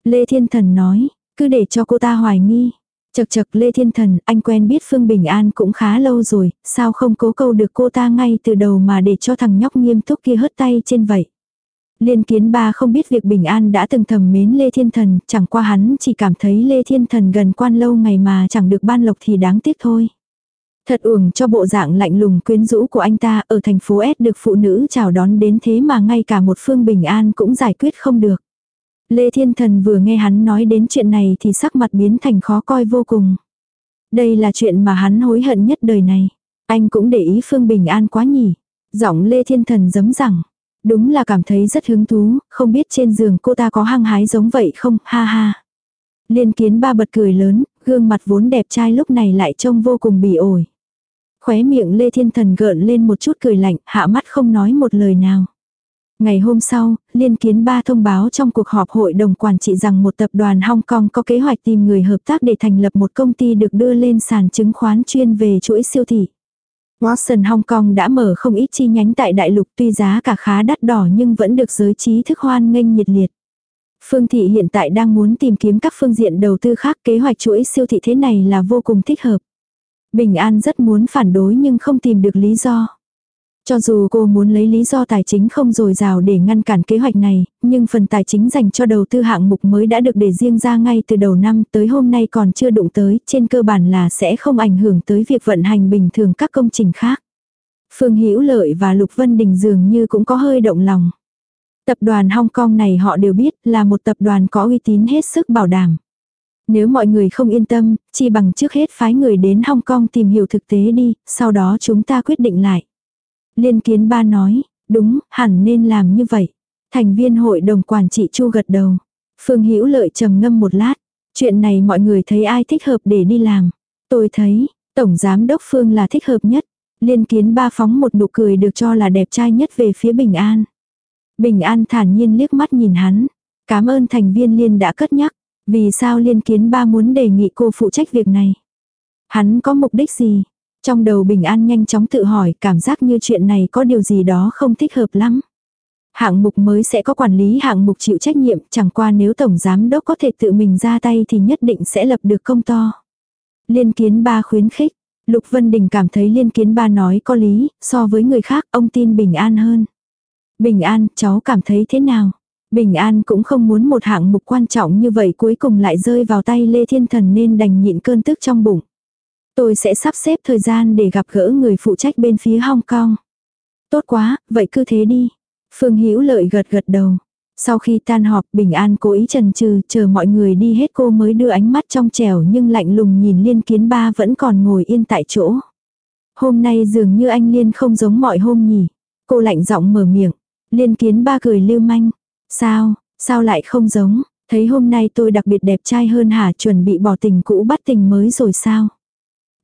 Lê Thiên Thần nói, cứ để cho cô ta hoài nghi. Chật chật Lê Thiên Thần, anh quen biết Phương Bình An cũng khá lâu rồi, sao không cố câu được cô ta ngay từ đầu mà để cho thằng nhóc nghiêm túc kia hất tay trên vậy. Liên kiến ba không biết việc Bình An đã từng thầm mến Lê Thiên Thần, chẳng qua hắn chỉ cảm thấy Lê Thiên Thần gần quan lâu ngày mà chẳng được ban lộc thì đáng tiếc thôi. Thật uổng cho bộ dạng lạnh lùng quyến rũ của anh ta ở thành phố S được phụ nữ chào đón đến thế mà ngay cả một phương bình an cũng giải quyết không được. Lê Thiên Thần vừa nghe hắn nói đến chuyện này thì sắc mặt biến thành khó coi vô cùng. Đây là chuyện mà hắn hối hận nhất đời này. Anh cũng để ý Phương Bình An quá nhỉ. Giọng Lê Thiên Thần giấm rằng. Đúng là cảm thấy rất hứng thú, không biết trên giường cô ta có hăng hái giống vậy không, ha ha. Liên kiến ba bật cười lớn, gương mặt vốn đẹp trai lúc này lại trông vô cùng bỉ ổi. Khóe miệng Lê Thiên Thần gợn lên một chút cười lạnh, hạ mắt không nói một lời nào. Ngày hôm sau, Liên Kiến Ba thông báo trong cuộc họp hội đồng quản trị rằng một tập đoàn Hong Kong có kế hoạch tìm người hợp tác để thành lập một công ty được đưa lên sàn chứng khoán chuyên về chuỗi siêu thị. Watson Hong Kong đã mở không ít chi nhánh tại đại lục tuy giá cả khá đắt đỏ nhưng vẫn được giới trí thức hoan nghênh nhiệt liệt. Phương Thị hiện tại đang muốn tìm kiếm các phương diện đầu tư khác kế hoạch chuỗi siêu thị thế này là vô cùng thích hợp. Bình An rất muốn phản đối nhưng không tìm được lý do. Cho dù cô muốn lấy lý do tài chính không dồi dào để ngăn cản kế hoạch này, nhưng phần tài chính dành cho đầu tư hạng mục mới đã được để riêng ra ngay từ đầu năm tới hôm nay còn chưa đụng tới, trên cơ bản là sẽ không ảnh hưởng tới việc vận hành bình thường các công trình khác. Phương Hữu Lợi và Lục Vân Đình dường như cũng có hơi động lòng. Tập đoàn Hong Kong này họ đều biết là một tập đoàn có uy tín hết sức bảo đảm. Nếu mọi người không yên tâm, chỉ bằng trước hết phái người đến Hong Kong tìm hiểu thực tế đi, sau đó chúng ta quyết định lại. Liên kiến ba nói, đúng, hẳn nên làm như vậy. Thành viên hội đồng quản trị chu gật đầu. Phương Hữu lợi trầm ngâm một lát. Chuyện này mọi người thấy ai thích hợp để đi làm. Tôi thấy, Tổng Giám Đốc Phương là thích hợp nhất. Liên kiến ba phóng một nụ cười được cho là đẹp trai nhất về phía Bình An. Bình An thản nhiên liếc mắt nhìn hắn. Cảm ơn thành viên Liên đã cất nhắc. Vì sao liên kiến ba muốn đề nghị cô phụ trách việc này? Hắn có mục đích gì? Trong đầu bình an nhanh chóng tự hỏi cảm giác như chuyện này có điều gì đó không thích hợp lắm. Hạng mục mới sẽ có quản lý hạng mục chịu trách nhiệm, chẳng qua nếu tổng giám đốc có thể tự mình ra tay thì nhất định sẽ lập được công to. Liên kiến ba khuyến khích, Lục Vân Đình cảm thấy liên kiến ba nói có lý, so với người khác ông tin bình an hơn. Bình an, cháu cảm thấy thế nào? Bình an cũng không muốn một hạng mục quan trọng như vậy cuối cùng lại rơi vào tay Lê Thiên Thần nên đành nhịn cơn tức trong bụng. Tôi sẽ sắp xếp thời gian để gặp gỡ người phụ trách bên phía Hong Kong. Tốt quá, vậy cứ thế đi. Phương Hữu Lợi gật gật đầu. Sau khi tan họp, Bình An cố ý trần trừ, chờ mọi người đi hết cô mới đưa ánh mắt trong trẻo nhưng lạnh lùng nhìn Liên Kiến Ba vẫn còn ngồi yên tại chỗ. Hôm nay dường như anh Liên không giống mọi hôm nhỉ. Cô lạnh giọng mở miệng. Liên Kiến Ba cười lưu manh. Sao, sao lại không giống, thấy hôm nay tôi đặc biệt đẹp trai hơn hả chuẩn bị bỏ tình cũ bắt tình mới rồi sao?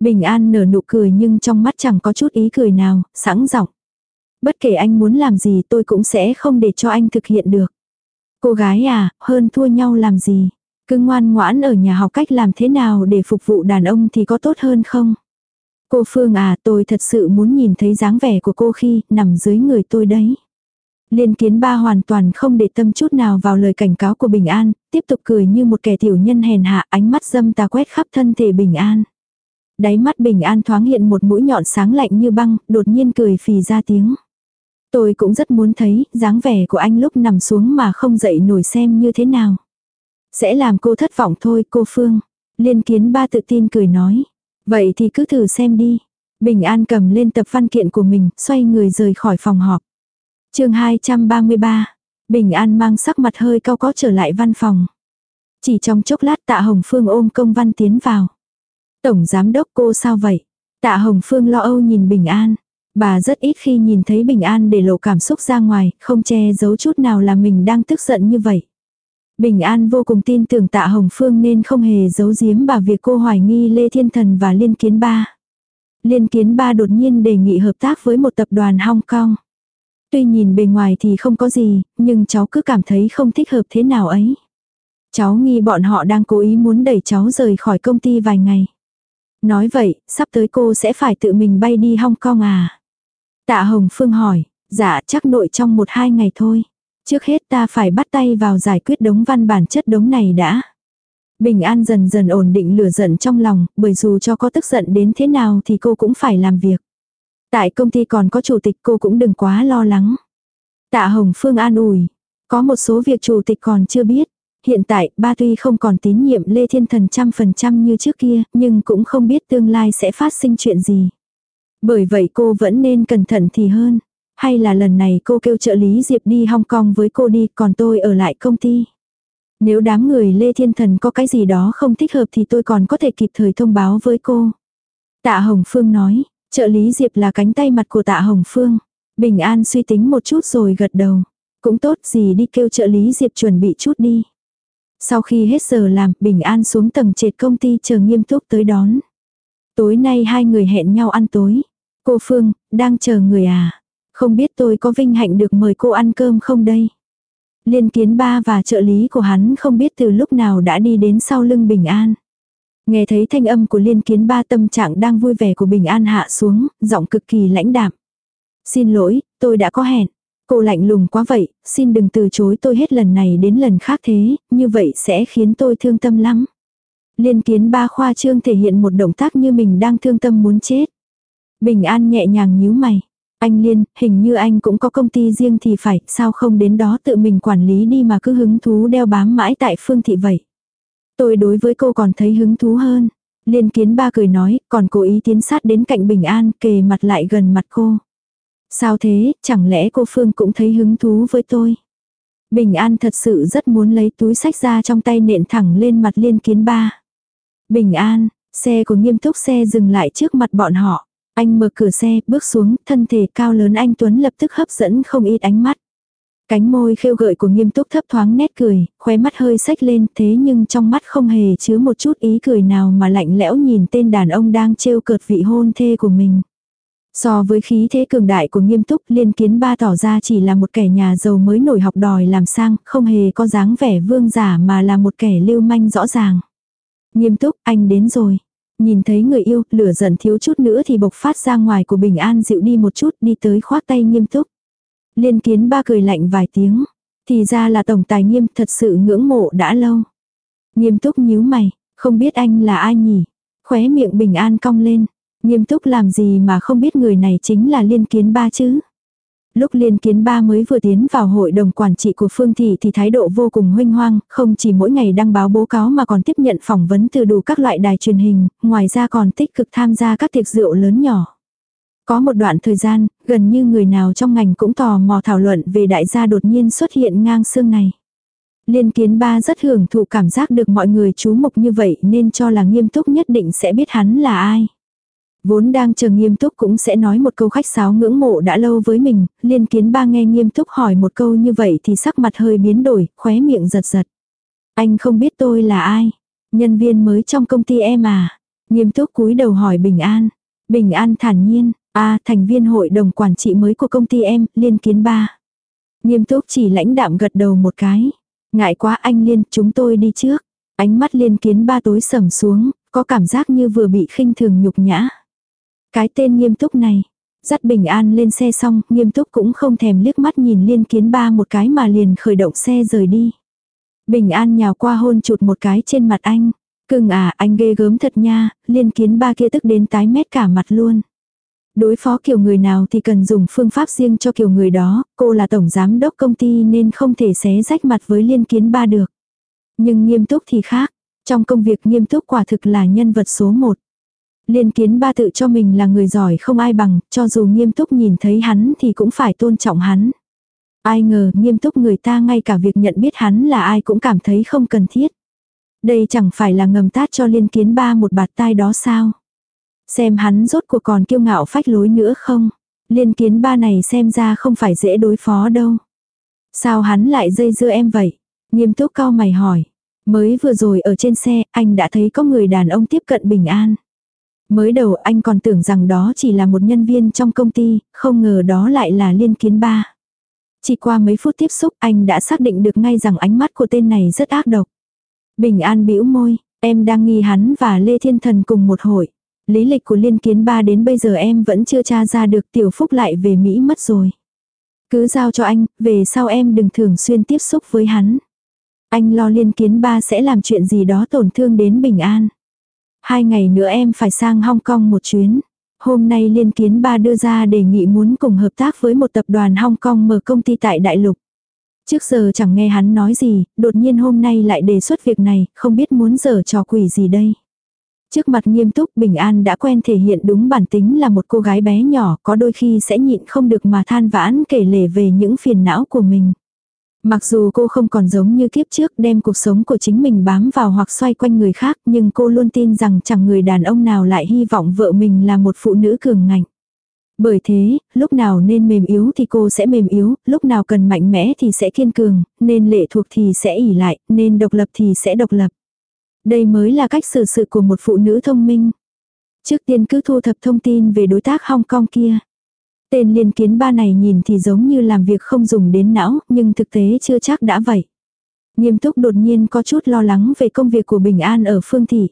Bình An nở nụ cười nhưng trong mắt chẳng có chút ý cười nào, sẵn giọng. Bất kể anh muốn làm gì tôi cũng sẽ không để cho anh thực hiện được. Cô gái à, hơn thua nhau làm gì? Cứ ngoan ngoãn ở nhà học cách làm thế nào để phục vụ đàn ông thì có tốt hơn không? Cô Phương à, tôi thật sự muốn nhìn thấy dáng vẻ của cô khi nằm dưới người tôi đấy. Liên kiến ba hoàn toàn không để tâm chút nào vào lời cảnh cáo của Bình An, tiếp tục cười như một kẻ tiểu nhân hèn hạ ánh mắt dâm tà quét khắp thân thể Bình An. Đáy mắt Bình An thoáng hiện một mũi nhọn sáng lạnh như băng, đột nhiên cười phì ra tiếng. Tôi cũng rất muốn thấy dáng vẻ của anh lúc nằm xuống mà không dậy nổi xem như thế nào. Sẽ làm cô thất vọng thôi cô Phương. Liên kiến ba tự tin cười nói. Vậy thì cứ thử xem đi. Bình An cầm lên tập văn kiện của mình, xoay người rời khỏi phòng họp chương 233, Bình An mang sắc mặt hơi cao có trở lại văn phòng. Chỉ trong chốc lát tạ Hồng Phương ôm công văn tiến vào. Tổng giám đốc cô sao vậy? Tạ Hồng Phương lo âu nhìn Bình An. Bà rất ít khi nhìn thấy Bình An để lộ cảm xúc ra ngoài, không che giấu chút nào là mình đang tức giận như vậy. Bình An vô cùng tin tưởng tạ Hồng Phương nên không hề giấu giếm bà việc cô hoài nghi Lê Thiên Thần và Liên Kiến Ba. Liên Kiến Ba đột nhiên đề nghị hợp tác với một tập đoàn Hong Kong. Tuy nhìn bề ngoài thì không có gì, nhưng cháu cứ cảm thấy không thích hợp thế nào ấy. Cháu nghi bọn họ đang cố ý muốn đẩy cháu rời khỏi công ty vài ngày. Nói vậy, sắp tới cô sẽ phải tự mình bay đi Hong Kong à? Tạ Hồng Phương hỏi, dạ chắc nội trong một hai ngày thôi. Trước hết ta phải bắt tay vào giải quyết đống văn bản chất đống này đã. Bình An dần dần ổn định lửa giận trong lòng, bởi dù cho có tức giận đến thế nào thì cô cũng phải làm việc. Tại công ty còn có chủ tịch cô cũng đừng quá lo lắng. Tạ Hồng Phương an ủi. Có một số việc chủ tịch còn chưa biết. Hiện tại, ba tuy không còn tín nhiệm Lê Thiên Thần trăm phần trăm như trước kia, nhưng cũng không biết tương lai sẽ phát sinh chuyện gì. Bởi vậy cô vẫn nên cẩn thận thì hơn. Hay là lần này cô kêu trợ lý Diệp đi Hong Kong với cô đi, còn tôi ở lại công ty. Nếu đám người Lê Thiên Thần có cái gì đó không thích hợp thì tôi còn có thể kịp thời thông báo với cô. Tạ Hồng Phương nói, Trợ lý Diệp là cánh tay mặt của tạ Hồng Phương. Bình An suy tính một chút rồi gật đầu. Cũng tốt gì đi kêu trợ lý Diệp chuẩn bị chút đi. Sau khi hết giờ làm, Bình An xuống tầng trệt công ty chờ nghiêm túc tới đón. Tối nay hai người hẹn nhau ăn tối. Cô Phương, đang chờ người à? Không biết tôi có vinh hạnh được mời cô ăn cơm không đây? Liên kiến ba và trợ lý của hắn không biết từ lúc nào đã đi đến sau lưng Bình An. Nghe thấy thanh âm của liên kiến ba tâm trạng đang vui vẻ của Bình An hạ xuống, giọng cực kỳ lãnh đạm. Xin lỗi, tôi đã có hẹn. Cô lạnh lùng quá vậy, xin đừng từ chối tôi hết lần này đến lần khác thế, như vậy sẽ khiến tôi thương tâm lắm. Liên kiến ba khoa trương thể hiện một động tác như mình đang thương tâm muốn chết. Bình An nhẹ nhàng nhíu mày. Anh Liên, hình như anh cũng có công ty riêng thì phải, sao không đến đó tự mình quản lý đi mà cứ hứng thú đeo bám mãi tại phương thị vậy. Tôi đối với cô còn thấy hứng thú hơn. Liên kiến ba cười nói, còn cố ý tiến sát đến cạnh Bình An, kề mặt lại gần mặt cô. Sao thế, chẳng lẽ cô Phương cũng thấy hứng thú với tôi? Bình An thật sự rất muốn lấy túi sách ra trong tay nện thẳng lên mặt liên kiến ba. Bình An, xe của nghiêm túc xe dừng lại trước mặt bọn họ. Anh mở cửa xe, bước xuống, thân thể cao lớn anh Tuấn lập tức hấp dẫn không ít ánh mắt. Cánh môi khêu gợi của nghiêm túc thấp thoáng nét cười, khóe mắt hơi sách lên thế nhưng trong mắt không hề chứa một chút ý cười nào mà lạnh lẽo nhìn tên đàn ông đang trêu cợt vị hôn thê của mình. So với khí thế cường đại của nghiêm túc liên kiến ba tỏ ra chỉ là một kẻ nhà giàu mới nổi học đòi làm sang, không hề có dáng vẻ vương giả mà là một kẻ lưu manh rõ ràng. Nghiêm túc, anh đến rồi. Nhìn thấy người yêu, lửa giận thiếu chút nữa thì bộc phát ra ngoài của bình an dịu đi một chút đi tới khoát tay nghiêm túc. Liên kiến ba cười lạnh vài tiếng. Thì ra là tổng tài nghiêm thật sự ngưỡng mộ đã lâu. Nghiêm túc nhíu mày, không biết anh là ai nhỉ? Khóe miệng bình an cong lên. Nghiêm túc làm gì mà không biết người này chính là liên kiến ba chứ? Lúc liên kiến ba mới vừa tiến vào hội đồng quản trị của Phương Thị thì thái độ vô cùng huynh hoang, không chỉ mỗi ngày đăng báo bố cáo mà còn tiếp nhận phỏng vấn từ đủ các loại đài truyền hình, ngoài ra còn tích cực tham gia các tiệc rượu lớn nhỏ. Có một đoạn thời gian, gần như người nào trong ngành cũng tò mò thảo luận về đại gia đột nhiên xuất hiện ngang xương này. Liên kiến ba rất hưởng thụ cảm giác được mọi người chú mục như vậy nên cho là nghiêm túc nhất định sẽ biết hắn là ai. Vốn đang chờ nghiêm túc cũng sẽ nói một câu khách sáo ngưỡng mộ đã lâu với mình, liên kiến ba nghe nghiêm túc hỏi một câu như vậy thì sắc mặt hơi biến đổi, khóe miệng giật giật. Anh không biết tôi là ai? Nhân viên mới trong công ty em à? Nghiêm túc cúi đầu hỏi Bình An. Bình An thản nhiên, a à, thành viên hội đồng quản trị mới của công ty em, liên kiến ba. Nghiêm túc chỉ lãnh đạm gật đầu một cái. Ngại quá anh liên, chúng tôi đi trước. Ánh mắt liên kiến ba tối sầm xuống, có cảm giác như vừa bị khinh thường nhục nhã. Cái tên nghiêm túc này. Dắt bình an lên xe xong, nghiêm túc cũng không thèm liếc mắt nhìn liên kiến ba một cái mà liền khởi động xe rời đi. Bình an nhào qua hôn chụt một cái trên mặt anh. Cưng à, anh ghê gớm thật nha, liên kiến ba kia tức đến tái mét cả mặt luôn. Đối phó kiểu người nào thì cần dùng phương pháp riêng cho kiểu người đó, cô là tổng giám đốc công ty nên không thể xé rách mặt với liên kiến ba được. Nhưng nghiêm túc thì khác, trong công việc nghiêm túc quả thực là nhân vật số một. Liên kiến ba tự cho mình là người giỏi không ai bằng, cho dù nghiêm túc nhìn thấy hắn thì cũng phải tôn trọng hắn. Ai ngờ nghiêm túc người ta ngay cả việc nhận biết hắn là ai cũng cảm thấy không cần thiết. Đây chẳng phải là ngầm tát cho liên kiến ba một bạt tai đó sao. Xem hắn rốt cuộc còn kiêu ngạo phách lối nữa không. Liên kiến ba này xem ra không phải dễ đối phó đâu. Sao hắn lại dây dưa em vậy? Nghiêm túc cao mày hỏi. Mới vừa rồi ở trên xe, anh đã thấy có người đàn ông tiếp cận bình an. Mới đầu anh còn tưởng rằng đó chỉ là một nhân viên trong công ty, không ngờ đó lại là liên kiến ba. Chỉ qua mấy phút tiếp xúc anh đã xác định được ngay rằng ánh mắt của tên này rất ác độc. Bình an bĩu môi, em đang nghi hắn và Lê Thiên Thần cùng một hội. Lý lịch của liên kiến ba đến bây giờ em vẫn chưa tra ra được tiểu phúc lại về Mỹ mất rồi. Cứ giao cho anh, về sau em đừng thường xuyên tiếp xúc với hắn. Anh lo liên kiến ba sẽ làm chuyện gì đó tổn thương đến bình an. Hai ngày nữa em phải sang Hong Kong một chuyến. Hôm nay liên kiến ba đưa ra đề nghị muốn cùng hợp tác với một tập đoàn Hong Kong mở công ty tại Đại Lục. Trước giờ chẳng nghe hắn nói gì, đột nhiên hôm nay lại đề xuất việc này, không biết muốn giở trò quỷ gì đây. Trước mặt nghiêm túc Bình An đã quen thể hiện đúng bản tính là một cô gái bé nhỏ có đôi khi sẽ nhịn không được mà than vãn kể lể về những phiền não của mình. Mặc dù cô không còn giống như kiếp trước đem cuộc sống của chính mình bám vào hoặc xoay quanh người khác nhưng cô luôn tin rằng chẳng người đàn ông nào lại hy vọng vợ mình là một phụ nữ cường ngạnh. Bởi thế, lúc nào nên mềm yếu thì cô sẽ mềm yếu, lúc nào cần mạnh mẽ thì sẽ kiên cường, nên lệ thuộc thì sẽ ỉ lại, nên độc lập thì sẽ độc lập. Đây mới là cách xử sự của một phụ nữ thông minh. Trước tiên cứ thu thập thông tin về đối tác Hong Kong kia. Tên liên kiến ba này nhìn thì giống như làm việc không dùng đến não, nhưng thực tế chưa chắc đã vậy. Nghiêm túc đột nhiên có chút lo lắng về công việc của Bình An ở phương thị.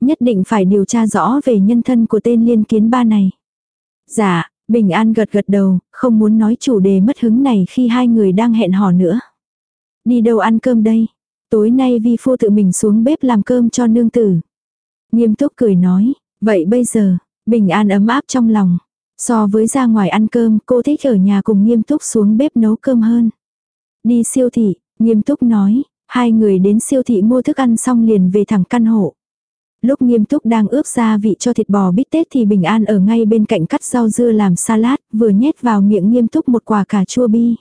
Nhất định phải điều tra rõ về nhân thân của tên liên kiến ba này. Dạ, Bình An gật gật đầu, không muốn nói chủ đề mất hứng này khi hai người đang hẹn hò nữa. Đi đâu ăn cơm đây? Tối nay vi phu tự mình xuống bếp làm cơm cho nương tử. Nghiêm túc cười nói, vậy bây giờ, Bình An ấm áp trong lòng. So với ra ngoài ăn cơm, cô thích ở nhà cùng nghiêm túc xuống bếp nấu cơm hơn. Đi siêu thị, nghiêm túc nói, hai người đến siêu thị mua thức ăn xong liền về thẳng căn hộ. Lúc nghiêm túc đang ướp gia vị cho thịt bò bít tết thì bình an ở ngay bên cạnh cắt rau dưa làm salad, vừa nhét vào miệng nghiêm túc một quả cà chua bi.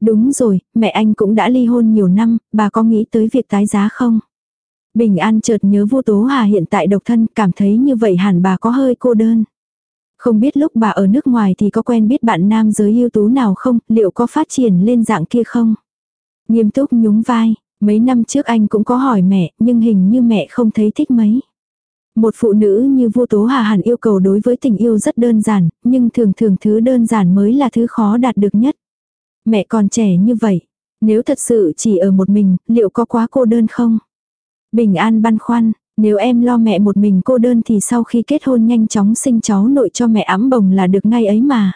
Đúng rồi, mẹ anh cũng đã ly hôn nhiều năm, bà có nghĩ tới việc tái giá không? Bình an chợt nhớ vô tố hà hiện tại độc thân, cảm thấy như vậy hẳn bà có hơi cô đơn. Không biết lúc bà ở nước ngoài thì có quen biết bạn nam giới ưu tú nào không, liệu có phát triển lên dạng kia không? Nghiêm túc nhún vai, mấy năm trước anh cũng có hỏi mẹ, nhưng hình như mẹ không thấy thích mấy. Một phụ nữ như vô tố hà hẳn yêu cầu đối với tình yêu rất đơn giản, nhưng thường thường thứ đơn giản mới là thứ khó đạt được nhất. Mẹ còn trẻ như vậy, nếu thật sự chỉ ở một mình, liệu có quá cô đơn không? Bình an băn khoăn, nếu em lo mẹ một mình cô đơn thì sau khi kết hôn nhanh chóng sinh cháu nội cho mẹ ấm bồng là được ngay ấy mà.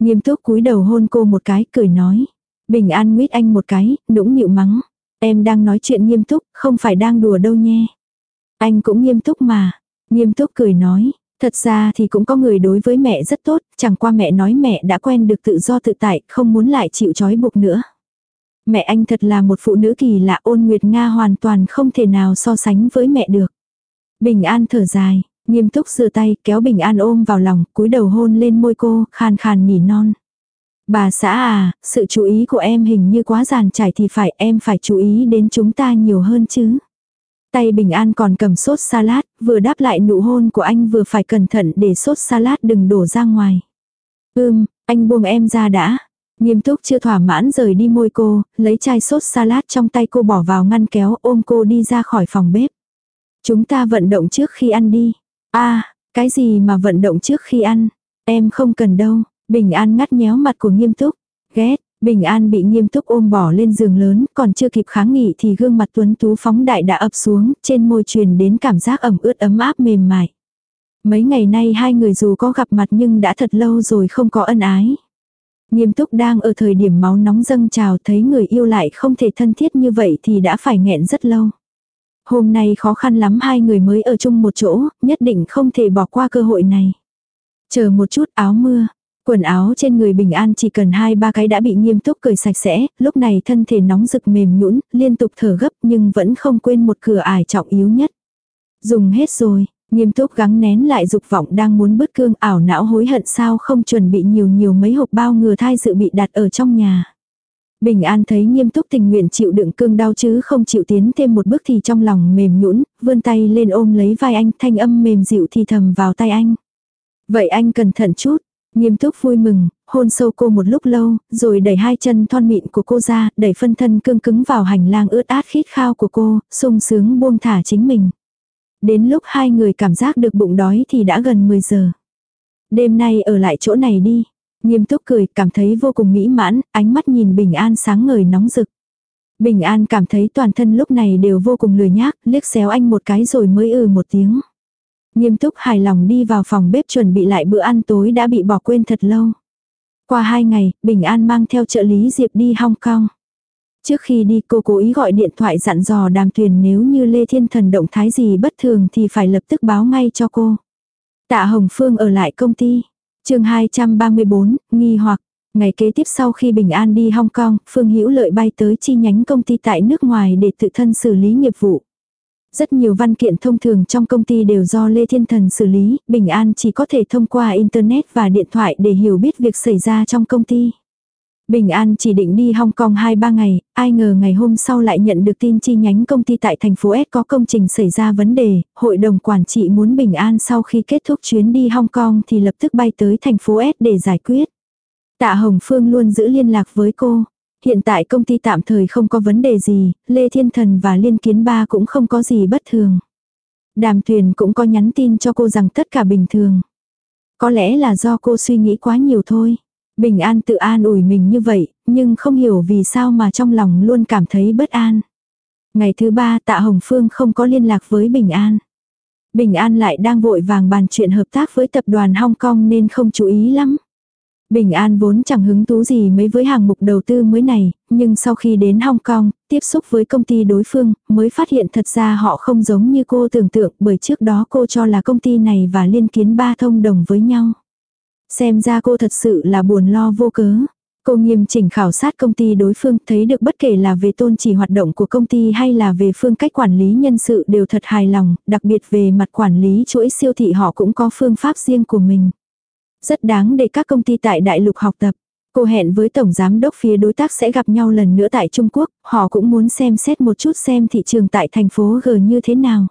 Nghiêm túc cúi đầu hôn cô một cái, cười nói. Bình an nguyết anh một cái, nũng nịu mắng. Em đang nói chuyện nghiêm túc, không phải đang đùa đâu nhé. Anh cũng nghiêm túc mà. Nghiêm túc cười nói. Thật ra thì cũng có người đối với mẹ rất tốt, chẳng qua mẹ nói mẹ đã quen được tự do tự tại, không muốn lại chịu trói buộc nữa. Mẹ anh thật là một phụ nữ kỳ lạ ôn nguyệt Nga hoàn toàn không thể nào so sánh với mẹ được. Bình an thở dài, nghiêm túc rửa tay kéo bình an ôm vào lòng, cúi đầu hôn lên môi cô, khàn khàn nỉ non. Bà xã à, sự chú ý của em hình như quá giàn trải thì phải em phải chú ý đến chúng ta nhiều hơn chứ. Tay bình an còn cầm sốt salad, vừa đáp lại nụ hôn của anh vừa phải cẩn thận để sốt salad đừng đổ ra ngoài. Ưm, anh buông em ra đã. Nghiêm túc chưa thỏa mãn rời đi môi cô, lấy chai sốt salad trong tay cô bỏ vào ngăn kéo ôm cô đi ra khỏi phòng bếp. Chúng ta vận động trước khi ăn đi. a à, cái gì mà vận động trước khi ăn? Em không cần đâu. Bình An ngắt nhéo mặt của nghiêm túc. Ghét, Bình An bị nghiêm túc ôm bỏ lên giường lớn, còn chưa kịp kháng nghị thì gương mặt tuấn tú phóng đại đã ập xuống, trên môi truyền đến cảm giác ẩm ướt ấm áp mềm mại. Mấy ngày nay hai người dù có gặp mặt nhưng đã thật lâu rồi không có ân ái. Nghiêm túc đang ở thời điểm máu nóng dâng trào thấy người yêu lại không thể thân thiết như vậy thì đã phải nghẹn rất lâu. Hôm nay khó khăn lắm hai người mới ở chung một chỗ, nhất định không thể bỏ qua cơ hội này. Chờ một chút áo mưa, Quần áo trên người bình an chỉ cần hai ba cái đã bị nghiêm túc cởi sạch sẽ, lúc này thân thể nóng rực mềm nhũn, liên tục thở gấp nhưng vẫn không quên một cửa ải trọng yếu nhất. Dùng hết rồi, nghiêm túc gắng nén lại dục vọng đang muốn bứt cương ảo não hối hận sao không chuẩn bị nhiều nhiều mấy hộp bao ngừa thai dự bị đặt ở trong nhà. Bình An thấy nghiêm túc tình nguyện chịu đựng cương đau chứ không chịu tiến thêm một bước thì trong lòng mềm nhũn, vươn tay lên ôm lấy vai anh, thanh âm mềm dịu thì thầm vào tay anh. Vậy anh cẩn thận chút, Nghiêm túc vui mừng, hôn sâu cô một lúc lâu, rồi đẩy hai chân thon mịn của cô ra, đẩy phân thân cương cứng vào hành lang ướt át khít khao của cô, sung sướng buông thả chính mình. Đến lúc hai người cảm giác được bụng đói thì đã gần 10 giờ. Đêm nay ở lại chỗ này đi. Nghiêm túc cười, cảm thấy vô cùng mỹ mãn, ánh mắt nhìn bình an sáng ngời nóng rực. Bình an cảm thấy toàn thân lúc này đều vô cùng lười nhác, liếc xéo anh một cái rồi mới ừ một tiếng. Nghiêm túc hài lòng đi vào phòng bếp chuẩn bị lại bữa ăn tối đã bị bỏ quên thật lâu. Qua hai ngày, Bình An mang theo trợ lý Diệp đi Hong Kong. Trước khi đi cô cố ý gọi điện thoại dặn dò đàm tuyền nếu như Lê Thiên Thần động thái gì bất thường thì phải lập tức báo ngay cho cô. Tạ Hồng Phương ở lại công ty. chương 234, nghi hoặc. Ngày kế tiếp sau khi Bình An đi Hong Kong, Phương Hữu Lợi bay tới chi nhánh công ty tại nước ngoài để tự thân xử lý nghiệp vụ. Rất nhiều văn kiện thông thường trong công ty đều do Lê Thiên Thần xử lý, Bình An chỉ có thể thông qua Internet và điện thoại để hiểu biết việc xảy ra trong công ty. Bình An chỉ định đi Hong Kong 2-3 ngày, ai ngờ ngày hôm sau lại nhận được tin chi nhánh công ty tại thành phố S có công trình xảy ra vấn đề, hội đồng quản trị muốn Bình An sau khi kết thúc chuyến đi Hong Kong thì lập tức bay tới thành phố S để giải quyết. Tạ Hồng Phương luôn giữ liên lạc với cô, Hiện tại công ty tạm thời không có vấn đề gì, Lê Thiên Thần và Liên Kiến Ba cũng không có gì bất thường. Đàm Tuyền cũng có nhắn tin cho cô rằng tất cả bình thường. Có lẽ là do cô suy nghĩ quá nhiều thôi. Bình an tự an ủi mình như vậy, nhưng không hiểu vì sao mà trong lòng luôn cảm thấy bất an. Ngày thứ ba tạ Hồng Phương không có liên lạc với Bình An. Bình An lại đang vội vàng bàn chuyện hợp tác với tập đoàn Hong Kong nên không chú ý lắm. Bình An vốn chẳng hứng thú gì mấy với hàng mục đầu tư mới này, nhưng sau khi đến Hong Kong, tiếp xúc với công ty đối phương, mới phát hiện thật ra họ không giống như cô tưởng tượng bởi trước đó cô cho là công ty này và liên kiến ba thông đồng với nhau. Xem ra cô thật sự là buồn lo vô cớ. Cô nghiêm chỉnh khảo sát công ty đối phương thấy được bất kể là về tôn chỉ hoạt động của công ty hay là về phương cách quản lý nhân sự đều thật hài lòng, đặc biệt về mặt quản lý chuỗi siêu thị họ cũng có phương pháp riêng của mình. Rất đáng để các công ty tại đại lục học tập. Cô hẹn với Tổng Giám đốc phía đối tác sẽ gặp nhau lần nữa tại Trung Quốc, họ cũng muốn xem xét một chút xem thị trường tại thành phố G như thế nào.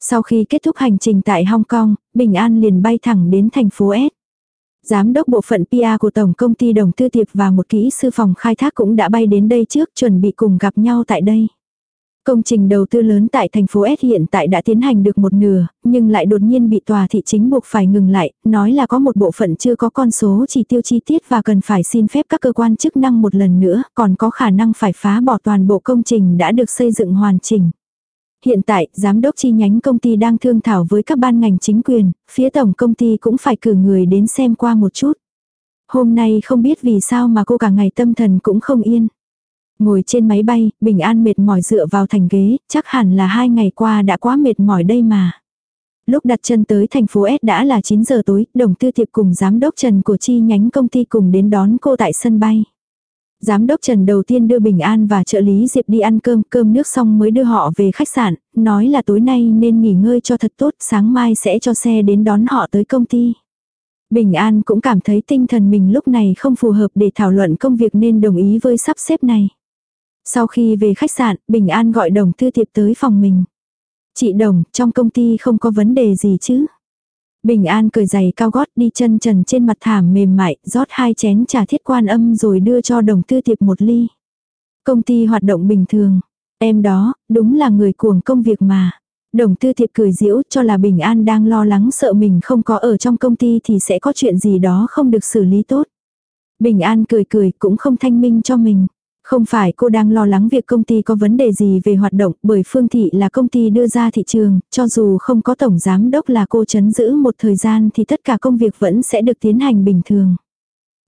Sau khi kết thúc hành trình tại Hong Kong, Bình An liền bay thẳng đến thành phố S. Giám đốc bộ phận PR của Tổng công ty Đồng Tư Tiệp và một kỹ sư phòng khai thác cũng đã bay đến đây trước chuẩn bị cùng gặp nhau tại đây. Công trình đầu tư lớn tại thành phố S hiện tại đã tiến hành được một nửa, nhưng lại đột nhiên bị tòa thị chính buộc phải ngừng lại, nói là có một bộ phận chưa có con số chỉ tiêu chi tiết và cần phải xin phép các cơ quan chức năng một lần nữa, còn có khả năng phải phá bỏ toàn bộ công trình đã được xây dựng hoàn chỉnh. Hiện tại, giám đốc chi nhánh công ty đang thương thảo với các ban ngành chính quyền, phía tổng công ty cũng phải cử người đến xem qua một chút. Hôm nay không biết vì sao mà cô cả ngày tâm thần cũng không yên. Ngồi trên máy bay, bình an mệt mỏi dựa vào thành ghế, chắc hẳn là hai ngày qua đã quá mệt mỏi đây mà. Lúc đặt chân tới thành phố S đã là 9 giờ tối, đồng tư tiệp cùng giám đốc Trần của chi nhánh công ty cùng đến đón cô tại sân bay. Giám đốc Trần đầu tiên đưa Bình An và trợ lý Diệp đi ăn cơm, cơm nước xong mới đưa họ về khách sạn, nói là tối nay nên nghỉ ngơi cho thật tốt, sáng mai sẽ cho xe đến đón họ tới công ty. Bình An cũng cảm thấy tinh thần mình lúc này không phù hợp để thảo luận công việc nên đồng ý với sắp xếp này. Sau khi về khách sạn, Bình An gọi đồng thư tiệp tới phòng mình. Chị Đồng, trong công ty không có vấn đề gì chứ? Bình An cười giày cao gót đi chân trần trên mặt thảm mềm mại, rót hai chén trà thiết quan âm rồi đưa cho đồng tư tiệp một ly. Công ty hoạt động bình thường. Em đó, đúng là người cuồng công việc mà. Đồng tư thiệp cười giễu cho là Bình An đang lo lắng sợ mình không có ở trong công ty thì sẽ có chuyện gì đó không được xử lý tốt. Bình An cười cười cũng không thanh minh cho mình. Không phải cô đang lo lắng việc công ty có vấn đề gì về hoạt động bởi Phương Thị là công ty đưa ra thị trường, cho dù không có tổng giám đốc là cô chấn giữ một thời gian thì tất cả công việc vẫn sẽ được tiến hành bình thường.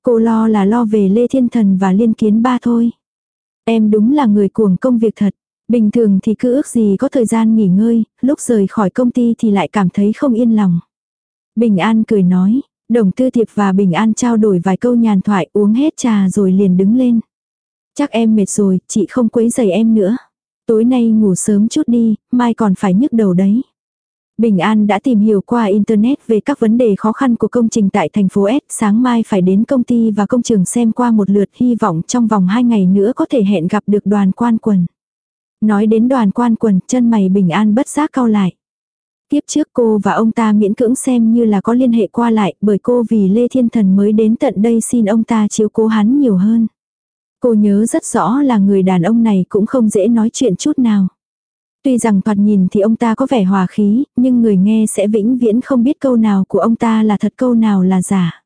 Cô lo là lo về Lê Thiên Thần và Liên Kiến Ba thôi. Em đúng là người cuồng công việc thật. Bình thường thì cứ ước gì có thời gian nghỉ ngơi, lúc rời khỏi công ty thì lại cảm thấy không yên lòng. Bình An cười nói, Đồng Tư thiệp và Bình An trao đổi vài câu nhàn thoại uống hết trà rồi liền đứng lên. Chắc em mệt rồi, chị không quấy giày em nữa. Tối nay ngủ sớm chút đi, mai còn phải nhức đầu đấy. Bình An đã tìm hiểu qua Internet về các vấn đề khó khăn của công trình tại thành phố S. Sáng mai phải đến công ty và công trường xem qua một lượt hy vọng trong vòng 2 ngày nữa có thể hẹn gặp được đoàn quan quần. Nói đến đoàn quan quần, chân mày Bình An bất giác cau lại. Tiếp trước cô và ông ta miễn cưỡng xem như là có liên hệ qua lại bởi cô vì Lê Thiên Thần mới đến tận đây xin ông ta chiếu cố hắn nhiều hơn. Cô nhớ rất rõ là người đàn ông này cũng không dễ nói chuyện chút nào. Tuy rằng thoạt nhìn thì ông ta có vẻ hòa khí, nhưng người nghe sẽ vĩnh viễn không biết câu nào của ông ta là thật câu nào là giả.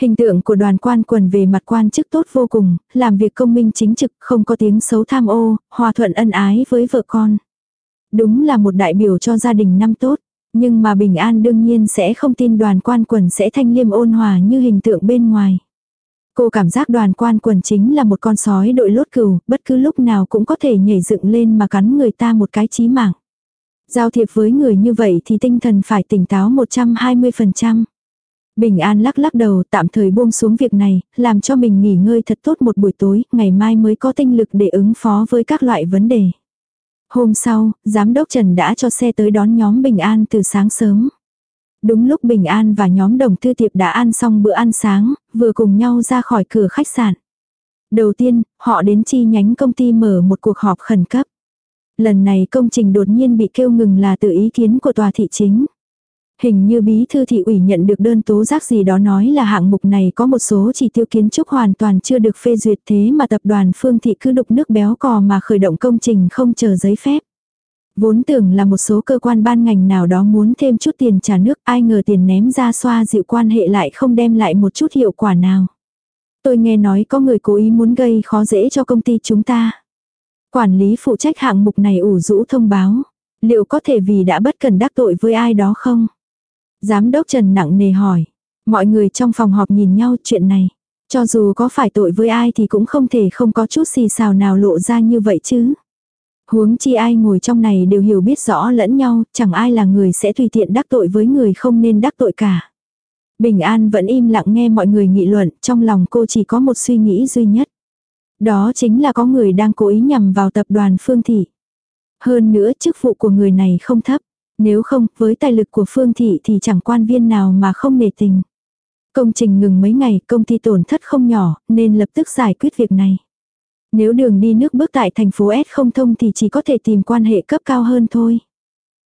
Hình tượng của đoàn quan quần về mặt quan chức tốt vô cùng, làm việc công minh chính trực, không có tiếng xấu tham ô, hòa thuận ân ái với vợ con. Đúng là một đại biểu cho gia đình năm tốt, nhưng mà bình an đương nhiên sẽ không tin đoàn quan quần sẽ thanh liêm ôn hòa như hình tượng bên ngoài. Cô cảm giác đoàn quan quần chính là một con sói đội lốt cừu, bất cứ lúc nào cũng có thể nhảy dựng lên mà cắn người ta một cái chí mạng. Giao thiệp với người như vậy thì tinh thần phải tỉnh táo 120%. Bình An lắc lắc đầu tạm thời buông xuống việc này, làm cho mình nghỉ ngơi thật tốt một buổi tối, ngày mai mới có tinh lực để ứng phó với các loại vấn đề. Hôm sau, Giám đốc Trần đã cho xe tới đón nhóm Bình An từ sáng sớm. Đúng lúc Bình An và nhóm đồng thư tiệp đã ăn xong bữa ăn sáng, vừa cùng nhau ra khỏi cửa khách sạn. Đầu tiên, họ đến chi nhánh công ty mở một cuộc họp khẩn cấp. Lần này công trình đột nhiên bị kêu ngừng là từ ý kiến của tòa thị chính. Hình như bí thư thị ủy nhận được đơn tố giác gì đó nói là hạng mục này có một số chỉ tiêu kiến trúc hoàn toàn chưa được phê duyệt thế mà tập đoàn phương thị cứ đục nước béo cò mà khởi động công trình không chờ giấy phép. Vốn tưởng là một số cơ quan ban ngành nào đó muốn thêm chút tiền trả nước, ai ngờ tiền ném ra xoa dịu quan hệ lại không đem lại một chút hiệu quả nào. Tôi nghe nói có người cố ý muốn gây khó dễ cho công ty chúng ta. Quản lý phụ trách hạng mục này ủ rũ thông báo. Liệu có thể vì đã bất cần đắc tội với ai đó không? Giám đốc Trần nặng nề hỏi. Mọi người trong phòng họp nhìn nhau chuyện này. Cho dù có phải tội với ai thì cũng không thể không có chút xì xào nào lộ ra như vậy chứ. Huống chi ai ngồi trong này đều hiểu biết rõ lẫn nhau, chẳng ai là người sẽ tùy tiện đắc tội với người không nên đắc tội cả. Bình An vẫn im lặng nghe mọi người nghị luận, trong lòng cô chỉ có một suy nghĩ duy nhất. Đó chính là có người đang cố ý nhằm vào tập đoàn Phương Thị. Hơn nữa chức vụ của người này không thấp. Nếu không, với tài lực của Phương Thị thì chẳng quan viên nào mà không nề tình. Công trình ngừng mấy ngày, công ty tổn thất không nhỏ, nên lập tức giải quyết việc này. Nếu đường đi nước bước tại thành phố S không thông thì chỉ có thể tìm quan hệ cấp cao hơn thôi.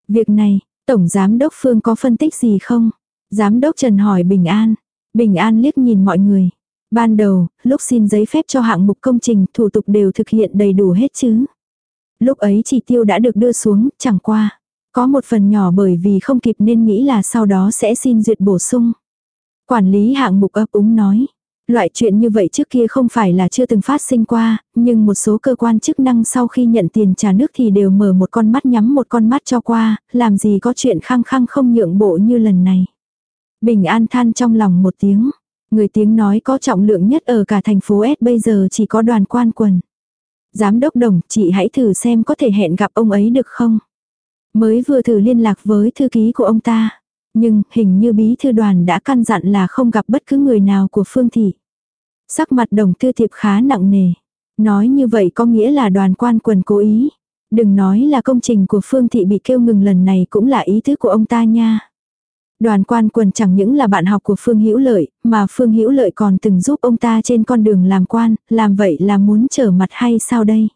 Việc này, Tổng Giám đốc Phương có phân tích gì không? Giám đốc Trần hỏi Bình An. Bình An liếc nhìn mọi người. Ban đầu, lúc xin giấy phép cho hạng mục công trình, thủ tục đều thực hiện đầy đủ hết chứ. Lúc ấy chỉ tiêu đã được đưa xuống, chẳng qua. Có một phần nhỏ bởi vì không kịp nên nghĩ là sau đó sẽ xin duyệt bổ sung. Quản lý hạng mục ấp úng nói. Loại chuyện như vậy trước kia không phải là chưa từng phát sinh qua, nhưng một số cơ quan chức năng sau khi nhận tiền trả nước thì đều mở một con mắt nhắm một con mắt cho qua, làm gì có chuyện khăng khăng không nhượng bộ như lần này. Bình an than trong lòng một tiếng. Người tiếng nói có trọng lượng nhất ở cả thành phố S bây giờ chỉ có đoàn quan quần. Giám đốc đồng, chị hãy thử xem có thể hẹn gặp ông ấy được không? Mới vừa thử liên lạc với thư ký của ông ta. Nhưng hình như bí thư đoàn đã căn dặn là không gặp bất cứ người nào của Phương Thị. Sắc mặt đồng tư thiệp khá nặng nề. Nói như vậy có nghĩa là đoàn quan quần cố ý. Đừng nói là công trình của Phương Thị bị kêu ngừng lần này cũng là ý thức của ông ta nha. Đoàn quan quần chẳng những là bạn học của Phương Hữu Lợi, mà Phương Hữu Lợi còn từng giúp ông ta trên con đường làm quan, làm vậy là muốn trở mặt hay sao đây?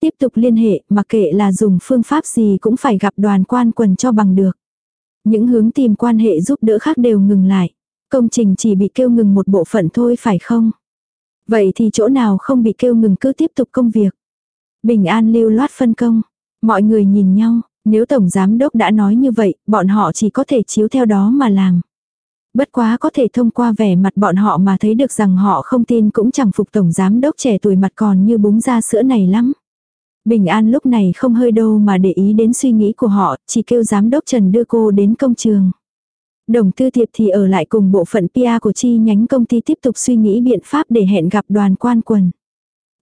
Tiếp tục liên hệ, mà kệ là dùng phương pháp gì cũng phải gặp đoàn quan quần cho bằng được. Những hướng tìm quan hệ giúp đỡ khác đều ngừng lại. Công trình chỉ bị kêu ngừng một bộ phận thôi phải không? Vậy thì chỗ nào không bị kêu ngừng cứ tiếp tục công việc. Bình an lưu loát phân công. Mọi người nhìn nhau, nếu Tổng Giám Đốc đã nói như vậy, bọn họ chỉ có thể chiếu theo đó mà làm. Bất quá có thể thông qua vẻ mặt bọn họ mà thấy được rằng họ không tin cũng chẳng phục Tổng Giám Đốc trẻ tuổi mặt còn như búng ra sữa này lắm. Bình An lúc này không hơi đâu mà để ý đến suy nghĩ của họ, chỉ kêu Giám Đốc Trần đưa cô đến công trường. Đồng tư thiệp thì ở lại cùng bộ phận PR của chi nhánh công ty tiếp tục suy nghĩ biện pháp để hẹn gặp đoàn quan quần.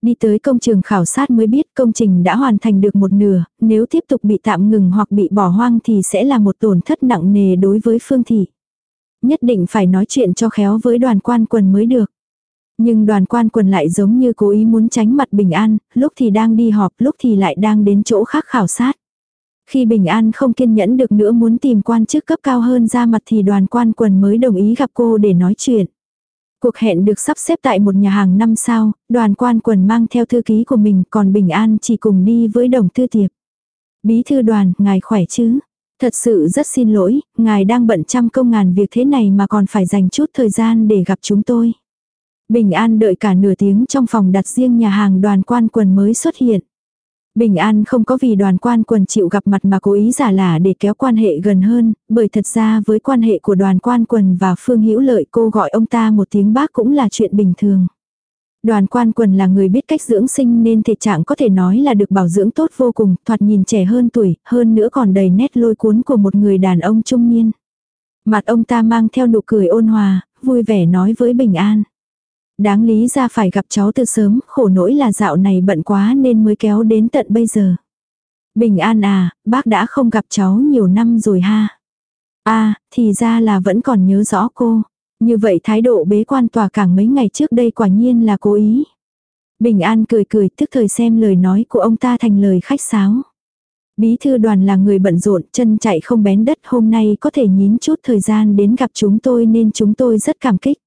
Đi tới công trường khảo sát mới biết công trình đã hoàn thành được một nửa, nếu tiếp tục bị tạm ngừng hoặc bị bỏ hoang thì sẽ là một tổn thất nặng nề đối với phương thị. Nhất định phải nói chuyện cho khéo với đoàn quan quần mới được. Nhưng đoàn quan quần lại giống như cố ý muốn tránh mặt Bình An, lúc thì đang đi họp, lúc thì lại đang đến chỗ khác khảo sát. Khi Bình An không kiên nhẫn được nữa muốn tìm quan chức cấp cao hơn ra mặt thì đoàn quan quần mới đồng ý gặp cô để nói chuyện. Cuộc hẹn được sắp xếp tại một nhà hàng năm sao, đoàn quan quần mang theo thư ký của mình còn Bình An chỉ cùng đi với đồng tư tiệp. Bí thư đoàn, ngài khỏe chứ? Thật sự rất xin lỗi, ngài đang bận trăm công ngàn việc thế này mà còn phải dành chút thời gian để gặp chúng tôi. Bình An đợi cả nửa tiếng trong phòng đặt riêng nhà hàng đoàn quan quần mới xuất hiện. Bình An không có vì đoàn quan quần chịu gặp mặt mà cố ý giả lả để kéo quan hệ gần hơn, bởi thật ra với quan hệ của đoàn quan quần và Phương Hữu Lợi cô gọi ông ta một tiếng bác cũng là chuyện bình thường. Đoàn quan quần là người biết cách dưỡng sinh nên thể trạng có thể nói là được bảo dưỡng tốt vô cùng, thoạt nhìn trẻ hơn tuổi, hơn nữa còn đầy nét lôi cuốn của một người đàn ông trung niên. Mặt ông ta mang theo nụ cười ôn hòa, vui vẻ nói với Bình An. Đáng lý ra phải gặp cháu từ sớm, khổ nỗi là dạo này bận quá nên mới kéo đến tận bây giờ. Bình an à, bác đã không gặp cháu nhiều năm rồi ha. À, thì ra là vẫn còn nhớ rõ cô. Như vậy thái độ bế quan tòa cảng mấy ngày trước đây quả nhiên là cố ý. Bình an cười cười tức thời xem lời nói của ông ta thành lời khách sáo. Bí thư đoàn là người bận rộn, chân chạy không bén đất hôm nay có thể nhín chút thời gian đến gặp chúng tôi nên chúng tôi rất cảm kích.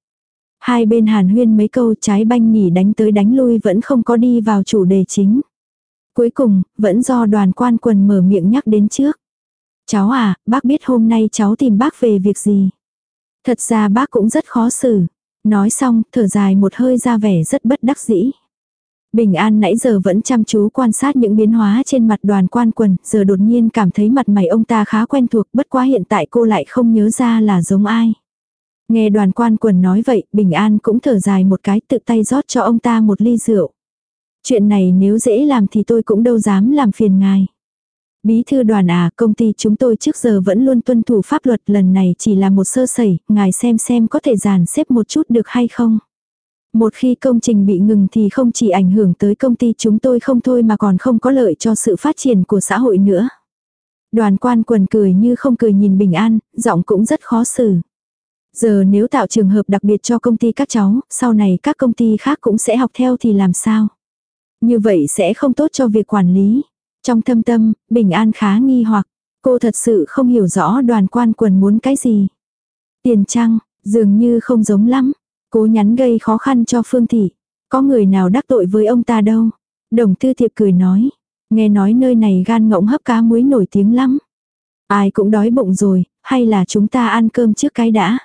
Hai bên hàn huyên mấy câu trái banh nhỉ đánh tới đánh lui vẫn không có đi vào chủ đề chính. Cuối cùng, vẫn do đoàn quan quần mở miệng nhắc đến trước. Cháu à, bác biết hôm nay cháu tìm bác về việc gì. Thật ra bác cũng rất khó xử. Nói xong, thở dài một hơi ra vẻ rất bất đắc dĩ. Bình An nãy giờ vẫn chăm chú quan sát những biến hóa trên mặt đoàn quan quần, giờ đột nhiên cảm thấy mặt mày ông ta khá quen thuộc, bất quá hiện tại cô lại không nhớ ra là giống ai. Nghe đoàn quan quần nói vậy, Bình An cũng thở dài một cái tự tay rót cho ông ta một ly rượu. Chuyện này nếu dễ làm thì tôi cũng đâu dám làm phiền ngài. Bí thư đoàn à, công ty chúng tôi trước giờ vẫn luôn tuân thủ pháp luật lần này chỉ là một sơ sẩy, ngài xem xem có thể giàn xếp một chút được hay không. Một khi công trình bị ngừng thì không chỉ ảnh hưởng tới công ty chúng tôi không thôi mà còn không có lợi cho sự phát triển của xã hội nữa. Đoàn quan quần cười như không cười nhìn bình an, giọng cũng rất khó xử. Giờ nếu tạo trường hợp đặc biệt cho công ty các cháu, sau này các công ty khác cũng sẽ học theo thì làm sao? Như vậy sẽ không tốt cho việc quản lý. Trong thâm tâm, Bình An khá nghi hoặc, cô thật sự không hiểu rõ đoàn quan quần muốn cái gì. Tiền trăng, dường như không giống lắm. Cố nhắn gây khó khăn cho Phương Thị. Có người nào đắc tội với ông ta đâu. Đồng tư thiệp cười nói. Nghe nói nơi này gan ngỗng hấp cá muối nổi tiếng lắm. Ai cũng đói bụng rồi, hay là chúng ta ăn cơm trước cái đã.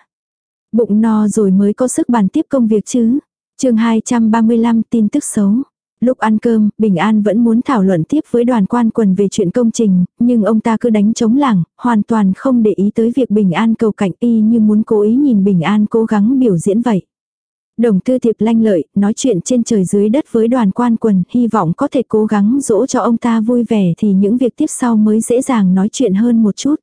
Bụng no rồi mới có sức bàn tiếp công việc chứ. chương 235 tin tức xấu. Lúc ăn cơm, Bình An vẫn muốn thảo luận tiếp với đoàn quan quần về chuyện công trình, nhưng ông ta cứ đánh chống lảng, hoàn toàn không để ý tới việc Bình An cầu cạnh y như muốn cố ý nhìn Bình An cố gắng biểu diễn vậy. Đồng tư thiệp lanh lợi, nói chuyện trên trời dưới đất với đoàn quan quần, hy vọng có thể cố gắng dỗ cho ông ta vui vẻ thì những việc tiếp sau mới dễ dàng nói chuyện hơn một chút.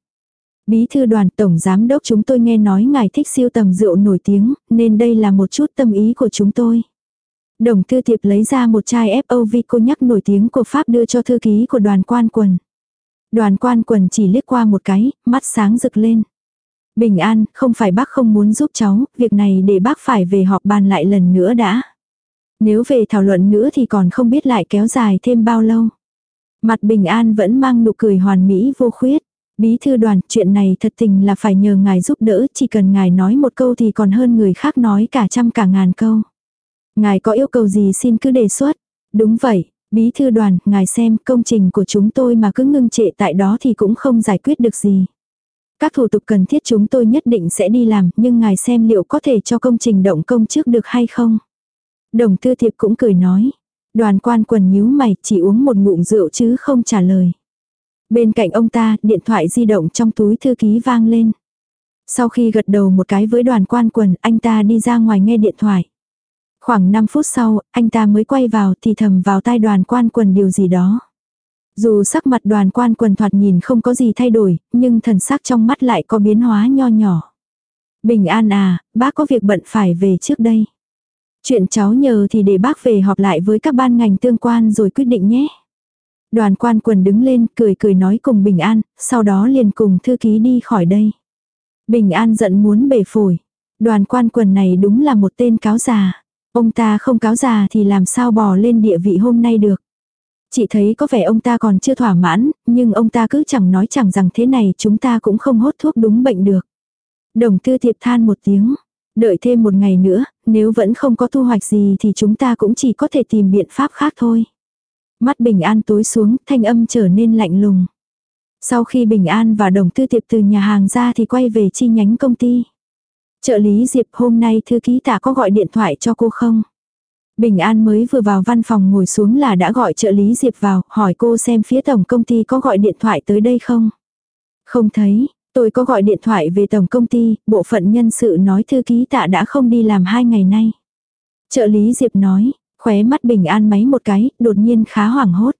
Bí thư đoàn tổng giám đốc chúng tôi nghe nói ngài thích siêu tầm rượu nổi tiếng, nên đây là một chút tâm ý của chúng tôi. Đồng thư tiệp lấy ra một chai FOV cô nhắc nổi tiếng của Pháp đưa cho thư ký của đoàn quan quần. Đoàn quan quần chỉ liếc qua một cái, mắt sáng rực lên. Bình an, không phải bác không muốn giúp cháu, việc này để bác phải về họp bàn lại lần nữa đã. Nếu về thảo luận nữa thì còn không biết lại kéo dài thêm bao lâu. Mặt bình an vẫn mang nụ cười hoàn mỹ vô khuyết. Bí thư đoàn, chuyện này thật tình là phải nhờ ngài giúp đỡ, chỉ cần ngài nói một câu thì còn hơn người khác nói cả trăm cả ngàn câu. Ngài có yêu cầu gì xin cứ đề xuất. Đúng vậy, bí thư đoàn, ngài xem công trình của chúng tôi mà cứ ngưng trệ tại đó thì cũng không giải quyết được gì. Các thủ tục cần thiết chúng tôi nhất định sẽ đi làm, nhưng ngài xem liệu có thể cho công trình động công trước được hay không. Đồng tư thiệp cũng cười nói. Đoàn quan quần nhíu mày chỉ uống một ngụm rượu chứ không trả lời. Bên cạnh ông ta, điện thoại di động trong túi thư ký vang lên. Sau khi gật đầu một cái với đoàn quan quần, anh ta đi ra ngoài nghe điện thoại. Khoảng 5 phút sau, anh ta mới quay vào thì thầm vào tai đoàn quan quần điều gì đó. Dù sắc mặt đoàn quan quần thoạt nhìn không có gì thay đổi, nhưng thần sắc trong mắt lại có biến hóa nho nhỏ. Bình an à, bác có việc bận phải về trước đây. Chuyện cháu nhờ thì để bác về họp lại với các ban ngành tương quan rồi quyết định nhé. Đoàn quan quần đứng lên cười cười nói cùng Bình An, sau đó liền cùng thư ký đi khỏi đây. Bình An giận muốn bể phổi. Đoàn quan quần này đúng là một tên cáo già. Ông ta không cáo già thì làm sao bò lên địa vị hôm nay được. Chị thấy có vẻ ông ta còn chưa thỏa mãn, nhưng ông ta cứ chẳng nói chẳng rằng thế này chúng ta cũng không hốt thuốc đúng bệnh được. Đồng tư thiệp than một tiếng. Đợi thêm một ngày nữa, nếu vẫn không có thu hoạch gì thì chúng ta cũng chỉ có thể tìm biện pháp khác thôi. Mắt Bình An tối xuống, thanh âm trở nên lạnh lùng. Sau khi Bình An và Đồng Tư Tiệp từ nhà hàng ra thì quay về chi nhánh công ty. Trợ lý Diệp hôm nay thư ký tạ có gọi điện thoại cho cô không? Bình An mới vừa vào văn phòng ngồi xuống là đã gọi trợ lý Diệp vào, hỏi cô xem phía tổng công ty có gọi điện thoại tới đây không? Không thấy, tôi có gọi điện thoại về tổng công ty, bộ phận nhân sự nói thư ký tạ đã không đi làm hai ngày nay. Trợ lý Diệp nói, khóe mắt Bình An máy một cái, đột nhiên khá hoảng hốt.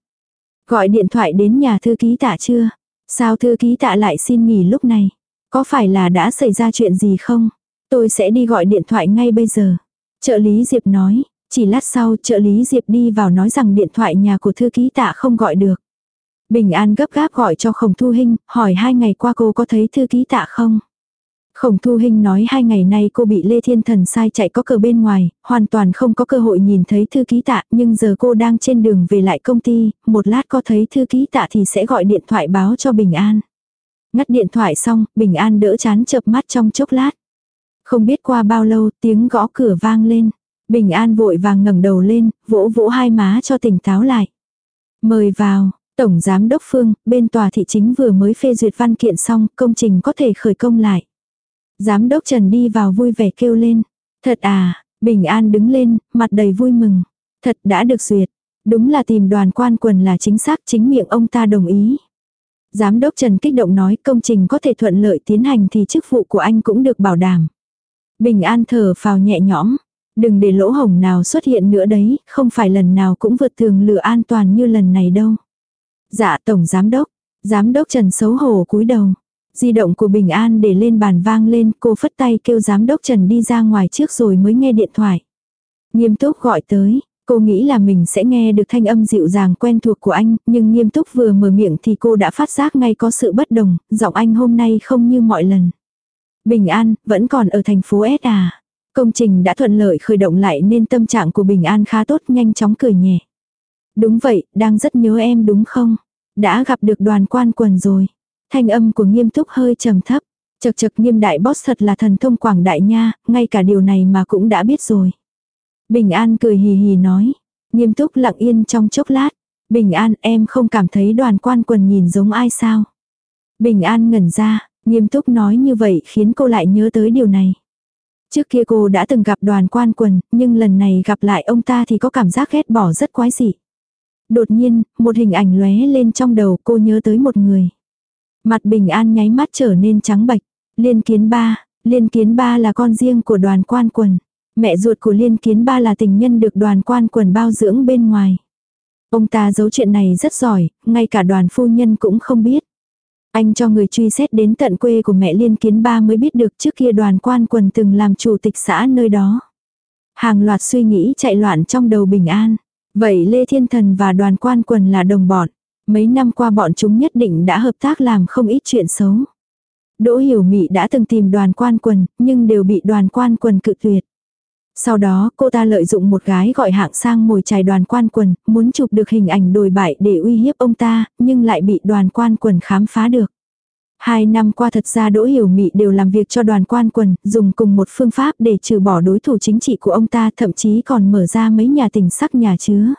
Gọi điện thoại đến nhà thư ký tạ chưa? Sao thư ký tạ lại xin nghỉ lúc này? Có phải là đã xảy ra chuyện gì không? Tôi sẽ đi gọi điện thoại ngay bây giờ. Trợ lý Diệp nói, chỉ lát sau trợ lý Diệp đi vào nói rằng điện thoại nhà của thư ký tạ không gọi được. Bình An gấp gáp gọi cho Khổng Thu Hinh, hỏi hai ngày qua cô có thấy thư ký tạ không? Khổng Thu Hinh nói hai ngày nay cô bị Lê Thiên Thần sai chạy có cờ bên ngoài, hoàn toàn không có cơ hội nhìn thấy thư ký tạ, nhưng giờ cô đang trên đường về lại công ty, một lát có thấy thư ký tạ thì sẽ gọi điện thoại báo cho Bình An. Ngắt điện thoại xong, Bình An đỡ chán chợp mắt trong chốc lát. Không biết qua bao lâu tiếng gõ cửa vang lên. Bình An vội vàng ngẩng đầu lên, vỗ vỗ hai má cho tỉnh táo lại. Mời vào, Tổng Giám Đốc Phương, bên tòa thị chính vừa mới phê duyệt văn kiện xong, công trình có thể khởi công lại. Giám Đốc Trần đi vào vui vẻ kêu lên. Thật à, Bình An đứng lên, mặt đầy vui mừng. Thật đã được duyệt. Đúng là tìm đoàn quan quần là chính xác chính miệng ông ta đồng ý. Giám đốc Trần kích động nói công trình có thể thuận lợi tiến hành thì chức vụ của anh cũng được bảo đảm. Bình an thở phào nhẹ nhõm. Đừng để lỗ hổng nào xuất hiện nữa đấy, không phải lần nào cũng vượt thường lửa an toàn như lần này đâu. Dạ tổng giám đốc. Giám đốc Trần xấu hổ cúi đầu. Di động của Bình An để lên bàn vang lên, cô phất tay kêu giám đốc Trần đi ra ngoài trước rồi mới nghe điện thoại. Nghiêm túc gọi tới, cô nghĩ là mình sẽ nghe được thanh âm dịu dàng quen thuộc của anh, nhưng nghiêm túc vừa mở miệng thì cô đã phát giác ngay có sự bất đồng, giọng anh hôm nay không như mọi lần. Bình An, vẫn còn ở thành phố S à. Công trình đã thuận lợi khởi động lại nên tâm trạng của Bình An khá tốt nhanh chóng cười nhẹ. Đúng vậy, đang rất nhớ em đúng không? Đã gặp được đoàn quan quần rồi. Thanh âm của nghiêm túc hơi trầm thấp. Chật chật nghiêm đại boss thật là thần thông quảng đại nha, ngay cả điều này mà cũng đã biết rồi. Bình An cười hì hì nói. Nghiêm túc lặng yên trong chốc lát. Bình An em không cảm thấy đoàn quan quần nhìn giống ai sao? Bình An ngẩn ra, Nghiêm túc nói như vậy khiến cô lại nhớ tới điều này. Trước kia cô đã từng gặp đoàn quan quần, nhưng lần này gặp lại ông ta thì có cảm giác ghét bỏ rất quái dị. Đột nhiên, một hình ảnh lóe lên trong đầu cô nhớ tới một người. Mặt bình an nháy mắt trở nên trắng bạch. Liên kiến ba, liên kiến ba là con riêng của đoàn quan quần. Mẹ ruột của liên kiến ba là tình nhân được đoàn quan quần bao dưỡng bên ngoài. Ông ta giấu chuyện này rất giỏi, ngay cả đoàn phu nhân cũng không biết. Anh cho người truy xét đến tận quê của mẹ Liên Kiến Ba mới biết được trước kia đoàn quan quần từng làm chủ tịch xã nơi đó. Hàng loạt suy nghĩ chạy loạn trong đầu bình an. Vậy Lê Thiên Thần và đoàn quan quần là đồng bọn. Mấy năm qua bọn chúng nhất định đã hợp tác làm không ít chuyện xấu. Đỗ Hiểu Mị đã từng tìm đoàn quan quần, nhưng đều bị đoàn quan quần cự tuyệt. Sau đó cô ta lợi dụng một gái gọi hạng sang mồi chài đoàn quan quần, muốn chụp được hình ảnh đồi bại để uy hiếp ông ta, nhưng lại bị đoàn quan quần khám phá được. Hai năm qua thật ra Đỗ Hiểu Mị đều làm việc cho đoàn quan quần, dùng cùng một phương pháp để trừ bỏ đối thủ chính trị của ông ta, thậm chí còn mở ra mấy nhà tình sắc nhà chứa.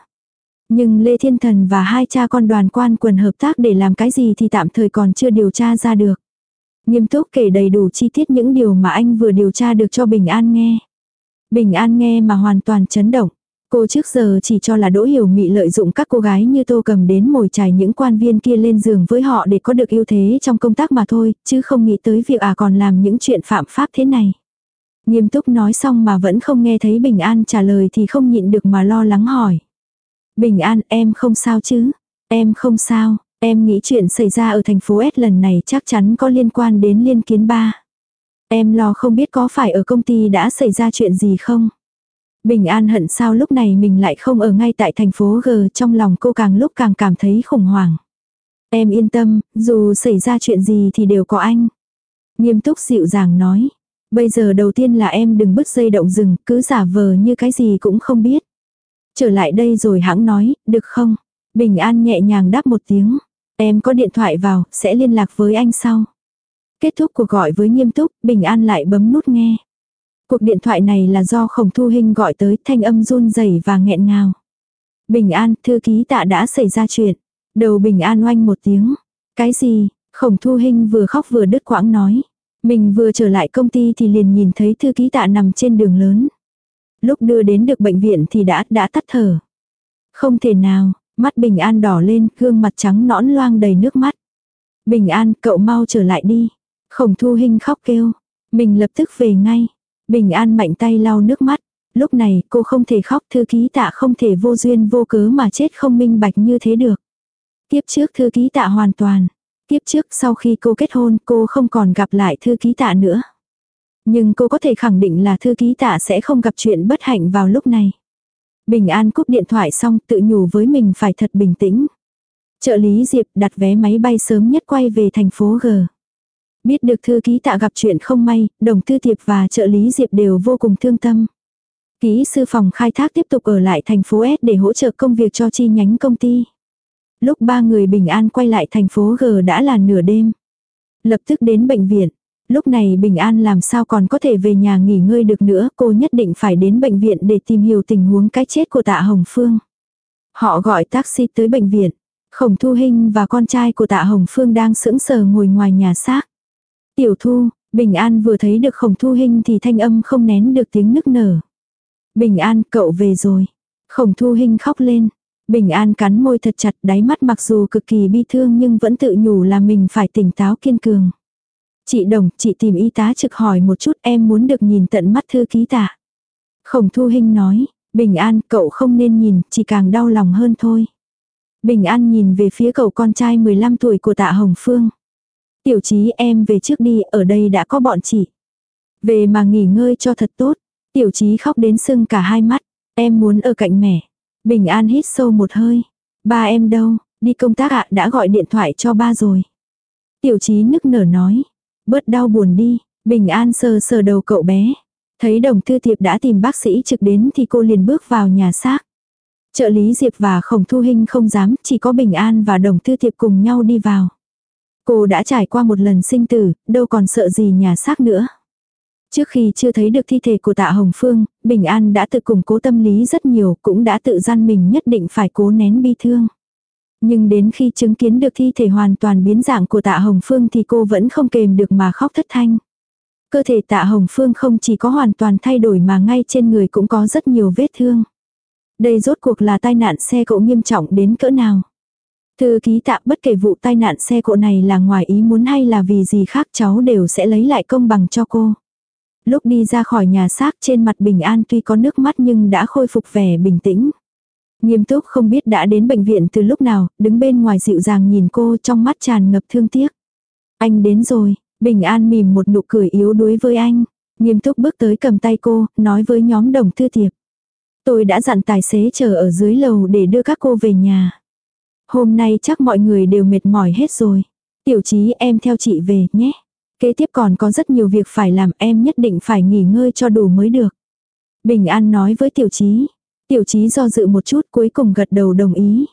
Nhưng Lê Thiên Thần và hai cha con đoàn quan quần hợp tác để làm cái gì thì tạm thời còn chưa điều tra ra được. Nghiêm túc kể đầy đủ chi tiết những điều mà anh vừa điều tra được cho Bình An nghe. Bình An nghe mà hoàn toàn chấn động. Cô trước giờ chỉ cho là Đỗ Hiểu Mị lợi dụng các cô gái như Tô Cầm đến mồi chài những quan viên kia lên giường với họ để có được ưu thế trong công tác mà thôi, chứ không nghĩ tới việc à còn làm những chuyện phạm pháp thế này. Nghiêm túc nói xong mà vẫn không nghe thấy Bình An trả lời thì không nhịn được mà lo lắng hỏi. Bình An em không sao chứ? Em không sao, em nghĩ chuyện xảy ra ở thành phố S lần này chắc chắn có liên quan đến liên kiến ba. Em lo không biết có phải ở công ty đã xảy ra chuyện gì không? Bình an hận sao lúc này mình lại không ở ngay tại thành phố G trong lòng cô càng lúc càng cảm thấy khủng hoảng. Em yên tâm, dù xảy ra chuyện gì thì đều có anh. Nghiêm túc dịu dàng nói. Bây giờ đầu tiên là em đừng bứt dây động rừng, cứ giả vờ như cái gì cũng không biết. Trở lại đây rồi hãng nói, được không? Bình an nhẹ nhàng đáp một tiếng. Em có điện thoại vào, sẽ liên lạc với anh sau. Kết thúc cuộc gọi với nghiêm túc, Bình An lại bấm nút nghe. Cuộc điện thoại này là do khổng thu hinh gọi tới thanh âm run rẩy và nghẹn ngào. Bình An, thư ký tạ đã xảy ra chuyện. Đầu Bình An oanh một tiếng. Cái gì? Khổng thu hinh vừa khóc vừa đứt quãng nói. Mình vừa trở lại công ty thì liền nhìn thấy thư ký tạ nằm trên đường lớn. Lúc đưa đến được bệnh viện thì đã, đã tắt thở. Không thể nào, mắt Bình An đỏ lên, gương mặt trắng nõn loang đầy nước mắt. Bình An, cậu mau trở lại đi. Khổng thu hình khóc kêu. Mình lập tức về ngay. Bình an mạnh tay lau nước mắt. Lúc này cô không thể khóc thư ký tạ không thể vô duyên vô cớ mà chết không minh bạch như thế được. Tiếp trước thư ký tạ hoàn toàn. Tiếp trước sau khi cô kết hôn cô không còn gặp lại thư ký tạ nữa. Nhưng cô có thể khẳng định là thư ký tạ sẽ không gặp chuyện bất hạnh vào lúc này. Bình An cúp điện thoại xong tự nhủ với mình phải thật bình tĩnh. Trợ lý Diệp đặt vé máy bay sớm nhất quay về thành phố G. Biết được thư ký tạ gặp chuyện không may, đồng tư tiệp và trợ lý Diệp đều vô cùng thương tâm. Kỹ sư phòng khai thác tiếp tục ở lại thành phố S để hỗ trợ công việc cho chi nhánh công ty. Lúc ba người bình an quay lại thành phố G đã là nửa đêm. Lập tức đến bệnh viện. Lúc này Bình An làm sao còn có thể về nhà nghỉ ngơi được nữa, cô nhất định phải đến bệnh viện để tìm hiểu tình huống cái chết của tạ Hồng Phương. Họ gọi taxi tới bệnh viện. Khổng Thu Hinh và con trai của tạ Hồng Phương đang sững sờ ngồi ngoài nhà xác. Tiểu thu, Bình An vừa thấy được khổng thu hinh thì thanh âm không nén được tiếng nức nở. Bình An, cậu về rồi. Khổng thu hinh khóc lên. Bình An cắn môi thật chặt đáy mắt mặc dù cực kỳ bi thương nhưng vẫn tự nhủ là mình phải tỉnh táo kiên cường. Chị Đồng, chị tìm y tá trực hỏi một chút em muốn được nhìn tận mắt thư ký tạ. Khổng thu hình nói, Bình An, cậu không nên nhìn, chỉ càng đau lòng hơn thôi. Bình An nhìn về phía cậu con trai 15 tuổi của tạ Hồng Phương. Tiểu trí em về trước đi, ở đây đã có bọn chị. Về mà nghỉ ngơi cho thật tốt. Tiểu trí khóc đến sưng cả hai mắt. Em muốn ở cạnh mẹ. Bình an hít sâu một hơi. Ba em đâu, đi công tác ạ đã gọi điện thoại cho ba rồi. Tiểu trí nức nở nói. Bớt đau buồn đi. Bình an sờ sờ đầu cậu bé. Thấy đồng thư tiệp đã tìm bác sĩ trực đến thì cô liền bước vào nhà xác. Trợ lý Diệp và Khổng Thu Hinh không dám, chỉ có Bình An và Đồng Thư Tiệp cùng nhau đi vào. Cô đã trải qua một lần sinh tử, đâu còn sợ gì nhà xác nữa. Trước khi chưa thấy được thi thể của tạ Hồng Phương, Bình An đã tự củng cố tâm lý rất nhiều, cũng đã tự gian mình nhất định phải cố nén bi thương. Nhưng đến khi chứng kiến được thi thể hoàn toàn biến dạng của tạ Hồng Phương thì cô vẫn không kềm được mà khóc thất thanh. Cơ thể tạ Hồng Phương không chỉ có hoàn toàn thay đổi mà ngay trên người cũng có rất nhiều vết thương. Đây rốt cuộc là tai nạn xe cộ nghiêm trọng đến cỡ nào. Thư ký tạ, bất kể vụ tai nạn xe cộ này là ngoài ý muốn hay là vì gì khác, cháu đều sẽ lấy lại công bằng cho cô. Lúc đi ra khỏi nhà xác trên mặt bình an tuy có nước mắt nhưng đã khôi phục vẻ bình tĩnh. Nghiêm túc không biết đã đến bệnh viện từ lúc nào, đứng bên ngoài dịu dàng nhìn cô trong mắt tràn ngập thương tiếc. Anh đến rồi, Bình An mỉm một nụ cười yếu đuối với anh. Nghiêm túc bước tới cầm tay cô, nói với nhóm đồng thư tiệp. Tôi đã dặn tài xế chờ ở dưới lầu để đưa các cô về nhà. Hôm nay chắc mọi người đều mệt mỏi hết rồi. Tiểu chí em theo chị về nhé. Kế tiếp còn có rất nhiều việc phải làm em nhất định phải nghỉ ngơi cho đủ mới được. Bình An nói với tiểu chí. Tiểu chí do dự một chút cuối cùng gật đầu đồng ý.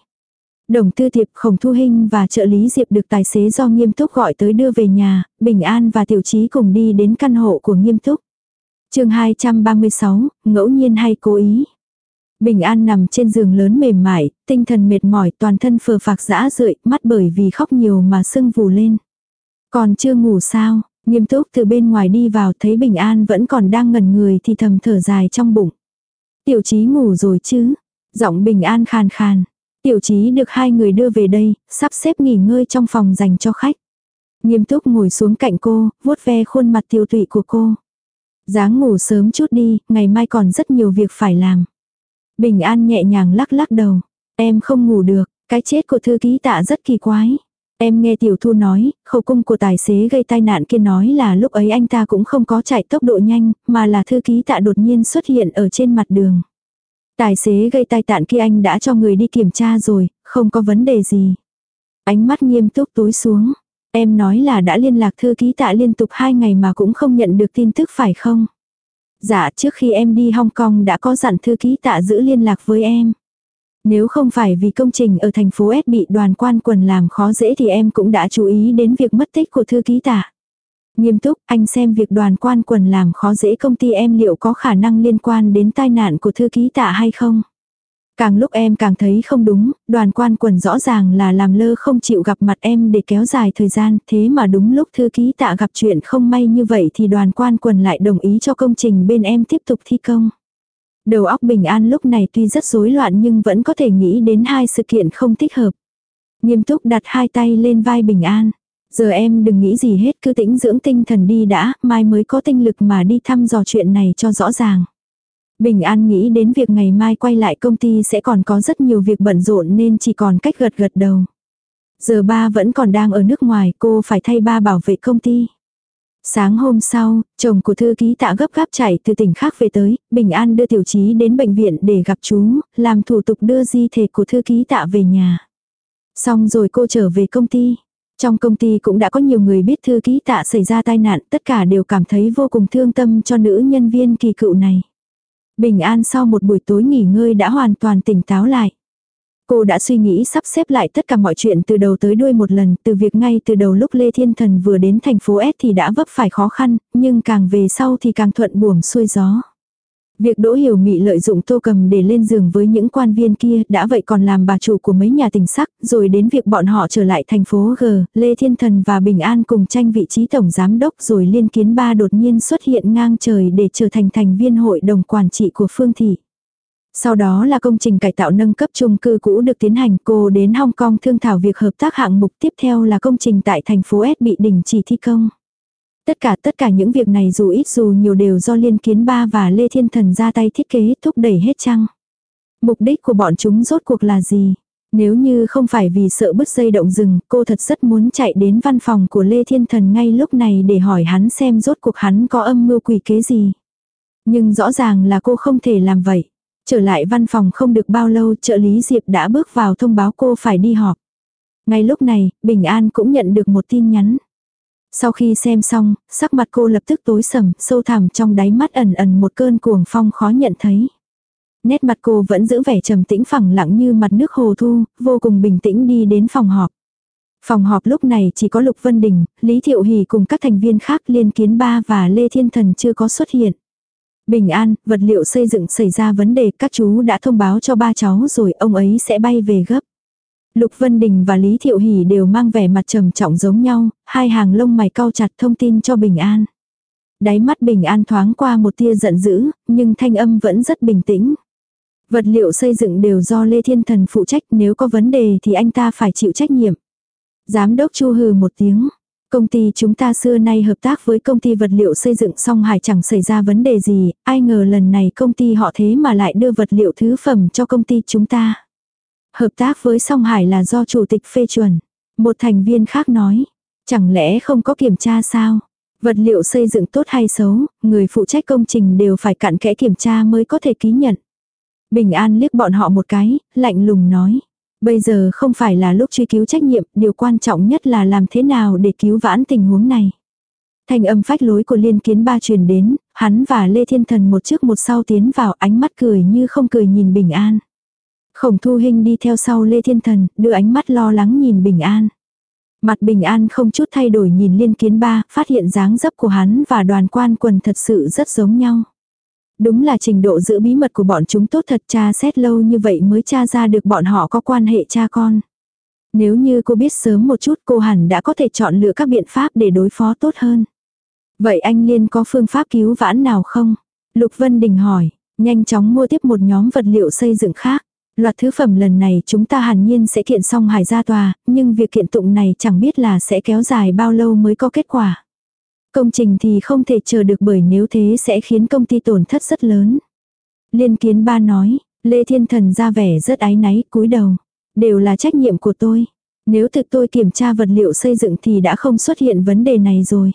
Đồng tư thiệp khổng thu hình và trợ lý Diệp được tài xế do nghiêm túc gọi tới đưa về nhà, Bình An và tiểu chí cùng đi đến căn hộ của nghiêm túc. chương 236, ngẫu nhiên hay cố ý. Bình An nằm trên giường lớn mềm mại, tinh thần mệt mỏi toàn thân phờ phạc dã rượi, mắt bởi vì khóc nhiều mà sưng vù lên. Còn chưa ngủ sao, nghiêm túc từ bên ngoài đi vào thấy Bình An vẫn còn đang ngẩn người thì thầm thở dài trong bụng. Tiểu chí ngủ rồi chứ, giọng Bình An khàn khàn. Tiểu chí được hai người đưa về đây, sắp xếp nghỉ ngơi trong phòng dành cho khách. Nghiêm túc ngồi xuống cạnh cô, vuốt ve khuôn mặt tiêu tụy của cô. dáng ngủ sớm chút đi, ngày mai còn rất nhiều việc phải làm. Bình An nhẹ nhàng lắc lắc đầu. Em không ngủ được, cái chết của thư ký tạ rất kỳ quái. Em nghe tiểu thu nói, khẩu cung của tài xế gây tai nạn kia nói là lúc ấy anh ta cũng không có chạy tốc độ nhanh, mà là thư ký tạ đột nhiên xuất hiện ở trên mặt đường. Tài xế gây tai nạn kia anh đã cho người đi kiểm tra rồi, không có vấn đề gì. Ánh mắt nghiêm túc tối xuống. Em nói là đã liên lạc thư ký tạ liên tục hai ngày mà cũng không nhận được tin tức phải không? Dạ trước khi em đi Hong Kong đã có dặn thư ký tạ giữ liên lạc với em. Nếu không phải vì công trình ở thành phố S bị đoàn quan quần làm khó dễ thì em cũng đã chú ý đến việc mất tích của thư ký tạ. Nghiêm túc, anh xem việc đoàn quan quần làm khó dễ công ty em liệu có khả năng liên quan đến tai nạn của thư ký tạ hay không? Càng lúc em càng thấy không đúng, đoàn quan quần rõ ràng là làm lơ không chịu gặp mặt em để kéo dài thời gian, thế mà đúng lúc thư ký tạ gặp chuyện không may như vậy thì đoàn quan quần lại đồng ý cho công trình bên em tiếp tục thi công. Đầu óc bình an lúc này tuy rất rối loạn nhưng vẫn có thể nghĩ đến hai sự kiện không thích hợp. Nghiêm túc đặt hai tay lên vai bình an. Giờ em đừng nghĩ gì hết cứ tĩnh dưỡng tinh thần đi đã, mai mới có tinh lực mà đi thăm dò chuyện này cho rõ ràng. Bình An nghĩ đến việc ngày mai quay lại công ty sẽ còn có rất nhiều việc bận rộn nên chỉ còn cách gật gật đầu. Giờ ba vẫn còn đang ở nước ngoài, cô phải thay ba bảo vệ công ty. Sáng hôm sau, chồng của thư ký tạ gấp gáp chạy từ tỉnh khác về tới, Bình An đưa tiểu trí đến bệnh viện để gặp chú, làm thủ tục đưa di thể của thư ký tạ về nhà. Xong rồi cô trở về công ty. Trong công ty cũng đã có nhiều người biết thư ký tạ xảy ra tai nạn, tất cả đều cảm thấy vô cùng thương tâm cho nữ nhân viên kỳ cựu này. Bình an sau một buổi tối nghỉ ngơi đã hoàn toàn tỉnh táo lại. Cô đã suy nghĩ sắp xếp lại tất cả mọi chuyện từ đầu tới đuôi một lần, từ việc ngay từ đầu lúc Lê Thiên Thần vừa đến thành phố S thì đã vấp phải khó khăn, nhưng càng về sau thì càng thuận buồm xuôi gió. Việc Đỗ Hiểu Mị lợi dụng Tô Cầm để lên giường với những quan viên kia đã vậy còn làm bà chủ của mấy nhà tình sắc, rồi đến việc bọn họ trở lại thành phố G, Lê Thiên Thần và Bình An cùng tranh vị trí tổng giám đốc rồi Liên Kiến Ba đột nhiên xuất hiện ngang trời để trở thành thành viên hội đồng quản trị của Phương Thị. Sau đó là công trình cải tạo nâng cấp chung cư cũ được tiến hành cô đến Hong Kong thương thảo việc hợp tác hạng mục tiếp theo là công trình tại thành phố S bị đình chỉ thi công. Tất cả tất cả những việc này dù ít dù nhiều đều do Liên Kiến Ba và Lê Thiên Thần ra tay thiết kế thúc đẩy hết chăng. Mục đích của bọn chúng rốt cuộc là gì? Nếu như không phải vì sợ bứt dây động rừng, cô thật rất muốn chạy đến văn phòng của Lê Thiên Thần ngay lúc này để hỏi hắn xem rốt cuộc hắn có âm mưu quỷ kế gì. Nhưng rõ ràng là cô không thể làm vậy. Trở lại văn phòng không được bao lâu trợ lý Diệp đã bước vào thông báo cô phải đi họp. Ngay lúc này, Bình An cũng nhận được một tin nhắn. Sau khi xem xong, sắc mặt cô lập tức tối sầm, sâu thẳm trong đáy mắt ẩn ẩn một cơn cuồng phong khó nhận thấy. Nét mặt cô vẫn giữ vẻ trầm tĩnh phẳng lặng như mặt nước hồ thu, vô cùng bình tĩnh đi đến phòng họp. Phòng họp lúc này chỉ có Lục Vân Đình, Lý Thiệu Hỷ cùng các thành viên khác liên kiến ba và Lê Thiên Thần chưa có xuất hiện. Bình an, vật liệu xây dựng xảy ra vấn đề, các chú đã thông báo cho ba cháu rồi ông ấy sẽ bay về gấp. Lục Vân Đình và Lý Thiệu Hỷ đều mang vẻ mặt trầm trọng giống nhau, hai hàng lông mày cau chặt thông tin cho Bình An. Đáy mắt Bình An thoáng qua một tia giận dữ, nhưng thanh âm vẫn rất bình tĩnh. Vật liệu xây dựng đều do Lê Thiên Thần phụ trách nếu có vấn đề thì anh ta phải chịu trách nhiệm. Giám đốc Chu hừ một tiếng. Công ty chúng ta xưa nay hợp tác với công ty vật liệu xây dựng song hải chẳng xảy ra vấn đề gì, ai ngờ lần này công ty họ thế mà lại đưa vật liệu thứ phẩm cho công ty chúng ta. Hợp tác với song hải là do chủ tịch phê chuẩn. Một thành viên khác nói. Chẳng lẽ không có kiểm tra sao? Vật liệu xây dựng tốt hay xấu, người phụ trách công trình đều phải cặn kẽ kiểm tra mới có thể ký nhận. Bình An liếc bọn họ một cái, lạnh lùng nói. Bây giờ không phải là lúc truy cứu trách nhiệm, điều quan trọng nhất là làm thế nào để cứu vãn tình huống này. Thanh âm phách lối của liên kiến ba truyền đến, hắn và Lê Thiên Thần một trước một sau tiến vào ánh mắt cười như không cười nhìn Bình An. Khổng thu hinh đi theo sau Lê Thiên Thần, đưa ánh mắt lo lắng nhìn Bình An. Mặt Bình An không chút thay đổi nhìn liên kiến ba, phát hiện dáng dấp của hắn và đoàn quan quần thật sự rất giống nhau. Đúng là trình độ giữ bí mật của bọn chúng tốt thật cha xét lâu như vậy mới tra ra được bọn họ có quan hệ cha con. Nếu như cô biết sớm một chút cô hẳn đã có thể chọn lựa các biện pháp để đối phó tốt hơn. Vậy anh Liên có phương pháp cứu vãn nào không? Lục Vân Đình hỏi, nhanh chóng mua tiếp một nhóm vật liệu xây dựng khác. Loạt thứ phẩm lần này chúng ta hẳn nhiên sẽ kiện xong hải gia tòa, nhưng việc kiện tụng này chẳng biết là sẽ kéo dài bao lâu mới có kết quả. Công trình thì không thể chờ được bởi nếu thế sẽ khiến công ty tổn thất rất lớn. Liên kiến ba nói, Lê Thiên Thần ra vẻ rất áy náy cúi đầu. Đều là trách nhiệm của tôi. Nếu thực tôi kiểm tra vật liệu xây dựng thì đã không xuất hiện vấn đề này rồi.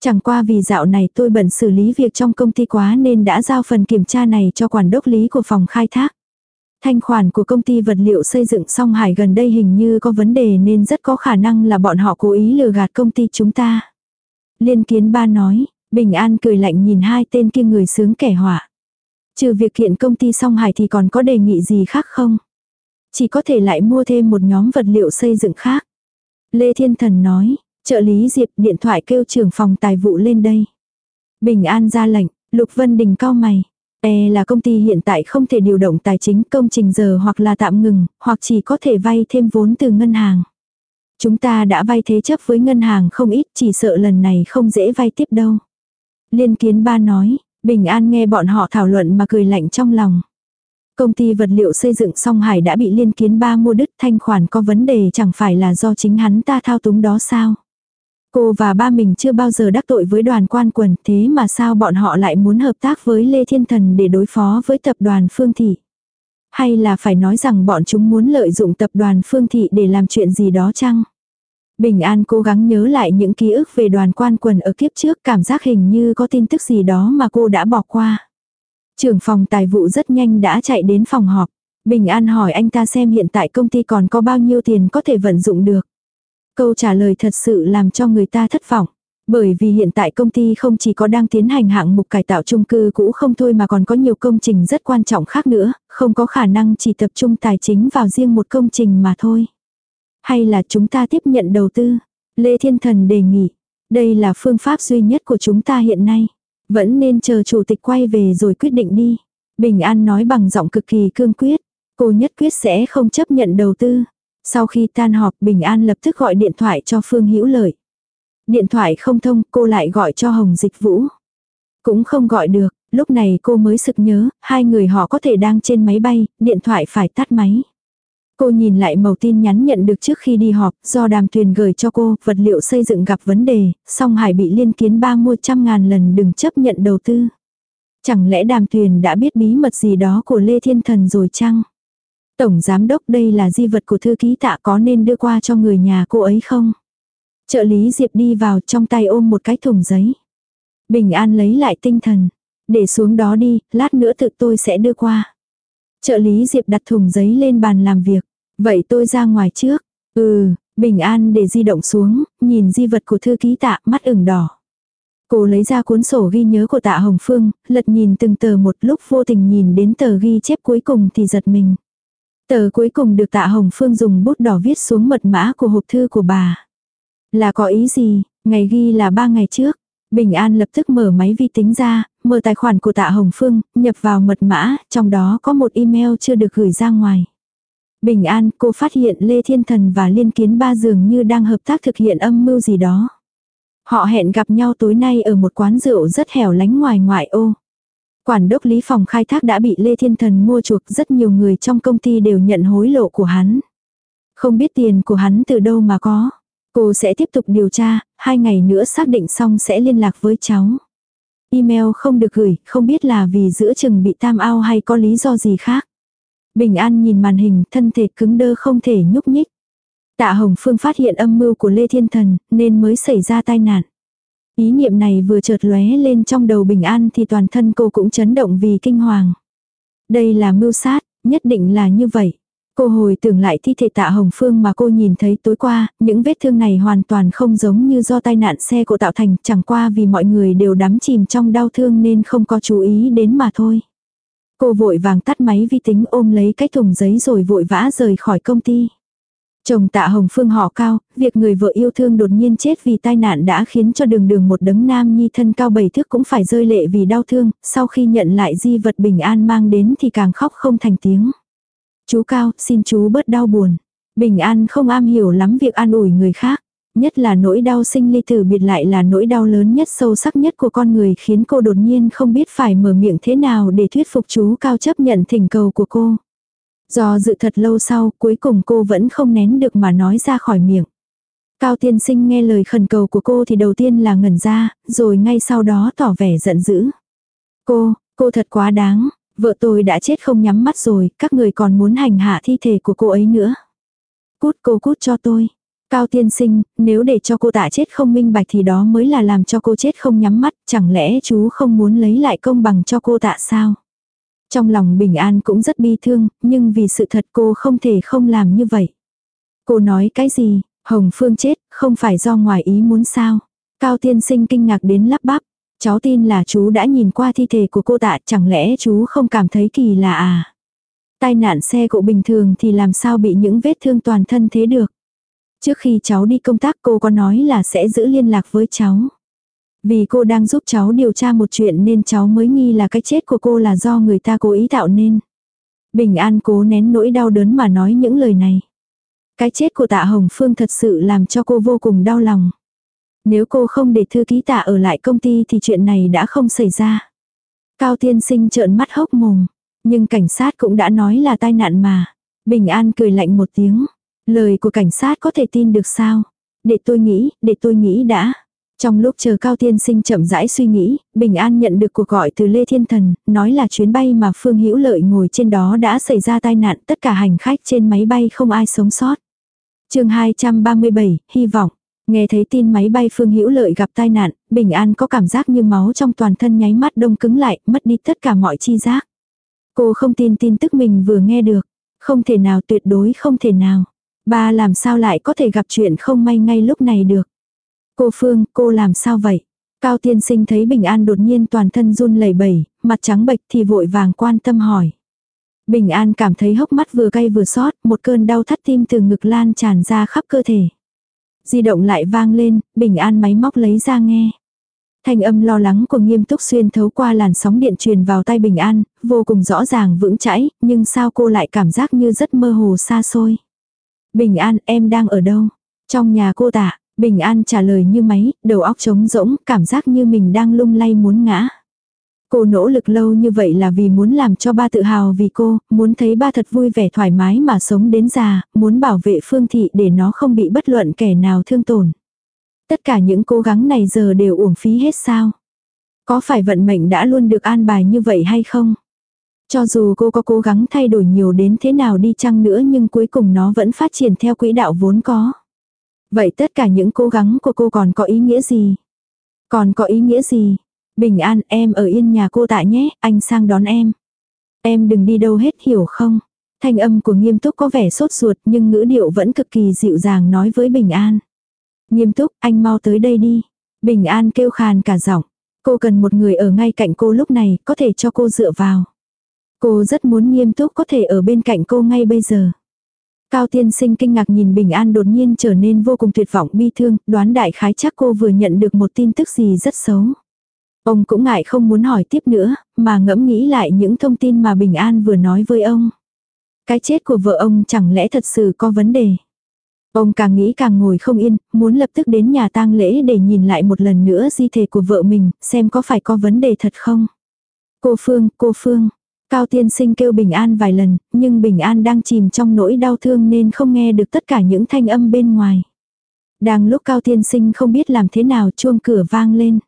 Chẳng qua vì dạo này tôi bận xử lý việc trong công ty quá nên đã giao phần kiểm tra này cho quản đốc lý của phòng khai thác. Thanh khoản của công ty vật liệu xây dựng song hải gần đây hình như có vấn đề nên rất có khả năng là bọn họ cố ý lừa gạt công ty chúng ta. Liên kiến ba nói, bình an cười lạnh nhìn hai tên kia người sướng kẻ họa. Trừ việc kiện công ty song hải thì còn có đề nghị gì khác không? Chỉ có thể lại mua thêm một nhóm vật liệu xây dựng khác. Lê Thiên Thần nói, trợ lý Diệp điện thoại kêu trưởng phòng tài vụ lên đây. Bình an ra lệnh, Lục Vân Đình cao mày. E là công ty hiện tại không thể điều động tài chính công trình giờ hoặc là tạm ngừng, hoặc chỉ có thể vay thêm vốn từ ngân hàng. Chúng ta đã vay thế chấp với ngân hàng không ít, chỉ sợ lần này không dễ vay tiếp đâu. Liên kiến ba nói, Bình An nghe bọn họ thảo luận mà cười lạnh trong lòng. Công ty vật liệu xây dựng song hải đã bị liên kiến ba mua đứt thanh khoản có vấn đề chẳng phải là do chính hắn ta thao túng đó sao. Cô và ba mình chưa bao giờ đắc tội với đoàn quan quần thế mà sao bọn họ lại muốn hợp tác với Lê Thiên Thần để đối phó với tập đoàn Phương Thị. Hay là phải nói rằng bọn chúng muốn lợi dụng tập đoàn Phương Thị để làm chuyện gì đó chăng? Bình An cố gắng nhớ lại những ký ức về đoàn quan quần ở kiếp trước, cảm giác hình như có tin tức gì đó mà cô đã bỏ qua. Trưởng phòng tài vụ rất nhanh đã chạy đến phòng họp. Bình An hỏi anh ta xem hiện tại công ty còn có bao nhiêu tiền có thể vận dụng được. Câu trả lời thật sự làm cho người ta thất vọng. Bởi vì hiện tại công ty không chỉ có đang tiến hành hạng mục cải tạo chung cư cũ không thôi mà còn có nhiều công trình rất quan trọng khác nữa, không có khả năng chỉ tập trung tài chính vào riêng một công trình mà thôi. Hay là chúng ta tiếp nhận đầu tư? Lê Thiên Thần đề nghị. Đây là phương pháp duy nhất của chúng ta hiện nay. Vẫn nên chờ chủ tịch quay về rồi quyết định đi. Bình An nói bằng giọng cực kỳ cương quyết. Cô nhất quyết sẽ không chấp nhận đầu tư. Sau khi tan họp Bình An lập tức gọi điện thoại cho Phương Hữu Lợi. Điện thoại không thông cô lại gọi cho Hồng Dịch Vũ. Cũng không gọi được, lúc này cô mới sực nhớ, hai người họ có thể đang trên máy bay, điện thoại phải tắt máy. Cô nhìn lại màu tin nhắn nhận được trước khi đi họp, do đàm thuyền gửi cho cô, vật liệu xây dựng gặp vấn đề, song hải bị liên kiến ba mua trăm ngàn lần đừng chấp nhận đầu tư. Chẳng lẽ đàm thuyền đã biết bí mật gì đó của Lê Thiên Thần rồi chăng? Tổng giám đốc đây là di vật của thư ký tạ có nên đưa qua cho người nhà cô ấy không? Trợ lý Diệp đi vào trong tay ôm một cái thùng giấy. Bình an lấy lại tinh thần. Để xuống đó đi, lát nữa tự tôi sẽ đưa qua. Trợ lý Diệp đặt thùng giấy lên bàn làm việc. Vậy tôi ra ngoài trước. Ừ, bình an để di động xuống, nhìn di vật của thư ký tạ mắt ửng đỏ. Cô lấy ra cuốn sổ ghi nhớ của tạ Hồng Phương, lật nhìn từng tờ một lúc vô tình nhìn đến tờ ghi chép cuối cùng thì giật mình. Tờ cuối cùng được tạ Hồng Phương dùng bút đỏ viết xuống mật mã của hộp thư của bà. Là có ý gì, ngày ghi là ba ngày trước. Bình An lập tức mở máy vi tính ra, mở tài khoản của tạ Hồng Phương, nhập vào mật mã, trong đó có một email chưa được gửi ra ngoài. Bình An, cô phát hiện Lê Thiên Thần và Liên Kiến Ba dường như đang hợp tác thực hiện âm mưu gì đó. Họ hẹn gặp nhau tối nay ở một quán rượu rất hẻo lánh ngoài ngoại ô. Quản đốc lý phòng khai thác đã bị Lê Thiên Thần mua chuộc rất nhiều người trong công ty đều nhận hối lộ của hắn. Không biết tiền của hắn từ đâu mà có. Cô sẽ tiếp tục điều tra, hai ngày nữa xác định xong sẽ liên lạc với cháu. Email không được gửi, không biết là vì giữa chừng bị tam ao hay có lý do gì khác. Bình An nhìn màn hình, thân thể cứng đơ không thể nhúc nhích. Tạ Hồng Phương phát hiện âm mưu của Lê Thiên Thần, nên mới xảy ra tai nạn. Ý niệm này vừa chợt lóe lên trong đầu bình an thì toàn thân cô cũng chấn động vì kinh hoàng. Đây là mưu sát, nhất định là như vậy. Cô hồi tưởng lại thi thể tạ Hồng Phương mà cô nhìn thấy tối qua, những vết thương này hoàn toàn không giống như do tai nạn xe cộ tạo thành, chẳng qua vì mọi người đều đắm chìm trong đau thương nên không có chú ý đến mà thôi. Cô vội vàng tắt máy vi tính ôm lấy cái thùng giấy rồi vội vã rời khỏi công ty. Chồng tạ Hồng Phương họ cao, việc người vợ yêu thương đột nhiên chết vì tai nạn đã khiến cho đường đường một đấng nam nhi thân cao bảy thước cũng phải rơi lệ vì đau thương, sau khi nhận lại di vật bình an mang đến thì càng khóc không thành tiếng. Chú Cao, xin chú bớt đau buồn. Bình an không am hiểu lắm việc an ủi người khác. Nhất là nỗi đau sinh ly tử biệt lại là nỗi đau lớn nhất sâu sắc nhất của con người khiến cô đột nhiên không biết phải mở miệng thế nào để thuyết phục chú Cao chấp nhận thỉnh cầu của cô. Do dự thật lâu sau, cuối cùng cô vẫn không nén được mà nói ra khỏi miệng. Cao tiên sinh nghe lời khẩn cầu của cô thì đầu tiên là ngẩn ra, rồi ngay sau đó tỏ vẻ giận dữ. Cô, cô thật quá đáng, vợ tôi đã chết không nhắm mắt rồi, các người còn muốn hành hạ thi thể của cô ấy nữa. Cút cô cút cho tôi. Cao tiên sinh, nếu để cho cô tạ chết không minh bạch thì đó mới là làm cho cô chết không nhắm mắt, chẳng lẽ chú không muốn lấy lại công bằng cho cô tạ sao? Trong lòng bình an cũng rất bi thương, nhưng vì sự thật cô không thể không làm như vậy. Cô nói cái gì, Hồng Phương chết, không phải do ngoài ý muốn sao. Cao tiên sinh kinh ngạc đến lắp bắp. Cháu tin là chú đã nhìn qua thi thể của cô tạ, chẳng lẽ chú không cảm thấy kỳ lạ à? Tai nạn xe cộ bình thường thì làm sao bị những vết thương toàn thân thế được? Trước khi cháu đi công tác cô có nói là sẽ giữ liên lạc với cháu. Vì cô đang giúp cháu điều tra một chuyện nên cháu mới nghi là cái chết của cô là do người ta cố ý tạo nên. Bình An cố nén nỗi đau đớn mà nói những lời này. Cái chết của tạ Hồng Phương thật sự làm cho cô vô cùng đau lòng. Nếu cô không để thư ký tạ ở lại công ty thì chuyện này đã không xảy ra. Cao tiên sinh trợn mắt hốc mồm. Nhưng cảnh sát cũng đã nói là tai nạn mà. Bình An cười lạnh một tiếng. Lời của cảnh sát có thể tin được sao? Để tôi nghĩ, để tôi nghĩ đã. Trong lúc chờ Cao Tiên Sinh chậm rãi suy nghĩ, Bình An nhận được cuộc gọi từ Lê Thiên Thần, nói là chuyến bay mà Phương Hữu Lợi ngồi trên đó đã xảy ra tai nạn, tất cả hành khách trên máy bay không ai sống sót. Chương 237, hy vọng. Nghe thấy tin máy bay Phương Hữu Lợi gặp tai nạn, Bình An có cảm giác như máu trong toàn thân nháy mắt đông cứng lại, mất đi tất cả mọi chi giác. Cô không tin tin tức mình vừa nghe được, không thể nào tuyệt đối không thể nào. Ba làm sao lại có thể gặp chuyện không may ngay lúc này được. Cô Phương, cô làm sao vậy? Cao tiên sinh thấy Bình An đột nhiên toàn thân run lẩy bẩy, mặt trắng bệch thì vội vàng quan tâm hỏi. Bình An cảm thấy hốc mắt vừa cay vừa xót, một cơn đau thắt tim từ ngực lan tràn ra khắp cơ thể. Di động lại vang lên, Bình An máy móc lấy ra nghe. Thanh âm lo lắng của nghiêm túc xuyên thấu qua làn sóng điện truyền vào tay Bình An, vô cùng rõ ràng vững chãi, nhưng sao cô lại cảm giác như rất mơ hồ xa xôi. Bình An, em đang ở đâu? Trong nhà cô tạ, Bình An trả lời như máy, đầu óc trống rỗng, cảm giác như mình đang lung lay muốn ngã. Cô nỗ lực lâu như vậy là vì muốn làm cho ba tự hào vì cô, muốn thấy ba thật vui vẻ thoải mái mà sống đến già, muốn bảo vệ Phương Thị để nó không bị bất luận kẻ nào thương tổn. Tất cả những cố gắng này giờ đều uổng phí hết sao? Có phải vận mệnh đã luôn được an bài như vậy hay không? Cho dù cô có cố gắng thay đổi nhiều đến thế nào đi chăng nữa nhưng cuối cùng nó vẫn phát triển theo quỹ đạo vốn có. Vậy tất cả những cố gắng của cô còn có ý nghĩa gì? Còn có ý nghĩa gì? Bình an em ở yên nhà cô tại nhé, anh sang đón em. Em đừng đi đâu hết hiểu không? Thanh âm của nghiêm túc có vẻ sốt ruột nhưng ngữ điệu vẫn cực kỳ dịu dàng nói với Bình An. Nghiêm túc, anh mau tới đây đi. Bình An kêu khàn cả giọng. Cô cần một người ở ngay cạnh cô lúc này, có thể cho cô dựa vào. Cô rất muốn nghiêm túc có thể ở bên cạnh cô ngay bây giờ. Cao tiên sinh kinh ngạc nhìn Bình An đột nhiên trở nên vô cùng tuyệt vọng bi thương, đoán đại khái chắc cô vừa nhận được một tin tức gì rất xấu. Ông cũng ngại không muốn hỏi tiếp nữa, mà ngẫm nghĩ lại những thông tin mà Bình An vừa nói với ông. Cái chết của vợ ông chẳng lẽ thật sự có vấn đề. Ông càng nghĩ càng ngồi không yên, muốn lập tức đến nhà tang lễ để nhìn lại một lần nữa di thể của vợ mình, xem có phải có vấn đề thật không. Cô Phương, cô Phương, Cao tiên sinh kêu bình an vài lần, nhưng bình an đang chìm trong nỗi đau thương nên không nghe được tất cả những thanh âm bên ngoài. Đang lúc cao tiên sinh không biết làm thế nào chuông cửa vang lên.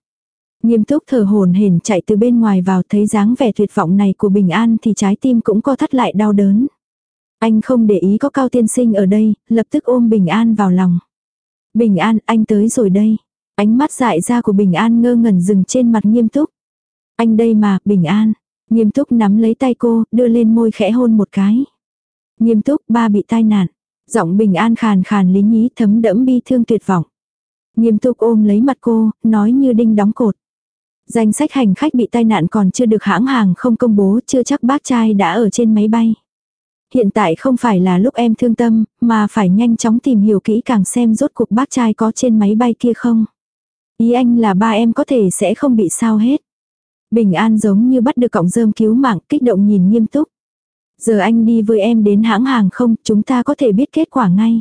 Nghiêm túc thở hồn hển chạy từ bên ngoài vào thấy dáng vẻ tuyệt vọng này của bình an thì trái tim cũng co thắt lại đau đớn. Anh không để ý có Cao Tiên Sinh ở đây, lập tức ôm Bình An vào lòng. Bình An, anh tới rồi đây. Ánh mắt dại ra của Bình An ngơ ngẩn dừng trên mặt nghiêm túc. Anh đây mà, Bình An. Nghiêm túc nắm lấy tay cô, đưa lên môi khẽ hôn một cái. Nghiêm túc, ba bị tai nạn. Giọng Bình An khàn khàn lý nhí thấm đẫm bi thương tuyệt vọng. Nghiêm túc ôm lấy mặt cô, nói như đinh đóng cột. Danh sách hành khách bị tai nạn còn chưa được hãng hàng không công bố, chưa chắc bác trai đã ở trên máy bay. Hiện tại không phải là lúc em thương tâm, mà phải nhanh chóng tìm hiểu kỹ càng xem rốt cuộc bác trai có trên máy bay kia không. Ý anh là ba em có thể sẽ không bị sao hết. Bình an giống như bắt được cọng rơm cứu mạng, kích động nhìn nghiêm túc. Giờ anh đi với em đến hãng hàng không, chúng ta có thể biết kết quả ngay.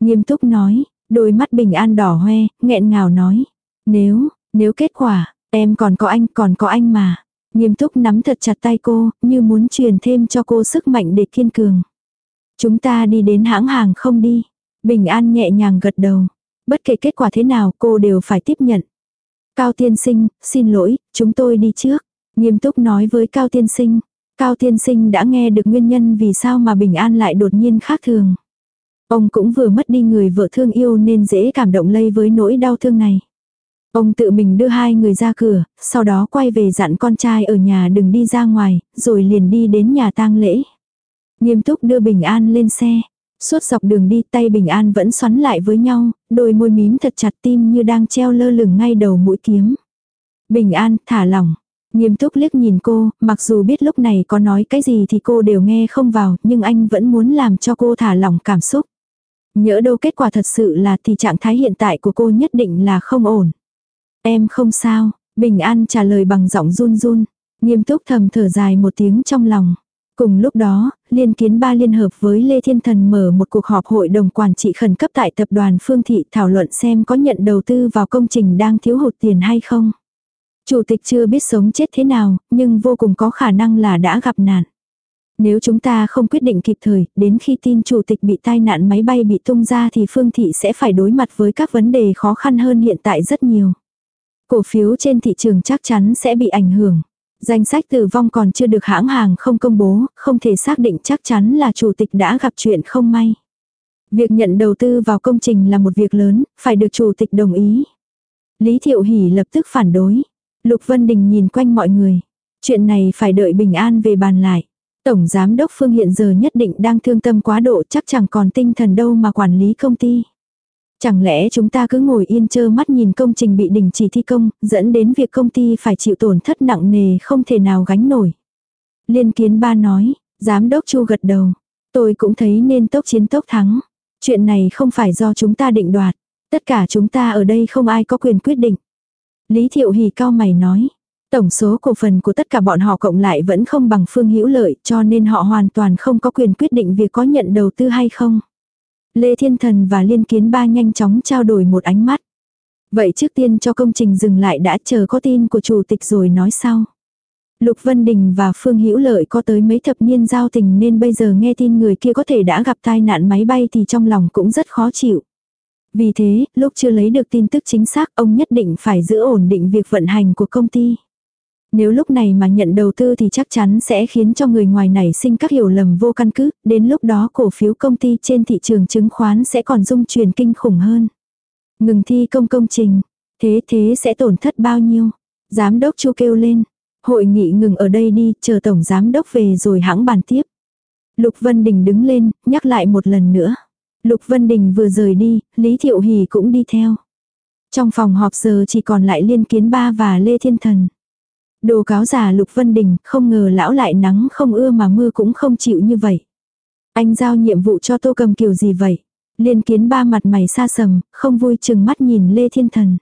Nghiêm túc nói, đôi mắt bình an đỏ hoe, nghẹn ngào nói. Nếu, nếu kết quả, em còn có anh, còn có anh mà. Nghiêm túc nắm thật chặt tay cô, như muốn truyền thêm cho cô sức mạnh để kiên cường. Chúng ta đi đến hãng hàng không đi. Bình an nhẹ nhàng gật đầu. Bất kể kết quả thế nào cô đều phải tiếp nhận. Cao tiên sinh, xin lỗi, chúng tôi đi trước. Nghiêm túc nói với Cao tiên sinh. Cao tiên sinh đã nghe được nguyên nhân vì sao mà Bình An lại đột nhiên khác thường. Ông cũng vừa mất đi người vợ thương yêu nên dễ cảm động lây với nỗi đau thương này. Ông tự mình đưa hai người ra cửa, sau đó quay về dặn con trai ở nhà đừng đi ra ngoài, rồi liền đi đến nhà tang lễ. Nghiêm túc đưa Bình An lên xe. Suốt dọc đường đi tay Bình An vẫn xoắn lại với nhau, đôi môi mím thật chặt tim như đang treo lơ lửng ngay đầu mũi kiếm. Bình An, thả lỏng. Nghiêm túc liếc nhìn cô, mặc dù biết lúc này có nói cái gì thì cô đều nghe không vào, nhưng anh vẫn muốn làm cho cô thả lỏng cảm xúc. Nhỡ đâu kết quả thật sự là thì trạng thái hiện tại của cô nhất định là không ổn. Em không sao, Bình An trả lời bằng giọng run run. Nghiêm túc thầm thở dài một tiếng trong lòng. Cùng lúc đó, Liên Kiến Ba liên hợp với Lê Thiên Thần mở một cuộc họp hội đồng quản trị khẩn cấp tại tập đoàn Phương Thị thảo luận xem có nhận đầu tư vào công trình đang thiếu hụt tiền hay không. Chủ tịch chưa biết sống chết thế nào, nhưng vô cùng có khả năng là đã gặp nạn. Nếu chúng ta không quyết định kịp thời, đến khi tin chủ tịch bị tai nạn máy bay bị tung ra thì Phương Thị sẽ phải đối mặt với các vấn đề khó khăn hơn hiện tại rất nhiều. Cổ phiếu trên thị trường chắc chắn sẽ bị ảnh hưởng. Danh sách tử vong còn chưa được hãng hàng không công bố, không thể xác định chắc chắn là chủ tịch đã gặp chuyện không may. Việc nhận đầu tư vào công trình là một việc lớn, phải được chủ tịch đồng ý. Lý Thiệu Hỷ lập tức phản đối. Lục Vân Đình nhìn quanh mọi người. Chuyện này phải đợi bình an về bàn lại. Tổng Giám đốc Phương hiện giờ nhất định đang thương tâm quá độ chắc chẳng còn tinh thần đâu mà quản lý công ty. Chẳng lẽ chúng ta cứ ngồi yên chơ mắt nhìn công trình bị đình chỉ thi công, dẫn đến việc công ty phải chịu tổn thất nặng nề không thể nào gánh nổi. Liên kiến ba nói, giám đốc chu gật đầu. Tôi cũng thấy nên tốc chiến tốc thắng. Chuyện này không phải do chúng ta định đoạt. Tất cả chúng ta ở đây không ai có quyền quyết định. Lý Thiệu Hì cao mày nói. Tổng số cổ phần của tất cả bọn họ cộng lại vẫn không bằng phương hữu lợi cho nên họ hoàn toàn không có quyền quyết định việc có nhận đầu tư hay không. Lê Thiên Thần và Liên Kiến Ba nhanh chóng trao đổi một ánh mắt. Vậy trước tiên cho công trình dừng lại đã chờ có tin của chủ tịch rồi nói sau. Lục Vân Đình và Phương Hữu Lợi có tới mấy thập niên giao tình nên bây giờ nghe tin người kia có thể đã gặp tai nạn máy bay thì trong lòng cũng rất khó chịu. Vì thế, lúc chưa lấy được tin tức chính xác ông nhất định phải giữ ổn định việc vận hành của công ty. Nếu lúc này mà nhận đầu tư thì chắc chắn sẽ khiến cho người ngoài này sinh các hiểu lầm vô căn cứ, đến lúc đó cổ phiếu công ty trên thị trường chứng khoán sẽ còn dung truyền kinh khủng hơn. Ngừng thi công công trình, thế thế sẽ tổn thất bao nhiêu? Giám đốc chu kêu lên, hội nghị ngừng ở đây đi, chờ tổng giám đốc về rồi hãng bàn tiếp. Lục Vân Đình đứng lên, nhắc lại một lần nữa. Lục Vân Đình vừa rời đi, Lý Thiệu Hỷ cũng đi theo. Trong phòng họp giờ chỉ còn lại Liên Kiến Ba và Lê Thiên Thần. Đồ cáo giả Lục Vân Đình, không ngờ lão lại nắng không ưa mà mưa cũng không chịu như vậy. Anh giao nhiệm vụ cho tô cầm kiểu gì vậy? Liên kiến ba mặt mày xa sầm, không vui chừng mắt nhìn Lê Thiên Thần.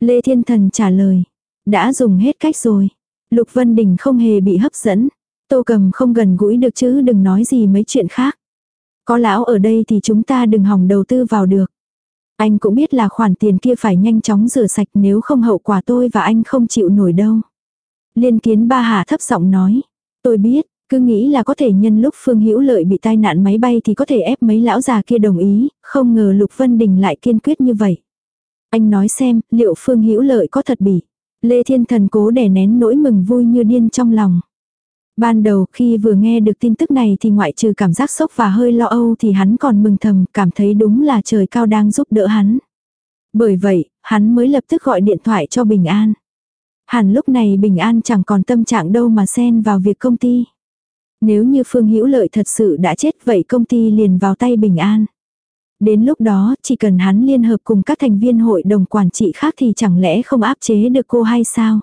Lê Thiên Thần trả lời. Đã dùng hết cách rồi. Lục Vân Đình không hề bị hấp dẫn. Tô cầm không gần gũi được chứ đừng nói gì mấy chuyện khác. Có lão ở đây thì chúng ta đừng hỏng đầu tư vào được. Anh cũng biết là khoản tiền kia phải nhanh chóng rửa sạch nếu không hậu quả tôi và anh không chịu nổi đâu. Liên kiến ba Hà thấp giọng nói. Tôi biết, cứ nghĩ là có thể nhân lúc Phương Hữu Lợi bị tai nạn máy bay thì có thể ép mấy lão già kia đồng ý, không ngờ Lục Vân Đình lại kiên quyết như vậy. Anh nói xem, liệu Phương Hữu Lợi có thật bị. Lê Thiên Thần cố đè nén nỗi mừng vui như điên trong lòng. Ban đầu khi vừa nghe được tin tức này thì ngoại trừ cảm giác sốc và hơi lo âu thì hắn còn mừng thầm, cảm thấy đúng là trời cao đang giúp đỡ hắn. Bởi vậy, hắn mới lập tức gọi điện thoại cho Bình An. Hẳn lúc này Bình An chẳng còn tâm trạng đâu mà xen vào việc công ty. Nếu như Phương Hữu Lợi thật sự đã chết vậy công ty liền vào tay Bình An. Đến lúc đó, chỉ cần hắn liên hợp cùng các thành viên hội đồng quản trị khác thì chẳng lẽ không áp chế được cô hay sao?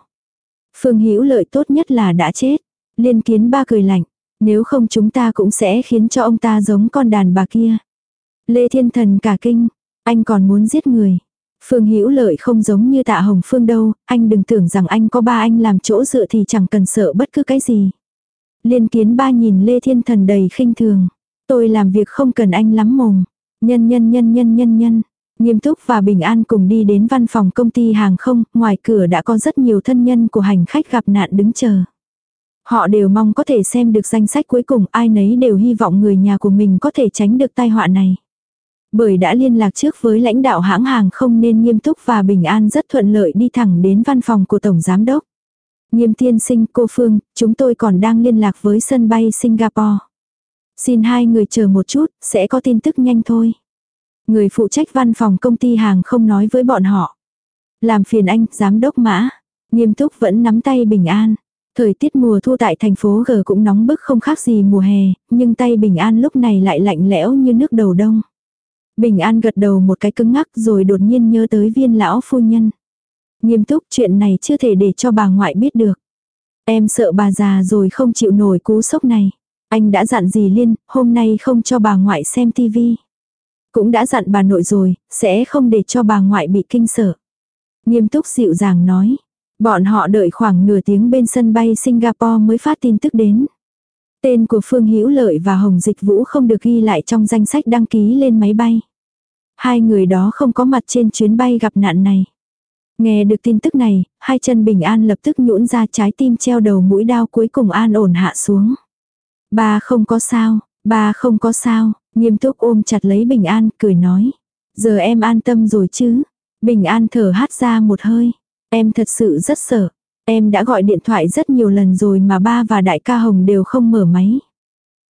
Phương Hữu Lợi tốt nhất là đã chết. Liên kiến ba cười lạnh. Nếu không chúng ta cũng sẽ khiến cho ông ta giống con đàn bà kia. Lê Thiên Thần cả kinh. Anh còn muốn giết người. Phương Hữu Lợi không giống như Tạ Hồng Phương đâu, anh đừng tưởng rằng anh có ba anh làm chỗ dựa thì chẳng cần sợ bất cứ cái gì. Liên kiến ba nhìn Lê Thiên Thần đầy khinh thường. Tôi làm việc không cần anh lắm mồm. Nhân nhân nhân nhân nhân nhân. Nghiêm túc và bình an cùng đi đến văn phòng công ty hàng không, ngoài cửa đã có rất nhiều thân nhân của hành khách gặp nạn đứng chờ. Họ đều mong có thể xem được danh sách cuối cùng, ai nấy đều hy vọng người nhà của mình có thể tránh được tai họa này. Bởi đã liên lạc trước với lãnh đạo hãng hàng không nên nghiêm túc và bình an rất thuận lợi đi thẳng đến văn phòng của Tổng Giám Đốc. Nghiêm tiên sinh cô Phương, chúng tôi còn đang liên lạc với sân bay Singapore. Xin hai người chờ một chút, sẽ có tin tức nhanh thôi. Người phụ trách văn phòng công ty hàng không nói với bọn họ. Làm phiền anh, giám đốc mã. Nghiêm túc vẫn nắm tay bình an. Thời tiết mùa thu tại thành phố G cũng nóng bức không khác gì mùa hè, nhưng tay bình an lúc này lại lạnh lẽo như nước đầu đông. Bình an gật đầu một cái cứng ngắc rồi đột nhiên nhớ tới viên lão phu nhân. Nghiêm túc chuyện này chưa thể để cho bà ngoại biết được. Em sợ bà già rồi không chịu nổi cú sốc này. Anh đã dặn gì Liên, hôm nay không cho bà ngoại xem tivi. Cũng đã dặn bà nội rồi, sẽ không để cho bà ngoại bị kinh sợ. Nghiêm túc dịu dàng nói. Bọn họ đợi khoảng nửa tiếng bên sân bay Singapore mới phát tin tức đến. Tên của Phương Hữu Lợi và Hồng Dịch Vũ không được ghi lại trong danh sách đăng ký lên máy bay. Hai người đó không có mặt trên chuyến bay gặp nạn này. Nghe được tin tức này, hai chân bình an lập tức nhũn ra trái tim treo đầu mũi đao cuối cùng an ổn hạ xuống. Ba không có sao, ba không có sao, nghiêm túc ôm chặt lấy bình an, cười nói. Giờ em an tâm rồi chứ. Bình an thở hát ra một hơi. Em thật sự rất sợ. Em đã gọi điện thoại rất nhiều lần rồi mà ba và đại ca Hồng đều không mở máy.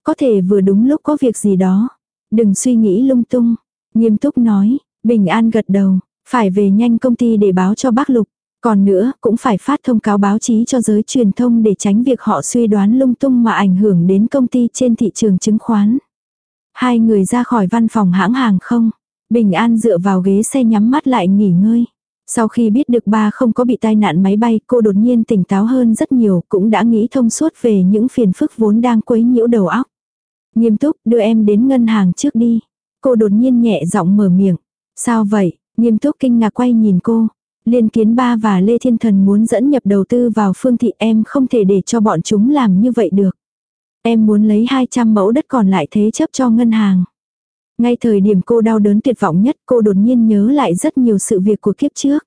Có thể vừa đúng lúc có việc gì đó. Đừng suy nghĩ lung tung. Nghiêm túc nói, bình an gật đầu, phải về nhanh công ty để báo cho bác Lục. Còn nữa, cũng phải phát thông cáo báo chí cho giới truyền thông để tránh việc họ suy đoán lung tung mà ảnh hưởng đến công ty trên thị trường chứng khoán. Hai người ra khỏi văn phòng hãng hàng không. Bình An dựa vào ghế xe nhắm mắt lại nghỉ ngơi. Sau khi biết được ba không có bị tai nạn máy bay, cô đột nhiên tỉnh táo hơn rất nhiều, cũng đã nghĩ thông suốt về những phiền phức vốn đang quấy nhiễu đầu óc. Nghiêm túc, đưa em đến ngân hàng trước đi. Cô đột nhiên nhẹ giọng mở miệng. Sao vậy? Nghiêm túc kinh ngạc quay nhìn cô. Liên kiến ba và Lê Thiên Thần muốn dẫn nhập đầu tư vào phương thị, em không thể để cho bọn chúng làm như vậy được. Em muốn lấy 200 mẫu đất còn lại thế chấp cho ngân hàng. Ngay thời điểm cô đau đớn tuyệt vọng nhất, cô đột nhiên nhớ lại rất nhiều sự việc của kiếp trước.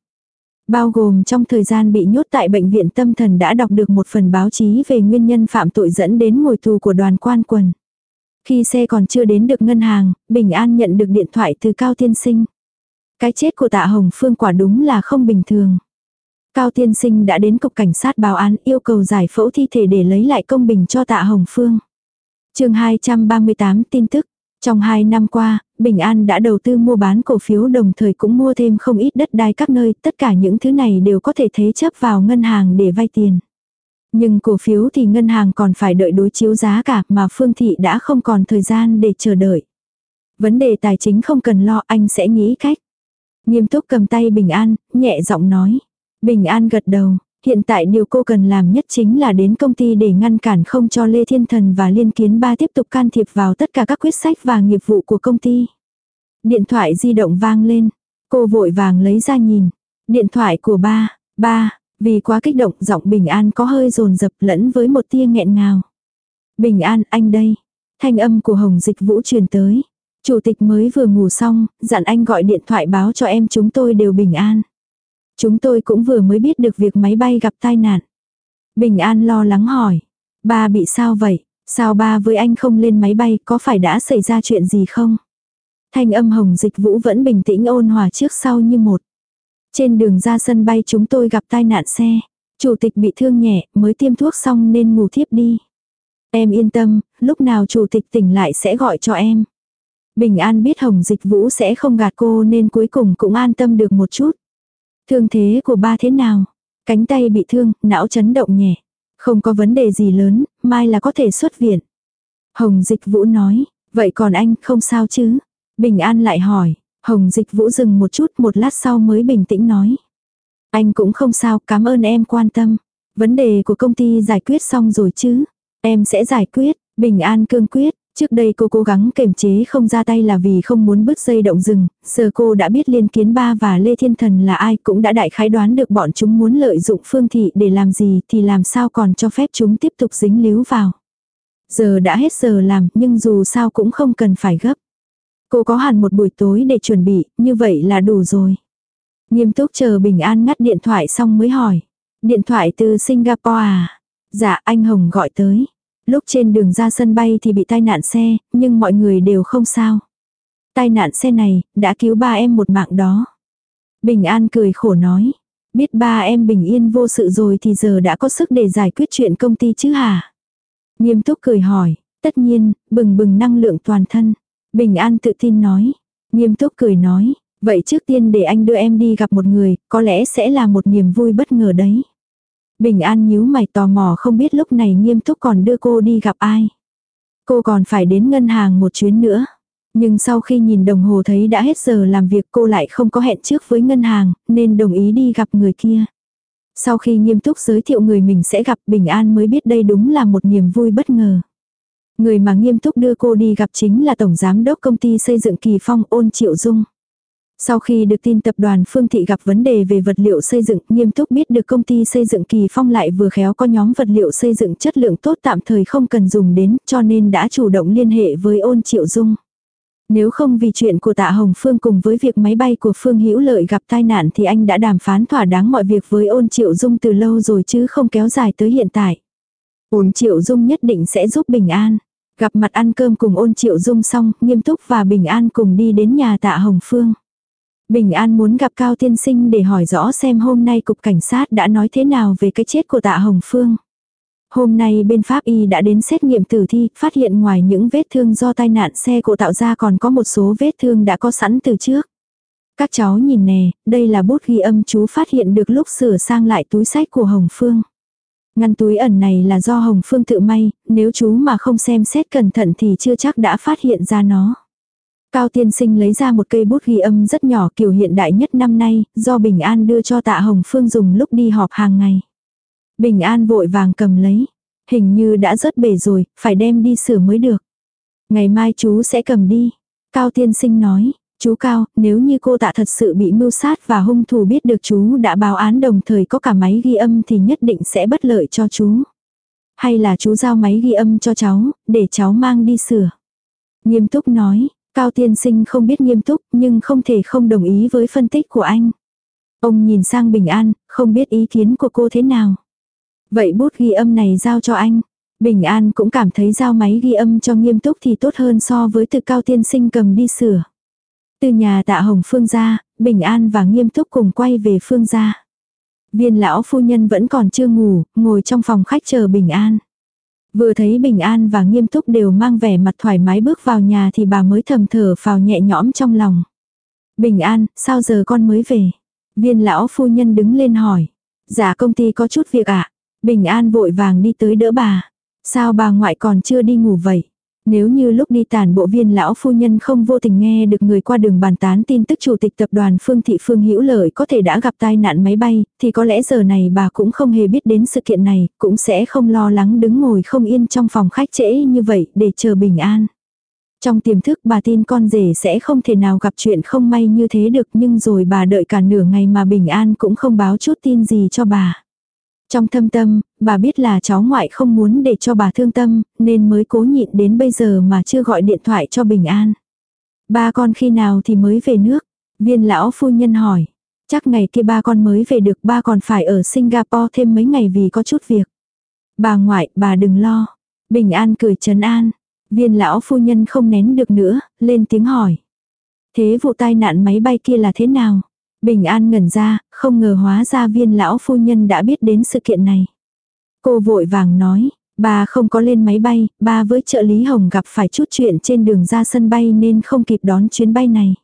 Bao gồm trong thời gian bị nhốt tại bệnh viện tâm thần đã đọc được một phần báo chí về nguyên nhân phạm tội dẫn đến ngồi tù của đoàn quan quần. Khi xe còn chưa đến được ngân hàng, Bình An nhận được điện thoại từ Cao Tiên Sinh. Cái chết của tạ Hồng Phương quả đúng là không bình thường. Cao Tiên Sinh đã đến cục cảnh sát báo án yêu cầu giải phẫu thi thể để lấy lại công bình cho tạ Hồng Phương. chương 238 tin tức. Trong 2 năm qua, Bình An đã đầu tư mua bán cổ phiếu đồng thời cũng mua thêm không ít đất đai các nơi, tất cả những thứ này đều có thể thế chấp vào ngân hàng để vay tiền. Nhưng cổ phiếu thì ngân hàng còn phải đợi đối chiếu giá cả mà Phương Thị đã không còn thời gian để chờ đợi. Vấn đề tài chính không cần lo anh sẽ nghĩ cách. Nghiêm túc cầm tay Bình An, nhẹ giọng nói. Bình An gật đầu, hiện tại điều cô cần làm nhất chính là đến công ty để ngăn cản không cho Lê Thiên Thần và Liên Kiến Ba tiếp tục can thiệp vào tất cả các quyết sách và nghiệp vụ của công ty. Điện thoại di động vang lên, cô vội vàng lấy ra nhìn. Điện thoại của ba, ba, vì quá kích động giọng Bình An có hơi rồn rập lẫn với một tia nghẹn ngào. Bình An, anh đây. Thanh âm của Hồng Dịch Vũ truyền tới. Chủ tịch mới vừa ngủ xong, dặn anh gọi điện thoại báo cho em chúng tôi đều bình an. Chúng tôi cũng vừa mới biết được việc máy bay gặp tai nạn. Bình an lo lắng hỏi. Ba bị sao vậy? Sao ba với anh không lên máy bay có phải đã xảy ra chuyện gì không? Thanh âm hồng dịch vũ vẫn bình tĩnh ôn hòa trước sau như một. Trên đường ra sân bay chúng tôi gặp tai nạn xe. Chủ tịch bị thương nhẹ mới tiêm thuốc xong nên ngủ thiếp đi. Em yên tâm, lúc nào chủ tịch tỉnh lại sẽ gọi cho em. Bình An biết Hồng Dịch Vũ sẽ không gạt cô nên cuối cùng cũng an tâm được một chút. Thương thế của ba thế nào? Cánh tay bị thương, não chấn động nhẹ. Không có vấn đề gì lớn, mai là có thể xuất viện. Hồng Dịch Vũ nói, vậy còn anh không sao chứ? Bình An lại hỏi, Hồng Dịch Vũ dừng một chút một lát sau mới bình tĩnh nói. Anh cũng không sao, cảm ơn em quan tâm. Vấn đề của công ty giải quyết xong rồi chứ? Em sẽ giải quyết, Bình An cương quyết. Trước đây cô cố gắng kềm chế không ra tay là vì không muốn bứt dây động rừng, giờ cô đã biết Liên Kiến Ba và Lê Thiên Thần là ai cũng đã đại khái đoán được bọn chúng muốn lợi dụng Phương Thị để làm gì thì làm sao còn cho phép chúng tiếp tục dính líu vào. Giờ đã hết giờ làm nhưng dù sao cũng không cần phải gấp. Cô có hẳn một buổi tối để chuẩn bị, như vậy là đủ rồi. Nghiêm túc chờ Bình An ngắt điện thoại xong mới hỏi. Điện thoại từ Singapore à? Dạ anh Hồng gọi tới. Lúc trên đường ra sân bay thì bị tai nạn xe, nhưng mọi người đều không sao. Tai nạn xe này, đã cứu ba em một mạng đó. Bình An cười khổ nói. Biết ba em bình yên vô sự rồi thì giờ đã có sức để giải quyết chuyện công ty chứ hả? Nghiêm túc cười hỏi. Tất nhiên, bừng bừng năng lượng toàn thân. Bình An tự tin nói. Nghiêm túc cười nói. Vậy trước tiên để anh đưa em đi gặp một người, có lẽ sẽ là một niềm vui bất ngờ đấy. Bình An nhíu mày tò mò không biết lúc này nghiêm túc còn đưa cô đi gặp ai. Cô còn phải đến ngân hàng một chuyến nữa. Nhưng sau khi nhìn đồng hồ thấy đã hết giờ làm việc cô lại không có hẹn trước với ngân hàng, nên đồng ý đi gặp người kia. Sau khi nghiêm túc giới thiệu người mình sẽ gặp Bình An mới biết đây đúng là một niềm vui bất ngờ. Người mà nghiêm túc đưa cô đi gặp chính là Tổng Giám đốc công ty xây dựng Kỳ Phong ôn Triệu Dung. Sau khi được tin tập đoàn Phương Thị gặp vấn đề về vật liệu xây dựng, nghiêm túc biết được công ty xây dựng Kỳ Phong lại vừa khéo có nhóm vật liệu xây dựng chất lượng tốt tạm thời không cần dùng đến, cho nên đã chủ động liên hệ với ôn triệu dung. Nếu không vì chuyện của tạ Hồng Phương cùng với việc máy bay của Phương Hữu Lợi gặp tai nạn thì anh đã đàm phán thỏa đáng mọi việc với ôn triệu dung từ lâu rồi chứ không kéo dài tới hiện tại. Ôn triệu dung nhất định sẽ giúp bình an. Gặp mặt ăn cơm cùng ôn triệu dung xong, nghiêm túc và bình an cùng đi đến nhà tạ Hồng Phương. Bình An muốn gặp Cao Tiên Sinh để hỏi rõ xem hôm nay cục cảnh sát đã nói thế nào về cái chết của tạ Hồng Phương. Hôm nay bên Pháp Y đã đến xét nghiệm tử thi, phát hiện ngoài những vết thương do tai nạn xe cộ tạo ra còn có một số vết thương đã có sẵn từ trước. Các cháu nhìn nè, đây là bút ghi âm chú phát hiện được lúc sửa sang lại túi sách của Hồng Phương. Ngăn túi ẩn này là do Hồng Phương tự may, nếu chú mà không xem xét cẩn thận thì chưa chắc đã phát hiện ra nó. Cao tiên sinh lấy ra một cây bút ghi âm rất nhỏ kiểu hiện đại nhất năm nay, do Bình An đưa cho tạ Hồng Phương dùng lúc đi họp hàng ngày. Bình An vội vàng cầm lấy. Hình như đã rớt bể rồi, phải đem đi sửa mới được. Ngày mai chú sẽ cầm đi. Cao tiên sinh nói, chú Cao, nếu như cô tạ thật sự bị mưu sát và hung thủ biết được chú đã báo án đồng thời có cả máy ghi âm thì nhất định sẽ bất lợi cho chú. Hay là chú giao máy ghi âm cho cháu, để cháu mang đi sửa. Nghiêm túc nói, Cao tiên sinh không biết nghiêm túc nhưng không thể không đồng ý với phân tích của anh. Ông nhìn sang Bình An, không biết ý kiến của cô thế nào. Vậy bút ghi âm này giao cho anh. Bình An cũng cảm thấy giao máy ghi âm cho nghiêm túc thì tốt hơn so với từ cao tiên sinh cầm đi sửa. Từ nhà tạ hồng phương gia, Bình An và nghiêm túc cùng quay về phương gia. Viên lão phu nhân vẫn còn chưa ngủ, ngồi trong phòng khách chờ Bình An. Vừa thấy Bình An và nghiêm túc đều mang vẻ mặt thoải mái bước vào nhà thì bà mới thầm thở phào nhẹ nhõm trong lòng. Bình An, sao giờ con mới về? Viên lão phu nhân đứng lên hỏi. Dạ công ty có chút việc ạ. À? Bình An vội vàng đi tới đỡ bà. Sao bà ngoại còn chưa đi ngủ vậy? Nếu như lúc đi tàn bộ viên lão phu nhân không vô tình nghe được người qua đường bàn tán tin tức chủ tịch tập đoàn Phương Thị Phương Hữu Lợi có thể đã gặp tai nạn máy bay, thì có lẽ giờ này bà cũng không hề biết đến sự kiện này, cũng sẽ không lo lắng đứng ngồi không yên trong phòng khách trễ như vậy để chờ bình an. Trong tiềm thức bà tin con rể sẽ không thể nào gặp chuyện không may như thế được nhưng rồi bà đợi cả nửa ngày mà bình an cũng không báo chút tin gì cho bà. Trong thâm tâm, bà biết là cháu ngoại không muốn để cho bà thương tâm, nên mới cố nhịn đến bây giờ mà chưa gọi điện thoại cho Bình An. Ba con khi nào thì mới về nước? Viên lão phu nhân hỏi. Chắc ngày kia ba con mới về được ba còn phải ở Singapore thêm mấy ngày vì có chút việc. Bà ngoại, bà đừng lo. Bình An cười trấn an. Viên lão phu nhân không nén được nữa, lên tiếng hỏi. Thế vụ tai nạn máy bay kia là thế nào? Bình an ngẩn ra, không ngờ hóa ra viên lão phu nhân đã biết đến sự kiện này. Cô vội vàng nói, Bà không có lên máy bay, bà với trợ lý Hồng gặp phải chút chuyện trên đường ra sân bay nên không kịp đón chuyến bay này.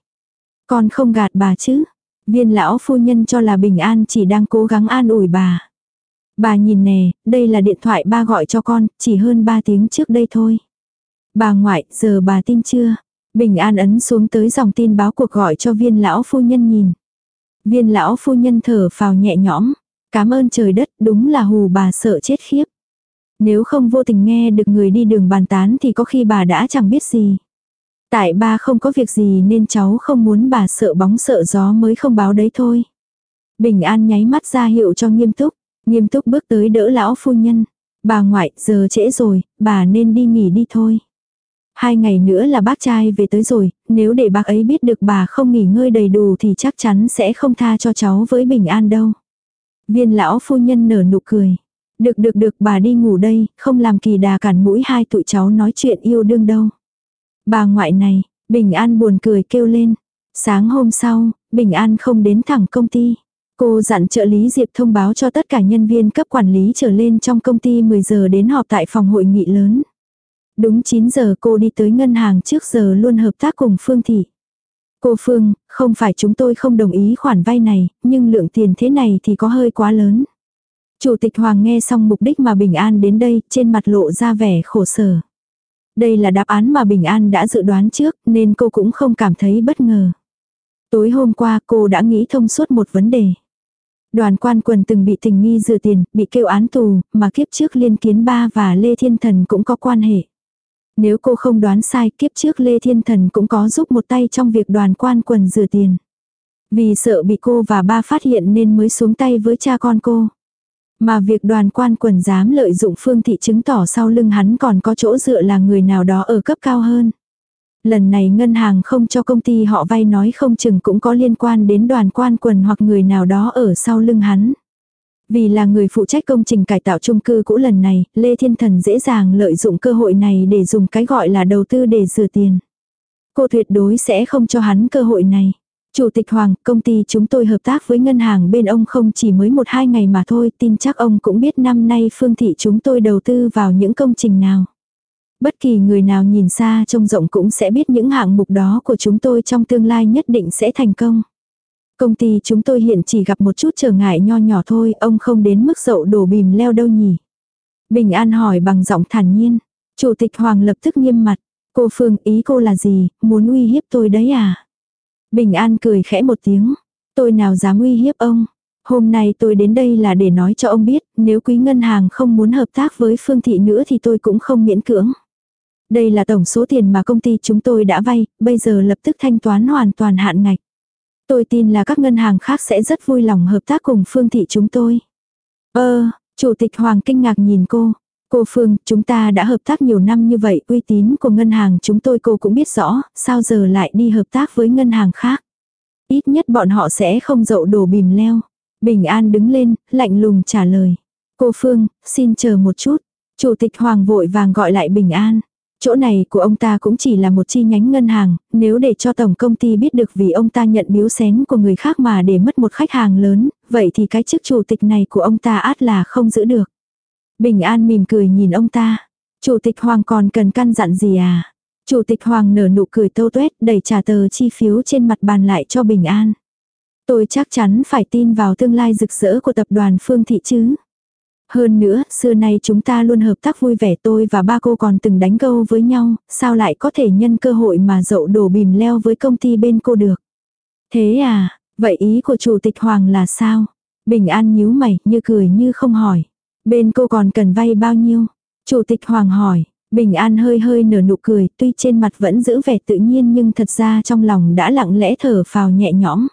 Con không gạt bà chứ. Viên lão phu nhân cho là bình an chỉ đang cố gắng an ủi bà. Bà nhìn nè, đây là điện thoại ba gọi cho con, chỉ hơn 3 tiếng trước đây thôi. Bà ngoại, giờ bà tin chưa? Bình an ấn xuống tới dòng tin báo cuộc gọi cho viên lão phu nhân nhìn. Viên lão phu nhân thở phào nhẹ nhõm. Cảm ơn trời đất, đúng là hù bà sợ chết khiếp. Nếu không vô tình nghe được người đi đường bàn tán thì có khi bà đã chẳng biết gì. Tại ba không có việc gì nên cháu không muốn bà sợ bóng sợ gió mới không báo đấy thôi. Bình an nháy mắt ra hiệu cho nghiêm túc. Nghiêm túc bước tới đỡ lão phu nhân. Bà ngoại, giờ trễ rồi, bà nên đi nghỉ đi thôi. Hai ngày nữa là bác trai về tới rồi, nếu để bác ấy biết được bà không nghỉ ngơi đầy đủ thì chắc chắn sẽ không tha cho cháu với bình an đâu. Viên lão phu nhân nở nụ cười. Được được được bà đi ngủ đây, không làm kỳ đà cản mũi hai tụi cháu nói chuyện yêu đương đâu. Bà ngoại này, Bình An buồn cười kêu lên. Sáng hôm sau, Bình An không đến thẳng công ty. Cô dặn trợ lý Diệp thông báo cho tất cả nhân viên cấp quản lý trở lên trong công ty 10 giờ đến họp tại phòng hội nghị lớn. Đúng 9 giờ cô đi tới ngân hàng trước giờ luôn hợp tác cùng Phương Thị. Cô Phương, không phải chúng tôi không đồng ý khoản vay này, nhưng lượng tiền thế này thì có hơi quá lớn. Chủ tịch Hoàng nghe xong mục đích mà Bình An đến đây, trên mặt lộ ra vẻ khổ sở. Đây là đáp án mà Bình An đã dự đoán trước, nên cô cũng không cảm thấy bất ngờ. Tối hôm qua cô đã nghĩ thông suốt một vấn đề. Đoàn quan quần từng bị tình nghi rửa tiền, bị kêu án tù, mà kiếp trước Liên Kiến Ba và Lê Thiên Thần cũng có quan hệ. Nếu cô không đoán sai, kiếp trước Lê Thiên Thần cũng có giúp một tay trong việc đoàn quan quần rửa tiền. Vì sợ bị cô và ba phát hiện nên mới xuống tay với cha con cô. Mà việc đoàn quan quần dám lợi dụng phương thị chứng tỏ sau lưng hắn còn có chỗ dựa là người nào đó ở cấp cao hơn. Lần này ngân hàng không cho công ty họ vay nói không chừng cũng có liên quan đến đoàn quan quần hoặc người nào đó ở sau lưng hắn. Vì là người phụ trách công trình cải tạo chung cư cũ lần này, Lê Thiên Thần dễ dàng lợi dụng cơ hội này để dùng cái gọi là đầu tư để rửa tiền. Cô tuyệt đối sẽ không cho hắn cơ hội này. Chủ tịch Hoàng, công ty chúng tôi hợp tác với ngân hàng bên ông không chỉ mới một hai ngày mà thôi, tin chắc ông cũng biết năm nay phương thị chúng tôi đầu tư vào những công trình nào. Bất kỳ người nào nhìn xa trông rộng cũng sẽ biết những hạng mục đó của chúng tôi trong tương lai nhất định sẽ thành công. Công ty chúng tôi hiện chỉ gặp một chút trở ngại nho nhỏ thôi, ông không đến mức dậu đổ bìm leo đâu nhỉ. Bình An hỏi bằng giọng thản nhiên. Chủ tịch Hoàng lập tức nghiêm mặt. Cô Phương ý cô là gì, muốn uy hiếp tôi đấy à? Bình An cười khẽ một tiếng. Tôi nào dám uy hiếp ông. Hôm nay tôi đến đây là để nói cho ông biết, nếu quý ngân hàng không muốn hợp tác với Phương Thị nữa thì tôi cũng không miễn cưỡng. Đây là tổng số tiền mà công ty chúng tôi đã vay, bây giờ lập tức thanh toán hoàn toàn hạn ngạch. Tôi tin là các ngân hàng khác sẽ rất vui lòng hợp tác cùng Phương Thị chúng tôi. Ơ, Chủ tịch Hoàng kinh ngạc nhìn cô. Cô Phương, chúng ta đã hợp tác nhiều năm như vậy, uy tín của ngân hàng chúng tôi cô cũng biết rõ, sao giờ lại đi hợp tác với ngân hàng khác. Ít nhất bọn họ sẽ không dậu đổ bìm leo. Bình An đứng lên, lạnh lùng trả lời. Cô Phương, xin chờ một chút. Chủ tịch Hoàng vội vàng gọi lại Bình An. Chỗ này của ông ta cũng chỉ là một chi nhánh ngân hàng, nếu để cho tổng công ty biết được vì ông ta nhận biếu xén của người khác mà để mất một khách hàng lớn, vậy thì cái chức chủ tịch này của ông ta át là không giữ được. Bình An mỉm cười nhìn ông ta. Chủ tịch Hoàng còn cần căn dặn gì à? Chủ tịch Hoàng nở nụ cười tâu tuét đẩy trả tờ chi phiếu trên mặt bàn lại cho Bình An. Tôi chắc chắn phải tin vào tương lai rực rỡ của tập đoàn Phương Thị chứ. Hơn nữa, xưa nay chúng ta luôn hợp tác vui vẻ tôi và ba cô còn từng đánh câu với nhau, sao lại có thể nhân cơ hội mà dậu đổ bìm leo với công ty bên cô được. Thế à, vậy ý của Chủ tịch Hoàng là sao? Bình An nhíu mày, như cười như không hỏi. Bên cô còn cần vay bao nhiêu? Chủ tịch Hoàng hỏi. Bình An hơi hơi nở nụ cười, tuy trên mặt vẫn giữ vẻ tự nhiên nhưng thật ra trong lòng đã lặng lẽ thở phào nhẹ nhõm.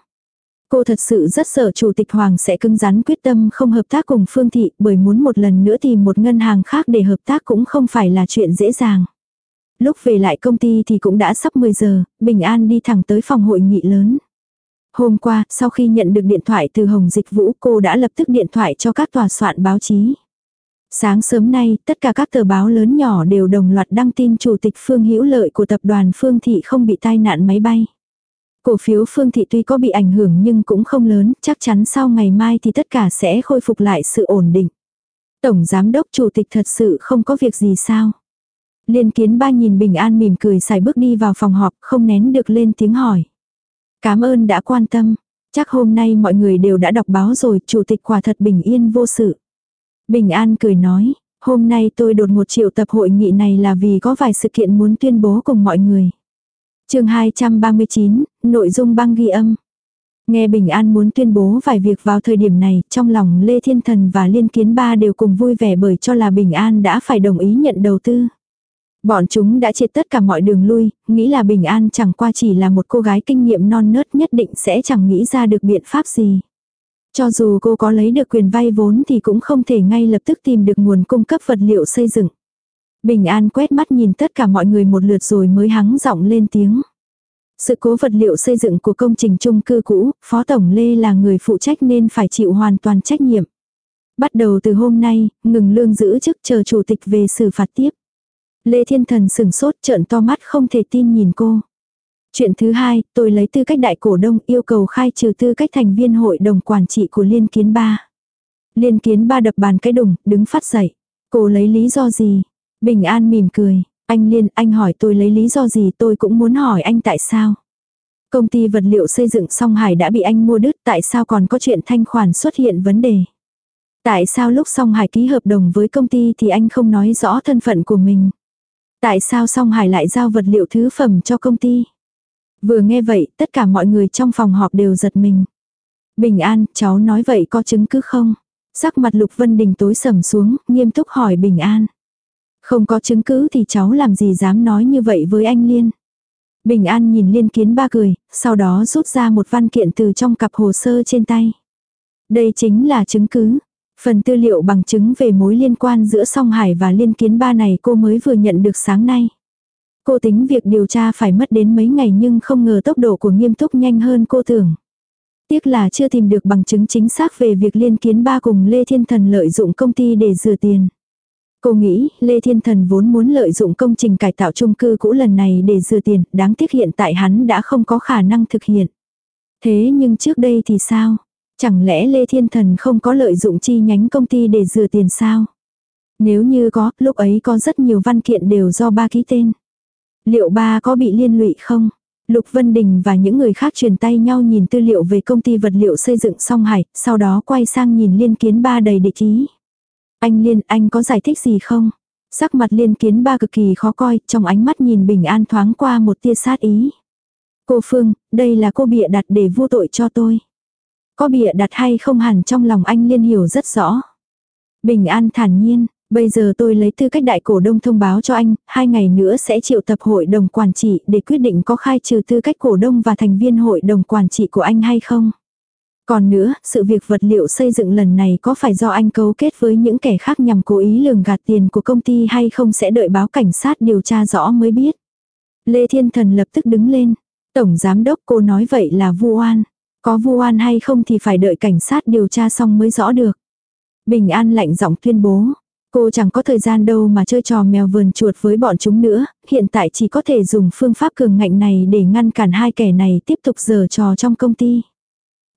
Cô thật sự rất sợ Chủ tịch Hoàng sẽ cứng rắn quyết tâm không hợp tác cùng Phương Thị bởi muốn một lần nữa tìm một ngân hàng khác để hợp tác cũng không phải là chuyện dễ dàng. Lúc về lại công ty thì cũng đã sắp 10 giờ, Bình An đi thẳng tới phòng hội nghị lớn. Hôm qua, sau khi nhận được điện thoại từ Hồng Dịch Vũ cô đã lập tức điện thoại cho các tòa soạn báo chí. Sáng sớm nay, tất cả các tờ báo lớn nhỏ đều đồng loạt đăng tin Chủ tịch Phương Hữu Lợi của tập đoàn Phương Thị không bị tai nạn máy bay. Cổ phiếu Phương Thị tuy có bị ảnh hưởng nhưng cũng không lớn, chắc chắn sau ngày mai thì tất cả sẽ khôi phục lại sự ổn định. Tổng giám đốc chủ tịch thật sự không có việc gì sao? Liên kiến ba nhìn bình an mỉm cười xài bước đi vào phòng họp không nén được lên tiếng hỏi. Cảm ơn đã quan tâm. Chắc hôm nay mọi người đều đã đọc báo rồi, chủ tịch quả thật bình yên vô sự. Bình an cười nói, hôm nay tôi đột một triệu tập hội nghị này là vì có vài sự kiện muốn tuyên bố cùng mọi người chương 239, nội dung băng ghi âm. Nghe Bình An muốn tuyên bố vài việc vào thời điểm này, trong lòng Lê Thiên Thần và Liên Kiến Ba đều cùng vui vẻ bởi cho là Bình An đã phải đồng ý nhận đầu tư. Bọn chúng đã triệt tất cả mọi đường lui, nghĩ là Bình An chẳng qua chỉ là một cô gái kinh nghiệm non nớt nhất định sẽ chẳng nghĩ ra được biện pháp gì. Cho dù cô có lấy được quyền vay vốn thì cũng không thể ngay lập tức tìm được nguồn cung cấp vật liệu xây dựng. Bình An quét mắt nhìn tất cả mọi người một lượt rồi mới hắng giọng lên tiếng. Sự cố vật liệu xây dựng của công trình chung cư cũ, Phó Tổng Lê là người phụ trách nên phải chịu hoàn toàn trách nhiệm. Bắt đầu từ hôm nay, ngừng lương giữ chức chờ chủ tịch về xử phạt tiếp. Lê Thiên Thần sừng sốt trợn to mắt không thể tin nhìn cô. Chuyện thứ hai, tôi lấy tư cách đại cổ đông yêu cầu khai trừ tư cách thành viên hội đồng quản trị của Liên Kiến Ba. Liên Kiến Ba đập bàn cái đùng, đứng phát dậy. Cô lấy lý do gì? Bình An mỉm cười. Anh Liên, anh hỏi tôi lấy lý do gì tôi cũng muốn hỏi anh tại sao. Công ty vật liệu xây dựng song Hải đã bị anh mua đứt tại sao còn có chuyện thanh khoản xuất hiện vấn đề. Tại sao lúc song Hải ký hợp đồng với công ty thì anh không nói rõ thân phận của mình. Tại sao song Hải lại giao vật liệu thứ phẩm cho công ty. Vừa nghe vậy tất cả mọi người trong phòng họp đều giật mình. Bình an, cháu nói vậy có chứng cứ không? Sắc mặt Lục Vân Đình tối sầm xuống, nghiêm túc hỏi Bình an. Không có chứng cứ thì cháu làm gì dám nói như vậy với anh Liên. Bình An nhìn Liên Kiến ba cười, sau đó rút ra một văn kiện từ trong cặp hồ sơ trên tay. Đây chính là chứng cứ. Phần tư liệu bằng chứng về mối liên quan giữa Song Hải và Liên Kiến ba này cô mới vừa nhận được sáng nay. Cô tính việc điều tra phải mất đến mấy ngày nhưng không ngờ tốc độ của nghiêm túc nhanh hơn cô tưởng. Tiếc là chưa tìm được bằng chứng chính xác về việc Liên Kiến ba cùng Lê Thiên Thần lợi dụng công ty để rửa tiền. Cô nghĩ, Lê Thiên Thần vốn muốn lợi dụng công trình cải tạo chung cư cũ lần này để dừa tiền, đáng tiếc hiện tại hắn đã không có khả năng thực hiện. Thế nhưng trước đây thì sao? Chẳng lẽ Lê Thiên Thần không có lợi dụng chi nhánh công ty để dừa tiền sao? Nếu như có, lúc ấy có rất nhiều văn kiện đều do ba ký tên. Liệu ba có bị liên lụy không? Lục Vân Đình và những người khác truyền tay nhau nhìn tư liệu về công ty vật liệu xây dựng song hải, sau đó quay sang nhìn liên kiến ba đầy địch ý. Anh Liên, anh có giải thích gì không? Sắc mặt liên kiến ba cực kỳ khó coi, trong ánh mắt nhìn bình an thoáng qua một tia sát ý. Cô Phương, đây là cô bịa đặt để vô tội cho tôi. Có bịa đặt hay không hẳn trong lòng anh Liên hiểu rất rõ. Bình an thản nhiên, bây giờ tôi lấy tư cách đại cổ đông thông báo cho anh, hai ngày nữa sẽ triệu tập hội đồng quản trị để quyết định có khai trừ tư cách cổ đông và thành viên hội đồng quản trị của anh hay không. Còn nữa, sự việc vật liệu xây dựng lần này có phải do anh cấu kết với những kẻ khác nhằm cố ý lường gạt tiền của công ty hay không sẽ đợi báo cảnh sát điều tra rõ mới biết. Lê Thiên Thần lập tức đứng lên. Tổng giám đốc cô nói vậy là vu oan. Có vu oan hay không thì phải đợi cảnh sát điều tra xong mới rõ được. Bình An lạnh giọng tuyên bố. Cô chẳng có thời gian đâu mà chơi trò mèo vườn chuột với bọn chúng nữa, hiện tại chỉ có thể dùng phương pháp cường ngạnh này để ngăn cản hai kẻ này tiếp tục giở trò trong công ty.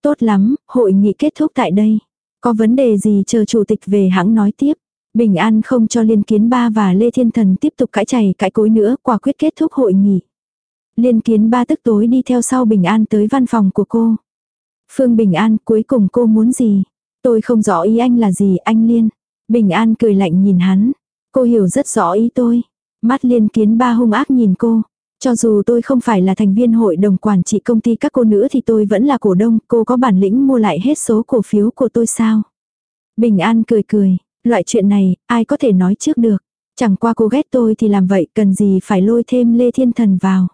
Tốt lắm, hội nghị kết thúc tại đây. Có vấn đề gì chờ chủ tịch về hãng nói tiếp. Bình An không cho Liên Kiến Ba và Lê Thiên Thần tiếp tục cãi chày cãi cối nữa, quả quyết kết thúc hội nghị. Liên Kiến Ba tức tối đi theo sau Bình An tới văn phòng của cô. Phương Bình An, cuối cùng cô muốn gì? Tôi không rõ ý anh là gì, anh Liên. Bình An cười lạnh nhìn hắn. Cô hiểu rất rõ ý tôi. Mắt Liên Kiến Ba hung ác nhìn cô. Cho dù tôi không phải là thành viên hội đồng quản trị công ty các cô nữa thì tôi vẫn là cổ đông, cô có bản lĩnh mua lại hết số cổ phiếu của tôi sao? Bình An cười cười, loại chuyện này, ai có thể nói trước được. Chẳng qua cô ghét tôi thì làm vậy, cần gì phải lôi thêm Lê Thiên Thần vào.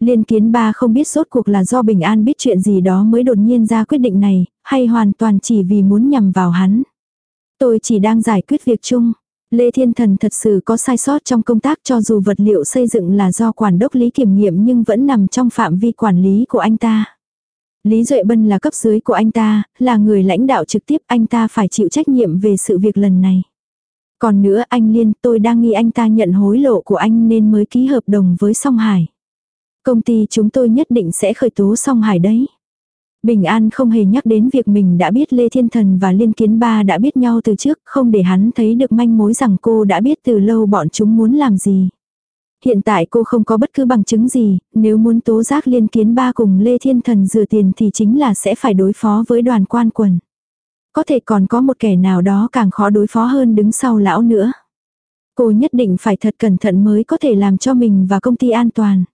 Liên kiến ba không biết rốt cuộc là do Bình An biết chuyện gì đó mới đột nhiên ra quyết định này, hay hoàn toàn chỉ vì muốn nhằm vào hắn. Tôi chỉ đang giải quyết việc chung. Lê Thiên Thần thật sự có sai sót trong công tác cho dù vật liệu xây dựng là do quản đốc lý kiểm nghiệm nhưng vẫn nằm trong phạm vi quản lý của anh ta. Lý Duệ Bân là cấp dưới của anh ta, là người lãnh đạo trực tiếp anh ta phải chịu trách nhiệm về sự việc lần này. Còn nữa anh Liên tôi đang nghi anh ta nhận hối lộ của anh nên mới ký hợp đồng với Song Hải. Công ty chúng tôi nhất định sẽ khởi tố Song Hải đấy. Bình An không hề nhắc đến việc mình đã biết Lê Thiên Thần và Liên Kiến Ba đã biết nhau từ trước, không để hắn thấy được manh mối rằng cô đã biết từ lâu bọn chúng muốn làm gì. Hiện tại cô không có bất cứ bằng chứng gì, nếu muốn tố giác Liên Kiến Ba cùng Lê Thiên Thần rửa tiền thì chính là sẽ phải đối phó với đoàn quan quần. Có thể còn có một kẻ nào đó càng khó đối phó hơn đứng sau lão nữa. Cô nhất định phải thật cẩn thận mới có thể làm cho mình và công ty an toàn.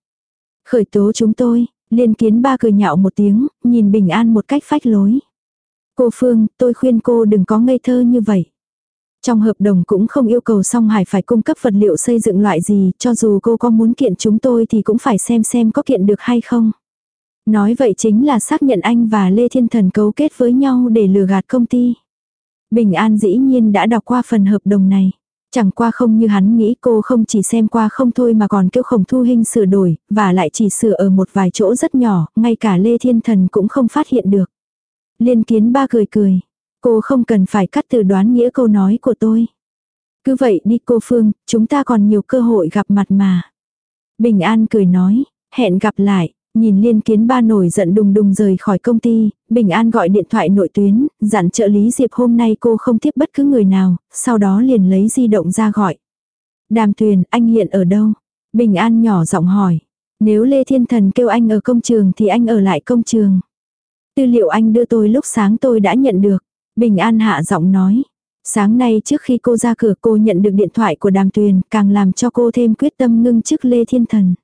Khởi tố chúng tôi, liên kiến ba cười nhạo một tiếng, nhìn bình an một cách phách lối. Cô Phương, tôi khuyên cô đừng có ngây thơ như vậy. Trong hợp đồng cũng không yêu cầu song hải phải cung cấp vật liệu xây dựng loại gì, cho dù cô có muốn kiện chúng tôi thì cũng phải xem xem có kiện được hay không. Nói vậy chính là xác nhận anh và Lê Thiên Thần cấu kết với nhau để lừa gạt công ty. Bình An dĩ nhiên đã đọc qua phần hợp đồng này. Chẳng qua không như hắn nghĩ cô không chỉ xem qua không thôi mà còn kêu khổng thu hình sửa đổi, và lại chỉ sửa ở một vài chỗ rất nhỏ, ngay cả Lê Thiên Thần cũng không phát hiện được. Liên kiến ba cười cười. Cô không cần phải cắt từ đoán nghĩa câu nói của tôi. Cứ vậy đi cô Phương, chúng ta còn nhiều cơ hội gặp mặt mà. Bình An cười nói, hẹn gặp lại, Nhìn liên kiến ba nổi giận đùng đùng rời khỏi công ty, Bình An gọi điện thoại nội tuyến, dặn trợ lý Diệp hôm nay cô không tiếp bất cứ người nào, sau đó liền lấy di động ra gọi. Đàm tuyền, anh hiện ở đâu? Bình An nhỏ giọng hỏi. Nếu Lê Thiên Thần kêu anh ở công trường thì anh ở lại công trường. Tư liệu anh đưa tôi lúc sáng tôi đã nhận được. Bình An hạ giọng nói. Sáng nay trước khi cô ra cửa cô nhận được điện thoại của đàm tuyền càng làm cho cô thêm quyết tâm ngưng chức Lê Thiên Thần.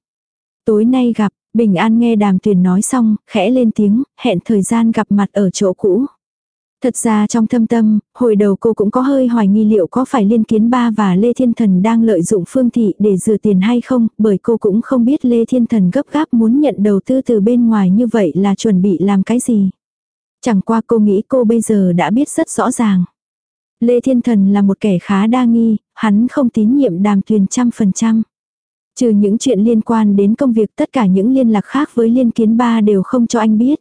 Tối nay gặp, Bình An nghe đàm tuyền nói xong, khẽ lên tiếng, hẹn thời gian gặp mặt ở chỗ cũ. Thật ra trong thâm tâm, hồi đầu cô cũng có hơi hoài nghi liệu có phải Liên Kiến Ba và Lê Thiên Thần đang lợi dụng Phương Thị để rửa tiền hay không, bởi cô cũng không biết Lê Thiên Thần gấp gáp muốn nhận đầu tư từ bên ngoài như vậy là chuẩn bị làm cái gì. Chẳng qua cô nghĩ cô bây giờ đã biết rất rõ ràng. Lê Thiên Thần là một kẻ khá đa nghi, hắn không tín nhiệm đàm tuyền trăm phần trăm. Trừ những chuyện liên quan đến công việc tất cả những liên lạc khác với liên kiến ba đều không cho anh biết.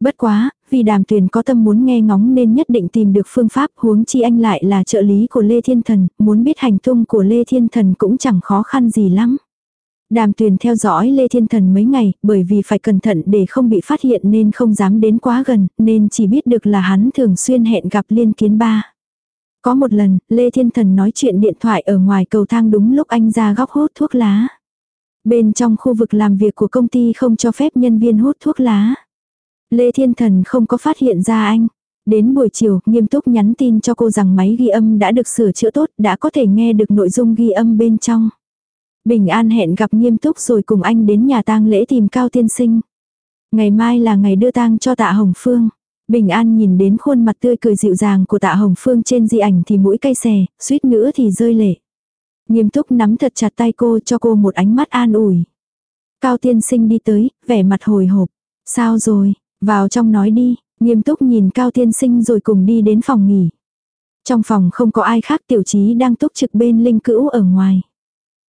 Bất quá, vì đàm tuyền có tâm muốn nghe ngóng nên nhất định tìm được phương pháp huống chi anh lại là trợ lý của Lê Thiên Thần, muốn biết hành tung của Lê Thiên Thần cũng chẳng khó khăn gì lắm. Đàm tuyền theo dõi Lê Thiên Thần mấy ngày, bởi vì phải cẩn thận để không bị phát hiện nên không dám đến quá gần, nên chỉ biết được là hắn thường xuyên hẹn gặp liên kiến ba. Có một lần, Lê Thiên Thần nói chuyện điện thoại ở ngoài cầu thang đúng lúc anh ra góc hút thuốc lá. Bên trong khu vực làm việc của công ty không cho phép nhân viên hút thuốc lá. Lê Thiên Thần không có phát hiện ra anh. Đến buổi chiều, nghiêm túc nhắn tin cho cô rằng máy ghi âm đã được sửa chữa tốt, đã có thể nghe được nội dung ghi âm bên trong. Bình An hẹn gặp nghiêm túc rồi cùng anh đến nhà tang lễ tìm Cao Tiên Sinh. Ngày mai là ngày đưa tang cho tạ Hồng Phương. Bình An nhìn đến khuôn mặt tươi cười dịu dàng của tạ Hồng Phương trên di ảnh thì mũi cay xè, suýt nữa thì rơi lệ. Nghiêm túc nắm thật chặt tay cô cho cô một ánh mắt an ủi. Cao tiên sinh đi tới, vẻ mặt hồi hộp. Sao rồi, vào trong nói đi, nghiêm túc nhìn Cao tiên sinh rồi cùng đi đến phòng nghỉ. Trong phòng không có ai khác tiểu trí đang túc trực bên linh cữu ở ngoài.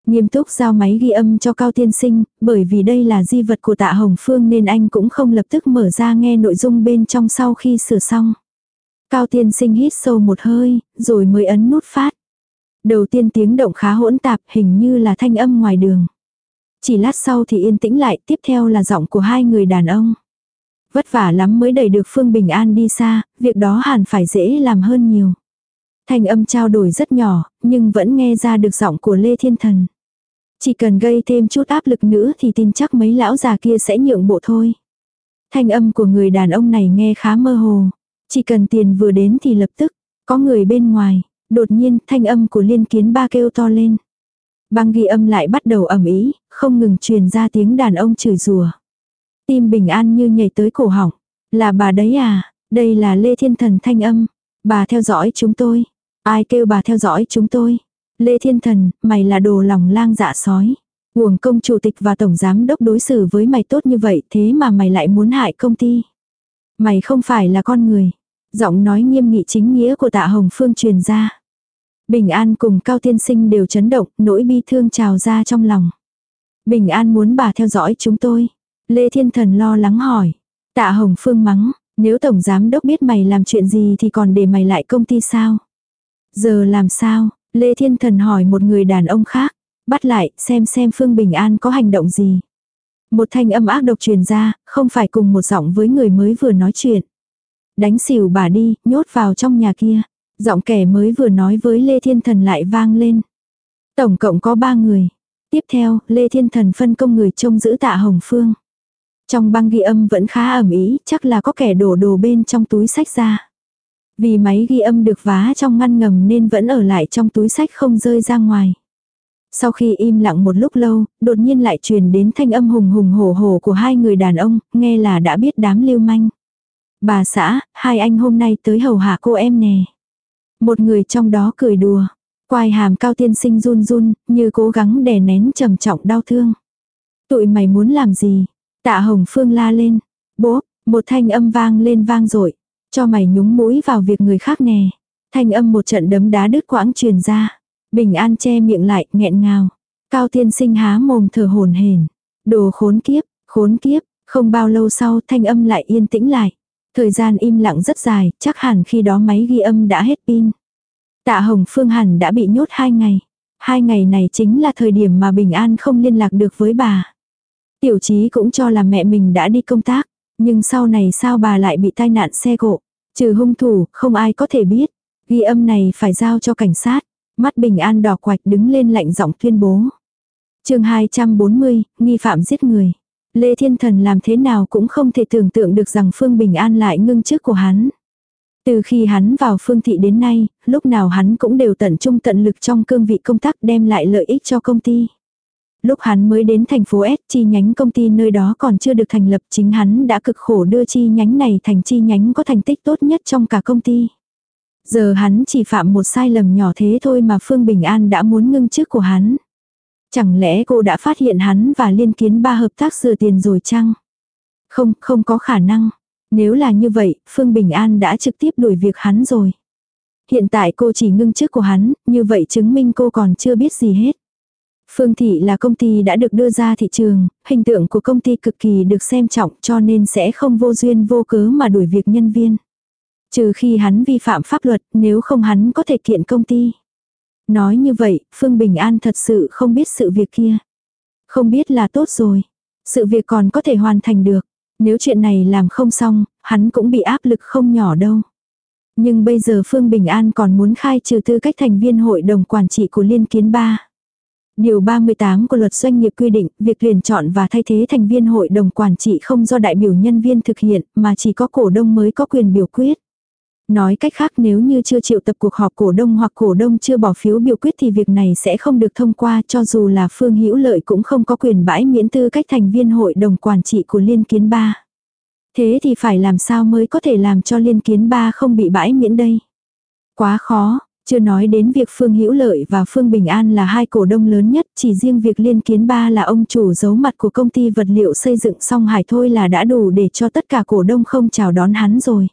Nghiêm túc giao máy ghi âm cho Cao Tiên Sinh, bởi vì đây là di vật của tạ Hồng Phương nên anh cũng không lập tức mở ra nghe nội dung bên trong sau khi sửa xong. Cao Tiên Sinh hít sâu một hơi, rồi mới ấn nút phát. Đầu tiên tiếng động khá hỗn tạp hình như là thanh âm ngoài đường. Chỉ lát sau thì yên tĩnh lại, tiếp theo là giọng của hai người đàn ông. Vất vả lắm mới đẩy được Phương Bình An đi xa, việc đó hẳn phải dễ làm hơn nhiều. Thanh âm trao đổi rất nhỏ, nhưng vẫn nghe ra được giọng của Lê Thiên Thần. Chỉ cần gây thêm chút áp lực nữa thì tin chắc mấy lão già kia sẽ nhượng bộ thôi. Thanh âm của người đàn ông này nghe khá mơ hồ. Chỉ cần tiền vừa đến thì lập tức, có người bên ngoài, đột nhiên thanh âm của liên kiến ba kêu to lên. Băng ghi âm lại bắt đầu ẩm ý, không ngừng truyền ra tiếng đàn ông chửi rủa. Tim bình an như nhảy tới cổ họng. Là bà đấy à, đây là Lê Thiên Thần thanh âm. Bà theo dõi chúng tôi. Ai kêu bà theo dõi chúng tôi. Lê Thiên Thần, mày là đồ lòng lang dạ sói. Uổng công chủ tịch và tổng giám đốc đối xử với mày tốt như vậy thế mà mày lại muốn hại công ty. Mày không phải là con người. Giọng nói nghiêm nghị chính nghĩa của tạ Hồng Phương truyền ra. Bình An cùng Cao Tiên Sinh đều chấn động, nỗi bi thương trào ra trong lòng. Bình An muốn bà theo dõi chúng tôi. Lê Thiên Thần lo lắng hỏi. Tạ Hồng Phương mắng, nếu Tổng Giám Đốc biết mày làm chuyện gì thì còn để mày lại công ty sao? Giờ làm sao? Lê Thiên Thần hỏi một người đàn ông khác. Bắt lại, xem xem Phương Bình An có hành động gì. Một thanh âm ác độc truyền ra, không phải cùng một giọng với người mới vừa nói chuyện. Đánh xỉu bà đi, nhốt vào trong nhà kia. Giọng kẻ mới vừa nói với Lê Thiên Thần lại vang lên. Tổng cộng có ba người. Tiếp theo, Lê Thiên Thần phân công người trông giữ tạ Hồng Phương. Trong băng ghi âm vẫn khá ẩm ý, chắc là có kẻ đổ đồ bên trong túi sách ra. Vì máy ghi âm được vá trong ngăn ngầm nên vẫn ở lại trong túi sách không rơi ra ngoài. Sau khi im lặng một lúc lâu, đột nhiên lại truyền đến thanh âm hùng hùng hổ hổ của hai người đàn ông, nghe là đã biết đám lưu manh. Bà xã, hai anh hôm nay tới hầu hạ cô em nè. Một người trong đó cười đùa. Quai hàm cao tiên sinh run run, như cố gắng đè nén trầm trọng đau thương. Tụi mày muốn làm gì? Tạ Hồng Phương la lên. Bố, một thanh âm vang lên vang rồi cho mày nhúng mũi vào việc người khác nè. Thanh âm một trận đấm đá đứt quãng truyền ra. Bình an che miệng lại, nghẹn ngào. Cao tiên sinh há mồm thở hồn hển. Đồ khốn kiếp, khốn kiếp. Không bao lâu sau thanh âm lại yên tĩnh lại. Thời gian im lặng rất dài, chắc hẳn khi đó máy ghi âm đã hết pin. Tạ Hồng Phương hẳn đã bị nhốt hai ngày. Hai ngày này chính là thời điểm mà Bình An không liên lạc được với bà. Tiểu trí cũng cho là mẹ mình đã đi công tác. Nhưng sau này sao bà lại bị tai nạn xe cộ. Trừ hung thủ, không ai có thể biết. Ghi âm này phải giao cho cảnh sát. Mắt Bình An đỏ quạch đứng lên lạnh giọng tuyên bố. chương 240, nghi phạm giết người. Lê Thiên Thần làm thế nào cũng không thể tưởng tượng được rằng Phương Bình An lại ngưng trước của hắn. Từ khi hắn vào phương thị đến nay, lúc nào hắn cũng đều tận trung tận lực trong cương vị công tác đem lại lợi ích cho công ty. Lúc hắn mới đến thành phố S chi nhánh công ty nơi đó còn chưa được thành lập chính hắn đã cực khổ đưa chi nhánh này thành chi nhánh có thành tích tốt nhất trong cả công ty. Giờ hắn chỉ phạm một sai lầm nhỏ thế thôi mà Phương Bình An đã muốn ngưng chức của hắn. Chẳng lẽ cô đã phát hiện hắn và liên kiến ba hợp tác sửa tiền rồi chăng? Không, không có khả năng. Nếu là như vậy, Phương Bình An đã trực tiếp đuổi việc hắn rồi. Hiện tại cô chỉ ngưng chức của hắn, như vậy chứng minh cô còn chưa biết gì hết. Phương Thị là công ty đã được đưa ra thị trường, hình tượng của công ty cực kỳ được xem trọng cho nên sẽ không vô duyên vô cớ mà đuổi việc nhân viên. Trừ khi hắn vi phạm pháp luật, nếu không hắn có thể kiện công ty. Nói như vậy, Phương Bình An thật sự không biết sự việc kia. Không biết là tốt rồi. Sự việc còn có thể hoàn thành được. Nếu chuyện này làm không xong, hắn cũng bị áp lực không nhỏ đâu. Nhưng bây giờ Phương Bình An còn muốn khai trừ tư cách thành viên hội đồng quản trị của Liên Kiến Ba. Điều 38 của luật doanh nghiệp quy định, việc tuyển chọn và thay thế thành viên hội đồng quản trị không do đại biểu nhân viên thực hiện, mà chỉ có cổ đông mới có quyền biểu quyết. Nói cách khác nếu như chưa triệu tập cuộc họp cổ đông hoặc cổ đông chưa bỏ phiếu biểu quyết thì việc này sẽ không được thông qua cho dù là Phương Hữu Lợi cũng không có quyền bãi miễn tư cách thành viên hội đồng quản trị của Liên Kiến Ba. Thế thì phải làm sao mới có thể làm cho Liên Kiến Ba không bị bãi miễn đây? Quá khó, chưa nói đến việc Phương Hữu Lợi và Phương Bình An là hai cổ đông lớn nhất, chỉ riêng việc Liên Kiến Ba là ông chủ giấu mặt của công ty vật liệu xây dựng song hải thôi là đã đủ để cho tất cả cổ đông không chào đón hắn rồi.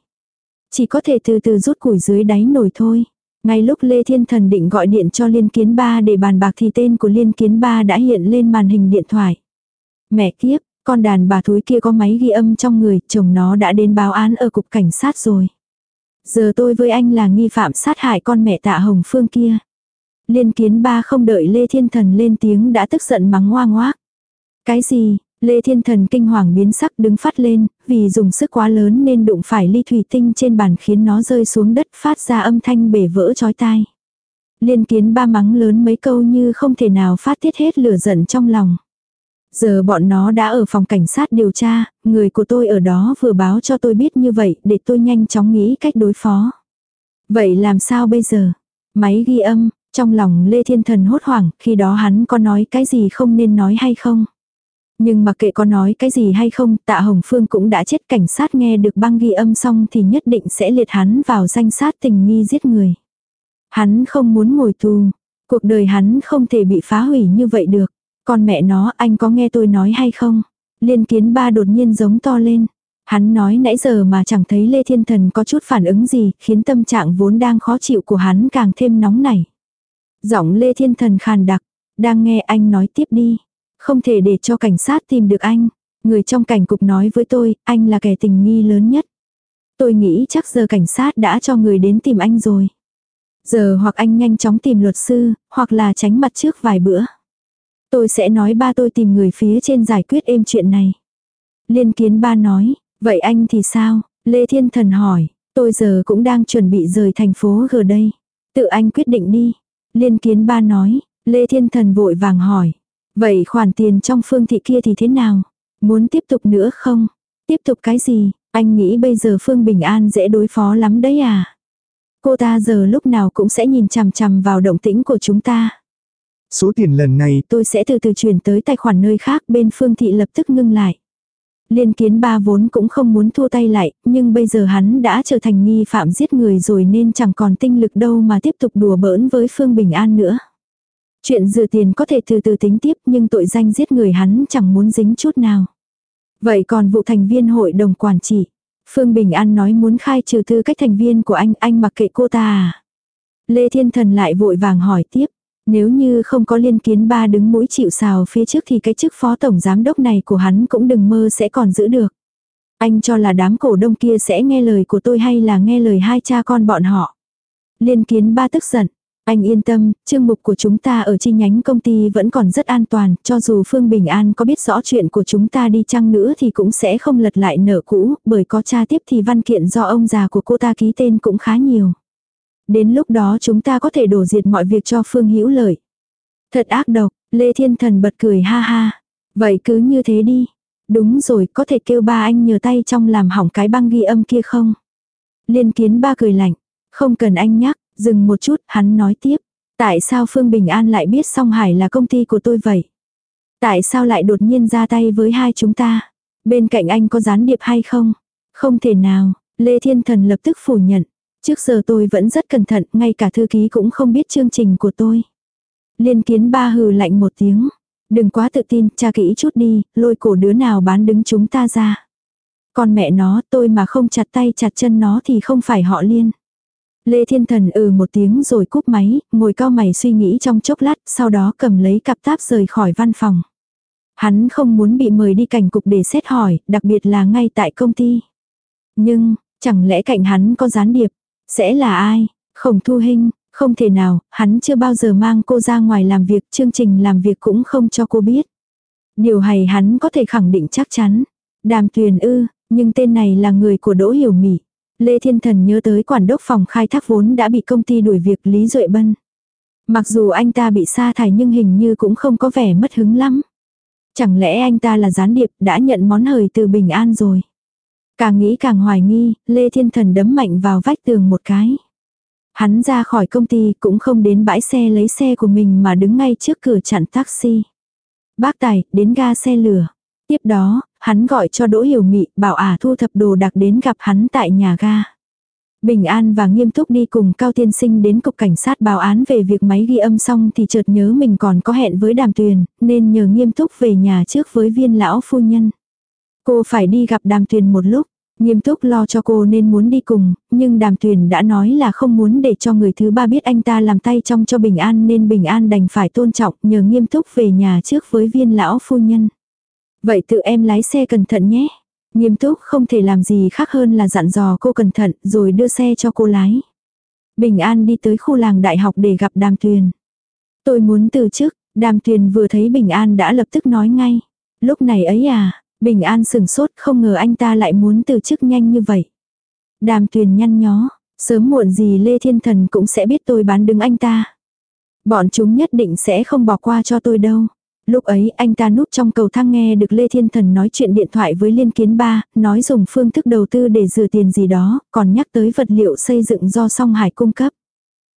Chỉ có thể từ từ rút củi dưới đáy nổi thôi. Ngay lúc Lê Thiên Thần định gọi điện cho Liên Kiến Ba để bàn bạc thì tên của Liên Kiến Ba đã hiện lên màn hình điện thoại. Mẹ kiếp, con đàn bà thúi kia có máy ghi âm trong người, chồng nó đã đến báo án ở cục cảnh sát rồi. Giờ tôi với anh là nghi phạm sát hại con mẹ tạ Hồng Phương kia. Liên Kiến Ba không đợi Lê Thiên Thần lên tiếng đã tức giận mắng ngoa ngoác. Cái gì, Lê Thiên Thần kinh hoàng biến sắc đứng phát lên, vì dùng sức quá lớn nên đụng phải ly thủy tinh trên bàn khiến nó rơi xuống đất phát ra âm thanh bể vỡ chói tai. Liên kiến ba mắng lớn mấy câu như không thể nào phát tiết hết lửa giận trong lòng. Giờ bọn nó đã ở phòng cảnh sát điều tra, người của tôi ở đó vừa báo cho tôi biết như vậy để tôi nhanh chóng nghĩ cách đối phó. Vậy làm sao bây giờ? Máy ghi âm, trong lòng Lê Thiên Thần hốt hoảng, khi đó hắn có nói cái gì không nên nói hay không? Nhưng mà kệ có nói cái gì hay không, tạ Hồng Phương cũng đã chết cảnh sát nghe được băng ghi âm xong thì nhất định sẽ liệt hắn vào danh sát tình nghi giết người. Hắn không muốn ngồi tù. Cuộc đời hắn không thể bị phá hủy như vậy được. Con mẹ nó anh có nghe tôi nói hay không? Liên kiến ba đột nhiên giống to lên. Hắn nói nãy giờ mà chẳng thấy Lê Thiên Thần có chút phản ứng gì, khiến tâm trạng vốn đang khó chịu của hắn càng thêm nóng nảy. Giọng Lê Thiên Thần khàn đặc, đang nghe anh nói tiếp đi. Không thể để cho cảnh sát tìm được anh. Người trong cảnh cục nói với tôi, anh là kẻ tình nghi lớn nhất. Tôi nghĩ chắc giờ cảnh sát đã cho người đến tìm anh rồi. Giờ hoặc anh nhanh chóng tìm luật sư, hoặc là tránh mặt trước vài bữa. Tôi sẽ nói ba tôi tìm người phía trên giải quyết êm chuyện này. Liên kiến ba nói, vậy anh thì sao? Lê Thiên Thần hỏi, tôi giờ cũng đang chuẩn bị rời thành phố G đây. Tự anh quyết định đi. Liên kiến ba nói, Lê Thiên Thần vội vàng hỏi. Vậy khoản tiền trong phương thị kia thì thế nào? Muốn tiếp tục nữa không? Tiếp tục cái gì? Anh nghĩ bây giờ Phương Bình An dễ đối phó lắm đấy à? Cô ta giờ lúc nào cũng sẽ nhìn chằm chằm vào động tĩnh của chúng ta. Số tiền lần này tôi sẽ từ từ chuyển tới tài khoản nơi khác bên Phương Thị lập tức ngưng lại. Liên kiến ba vốn cũng không muốn thua tay lại, nhưng bây giờ hắn đã trở thành nghi phạm giết người rồi nên chẳng còn tinh lực đâu mà tiếp tục đùa bỡn với Phương Bình An nữa. Chuyện rửa tiền có thể từ từ tính tiếp nhưng tội danh giết người hắn chẳng muốn dính chút nào. Vậy còn vụ thành viên hội đồng quản trị, Phương Bình An nói muốn khai trừ tư cách thành viên của anh, anh mặc kệ cô ta à? Lê Thiên Thần lại vội vàng hỏi tiếp, nếu như không có liên kiến ba đứng mũi chịu sào phía trước thì cái chức phó tổng giám đốc này của hắn cũng đừng mơ sẽ còn giữ được. Anh cho là đám cổ đông kia sẽ nghe lời của tôi hay là nghe lời hai cha con bọn họ. Liên kiến ba tức giận. Anh yên tâm, chương mục của chúng ta ở chi nhánh công ty vẫn còn rất an toàn, cho dù Phương Bình An có biết rõ chuyện của chúng ta đi chăng nữa thì cũng sẽ không lật lại nợ cũ, bởi có cha tiếp thì văn kiện do ông già của cô ta ký tên cũng khá nhiều. Đến lúc đó chúng ta có thể đổ diệt mọi việc cho Phương Hữu lợi. Thật ác độc, Lê Thiên Thần bật cười ha ha. Vậy cứ như thế đi. Đúng rồi, có thể kêu ba anh nhờ tay trong làm hỏng cái băng ghi âm kia không? Liên kiến ba cười lạnh. Không cần anh nhắc, dừng một chút, hắn nói tiếp. Tại sao Phương Bình An lại biết Song Hải là công ty của tôi vậy? Tại sao lại đột nhiên ra tay với hai chúng ta? Bên cạnh anh có gián điệp hay không? Không thể nào, Lê Thiên Thần lập tức phủ nhận. Trước giờ tôi vẫn rất cẩn thận, ngay cả thư ký cũng không biết chương trình của tôi. Liên kiến ba hừ lạnh một tiếng. Đừng quá tự tin, tra kỹ chút đi, lôi cổ đứa nào bán đứng chúng ta ra. còn mẹ nó, tôi mà không chặt tay chặt chân nó thì không phải họ liên. Lê Thiên Thần ừ một tiếng rồi cúp máy, ngồi cao mày suy nghĩ trong chốc lát, sau đó cầm lấy cặp táp rời khỏi văn phòng. Hắn không muốn bị mời đi cảnh cục để xét hỏi, đặc biệt là ngay tại công ty. Nhưng, chẳng lẽ cạnh hắn có gián điệp, sẽ là ai? Khổng thu hình, không thể nào, hắn chưa bao giờ mang cô ra ngoài làm việc, chương trình làm việc cũng không cho cô biết. Điều hay hắn có thể khẳng định chắc chắn. Đàm tuyền ư, nhưng tên này là người của Đỗ Hiểu Mỹ. Lê Thiên Thần nhớ tới quản đốc phòng khai thác vốn đã bị công ty đuổi việc Lý Duệ Bân. Mặc dù anh ta bị sa thải nhưng hình như cũng không có vẻ mất hứng lắm. Chẳng lẽ anh ta là gián điệp đã nhận món hời từ Bình An rồi. Càng nghĩ càng hoài nghi, Lê Thiên Thần đấm mạnh vào vách tường một cái. Hắn ra khỏi công ty cũng không đến bãi xe lấy xe của mình mà đứng ngay trước cửa chặn taxi. Bác Tài, đến ga xe lửa. Tiếp đó, hắn gọi cho Đỗ Hiểu Mị bảo ả thu thập đồ đặc đến gặp hắn tại nhà ga. Bình An và nghiêm túc đi cùng Cao Tiên Sinh đến cục cảnh sát báo án về việc máy ghi âm xong thì chợt nhớ mình còn có hẹn với đàm tuyền, nên nhờ nghiêm túc về nhà trước với viên lão phu nhân. Cô phải đi gặp đàm tuyền một lúc. Nghiêm túc lo cho cô nên muốn đi cùng, nhưng đàm tuyền đã nói là không muốn để cho người thứ ba biết anh ta làm tay trong cho bình an nên bình an đành phải tôn trọng nhờ nghiêm túc về nhà trước với viên lão phu nhân. Vậy tự em lái xe cẩn thận nhé. Nghiêm túc không thể làm gì khác hơn là dặn dò cô cẩn thận rồi đưa xe cho cô lái. Bình an đi tới khu làng đại học để gặp đàm tuyền. Tôi muốn từ chức, đàm tuyền vừa thấy bình an đã lập tức nói ngay. Lúc này ấy à, Bình An sừng sốt không ngờ anh ta lại muốn từ chức nhanh như vậy. Đàm tuyền nhăn nhó, sớm muộn gì Lê Thiên Thần cũng sẽ biết tôi bán đứng anh ta. Bọn chúng nhất định sẽ không bỏ qua cho tôi đâu. Lúc ấy anh ta núp trong cầu thang nghe được Lê Thiên Thần nói chuyện điện thoại với Liên Kiến Ba, nói dùng phương thức đầu tư để rửa tiền gì đó, còn nhắc tới vật liệu xây dựng do song hải cung cấp.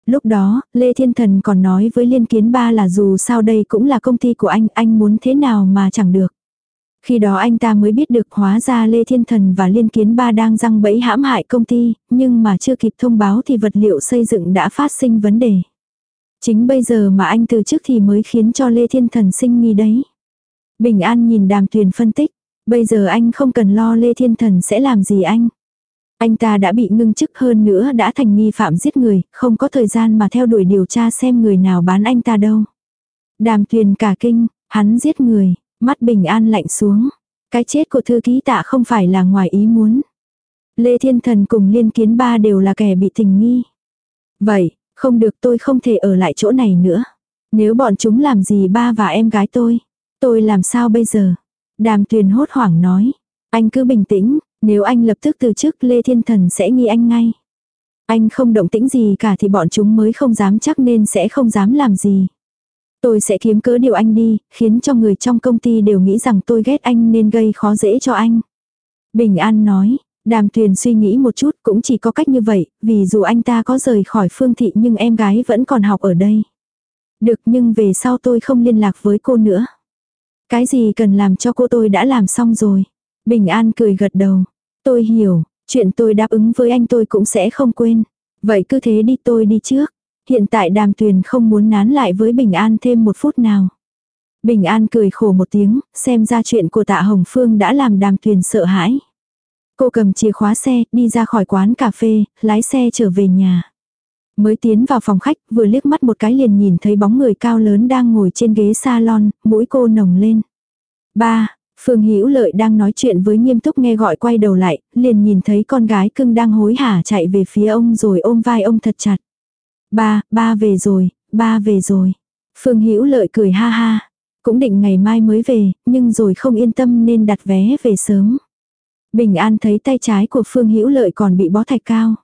Lúc đó, Lê Thiên Thần còn nói với Liên Kiến Ba là dù sao đây cũng là công ty của anh, anh muốn thế nào mà chẳng được. Khi đó anh ta mới biết được hóa ra Lê Thiên Thần và Liên Kiến Ba đang răng bẫy hãm hại công ty, nhưng mà chưa kịp thông báo thì vật liệu xây dựng đã phát sinh vấn đề. Chính bây giờ mà anh từ chức thì mới khiến cho Lê Thiên Thần sinh nghi đấy. Bình An nhìn đàm tuyền phân tích, bây giờ anh không cần lo Lê Thiên Thần sẽ làm gì anh. Anh ta đã bị ngưng chức hơn nữa đã thành nghi phạm giết người, không có thời gian mà theo đuổi điều tra xem người nào bán anh ta đâu. Đàm tuyền cả kinh, hắn giết người, Mắt bình an lạnh xuống. Cái chết của thư ký tạ không phải là ngoài ý muốn. Lê Thiên Thần cùng Liên Kiến Ba đều là kẻ bị tình nghi. Vậy, không được tôi không thể ở lại chỗ này nữa. Nếu bọn chúng làm gì ba và em gái tôi, tôi làm sao bây giờ? Đàm tuyền hốt hoảng nói. Anh cứ bình tĩnh, nếu anh lập tức từ chức Lê Thiên Thần sẽ nghi anh ngay. Anh không động tĩnh gì cả thì bọn chúng mới không dám chắc nên sẽ không dám làm gì. Tôi sẽ kiếm cớ điều anh đi, khiến cho người trong công ty đều nghĩ rằng tôi ghét anh nên gây khó dễ cho anh. Bình An nói, đàm tuyền suy nghĩ một chút cũng chỉ có cách như vậy, vì dù anh ta có rời khỏi phương thị nhưng em gái vẫn còn học ở đây. Được nhưng về sau tôi không liên lạc với cô nữa. Cái gì cần làm cho cô tôi đã làm xong rồi. Bình An cười gật đầu. Tôi hiểu, chuyện tôi đáp ứng với anh tôi cũng sẽ không quên. Vậy cứ thế đi tôi đi trước. Hiện tại đàm tuyền không muốn nán lại với Bình An thêm một phút nào. Bình An cười khổ một tiếng, xem ra chuyện của tạ Hồng Phương đã làm đàm tuyền sợ hãi. Cô cầm chìa khóa xe, đi ra khỏi quán cà phê, lái xe trở về nhà. Mới tiến vào phòng khách, vừa liếc mắt một cái liền nhìn thấy bóng người cao lớn đang ngồi trên ghế salon, mũi cô nồng lên. Ba, Phương Hữu Lợi đang nói chuyện với nghiêm túc nghe gọi quay đầu lại, liền nhìn thấy con gái cưng đang hối hả chạy về phía ông rồi ôm vai ông thật chặt. Ba, ba về rồi, ba về rồi. Phương Hữu Lợi cười ha ha. Cũng định ngày mai mới về, nhưng rồi không yên tâm nên đặt vé về sớm. Bình An thấy tay trái của Phương Hữu Lợi còn bị bó thạch cao.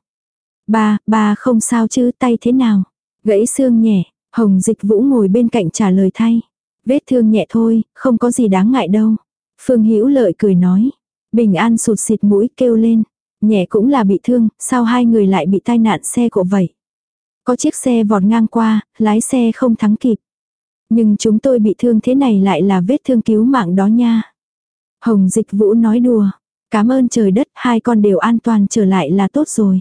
Ba, ba không sao chứ tay thế nào? Gãy xương nhẹ, Hồng Dịch Vũ ngồi bên cạnh trả lời thay. Vết thương nhẹ thôi, không có gì đáng ngại đâu. Phương Hữu Lợi cười nói. Bình An sụt xịt mũi kêu lên. Nhẹ cũng là bị thương, sao hai người lại bị tai nạn xe cộ vậy? Có chiếc xe vọt ngang qua, lái xe không thắng kịp. Nhưng chúng tôi bị thương thế này lại là vết thương cứu mạng đó nha. Hồng Dịch Vũ nói đùa. Cảm ơn trời đất, hai con đều an toàn trở lại là tốt rồi.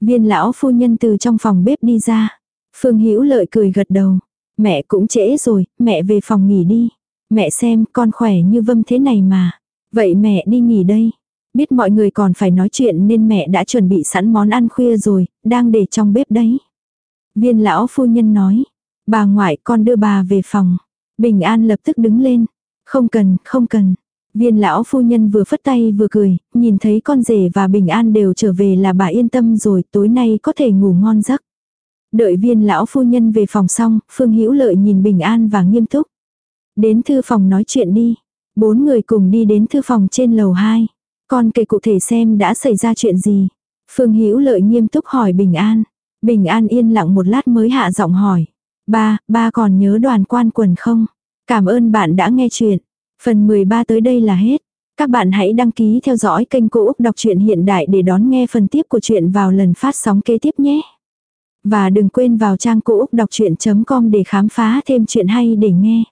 Viên lão phu nhân từ trong phòng bếp đi ra. Phương Hữu Lợi cười gật đầu. Mẹ cũng trễ rồi, mẹ về phòng nghỉ đi. Mẹ xem con khỏe như vâm thế này mà. Vậy mẹ đi nghỉ đây. Biết mọi người còn phải nói chuyện nên mẹ đã chuẩn bị sẵn món ăn khuya rồi, đang để trong bếp đấy. Viên lão phu nhân nói. Bà ngoại con đưa bà về phòng. Bình an lập tức đứng lên. Không cần, không cần. Viên lão phu nhân vừa phất tay vừa cười, nhìn thấy con rể và bình an đều trở về là bà yên tâm rồi tối nay có thể ngủ ngon giấc. Đợi viên lão phu nhân về phòng xong, Phương Hữu Lợi nhìn bình an và nghiêm túc. Đến thư phòng nói chuyện đi. Bốn người cùng đi đến thư phòng trên lầu 2. Con kể cụ thể xem đã xảy ra chuyện gì. Phương Hữu Lợi nghiêm túc hỏi Bình An. Bình An yên lặng một lát mới hạ giọng hỏi. Ba, ba còn nhớ đoàn quan quần không? Cảm ơn bạn đã nghe chuyện. Phần 13 tới đây là hết. Các bạn hãy đăng ký theo dõi kênh Cô Úc Đọc truyện Hiện Đại để đón nghe phần tiếp của chuyện vào lần phát sóng kế tiếp nhé. Và đừng quên vào trang Cô Úc Đọc Chuyện.com để khám phá thêm chuyện hay để nghe.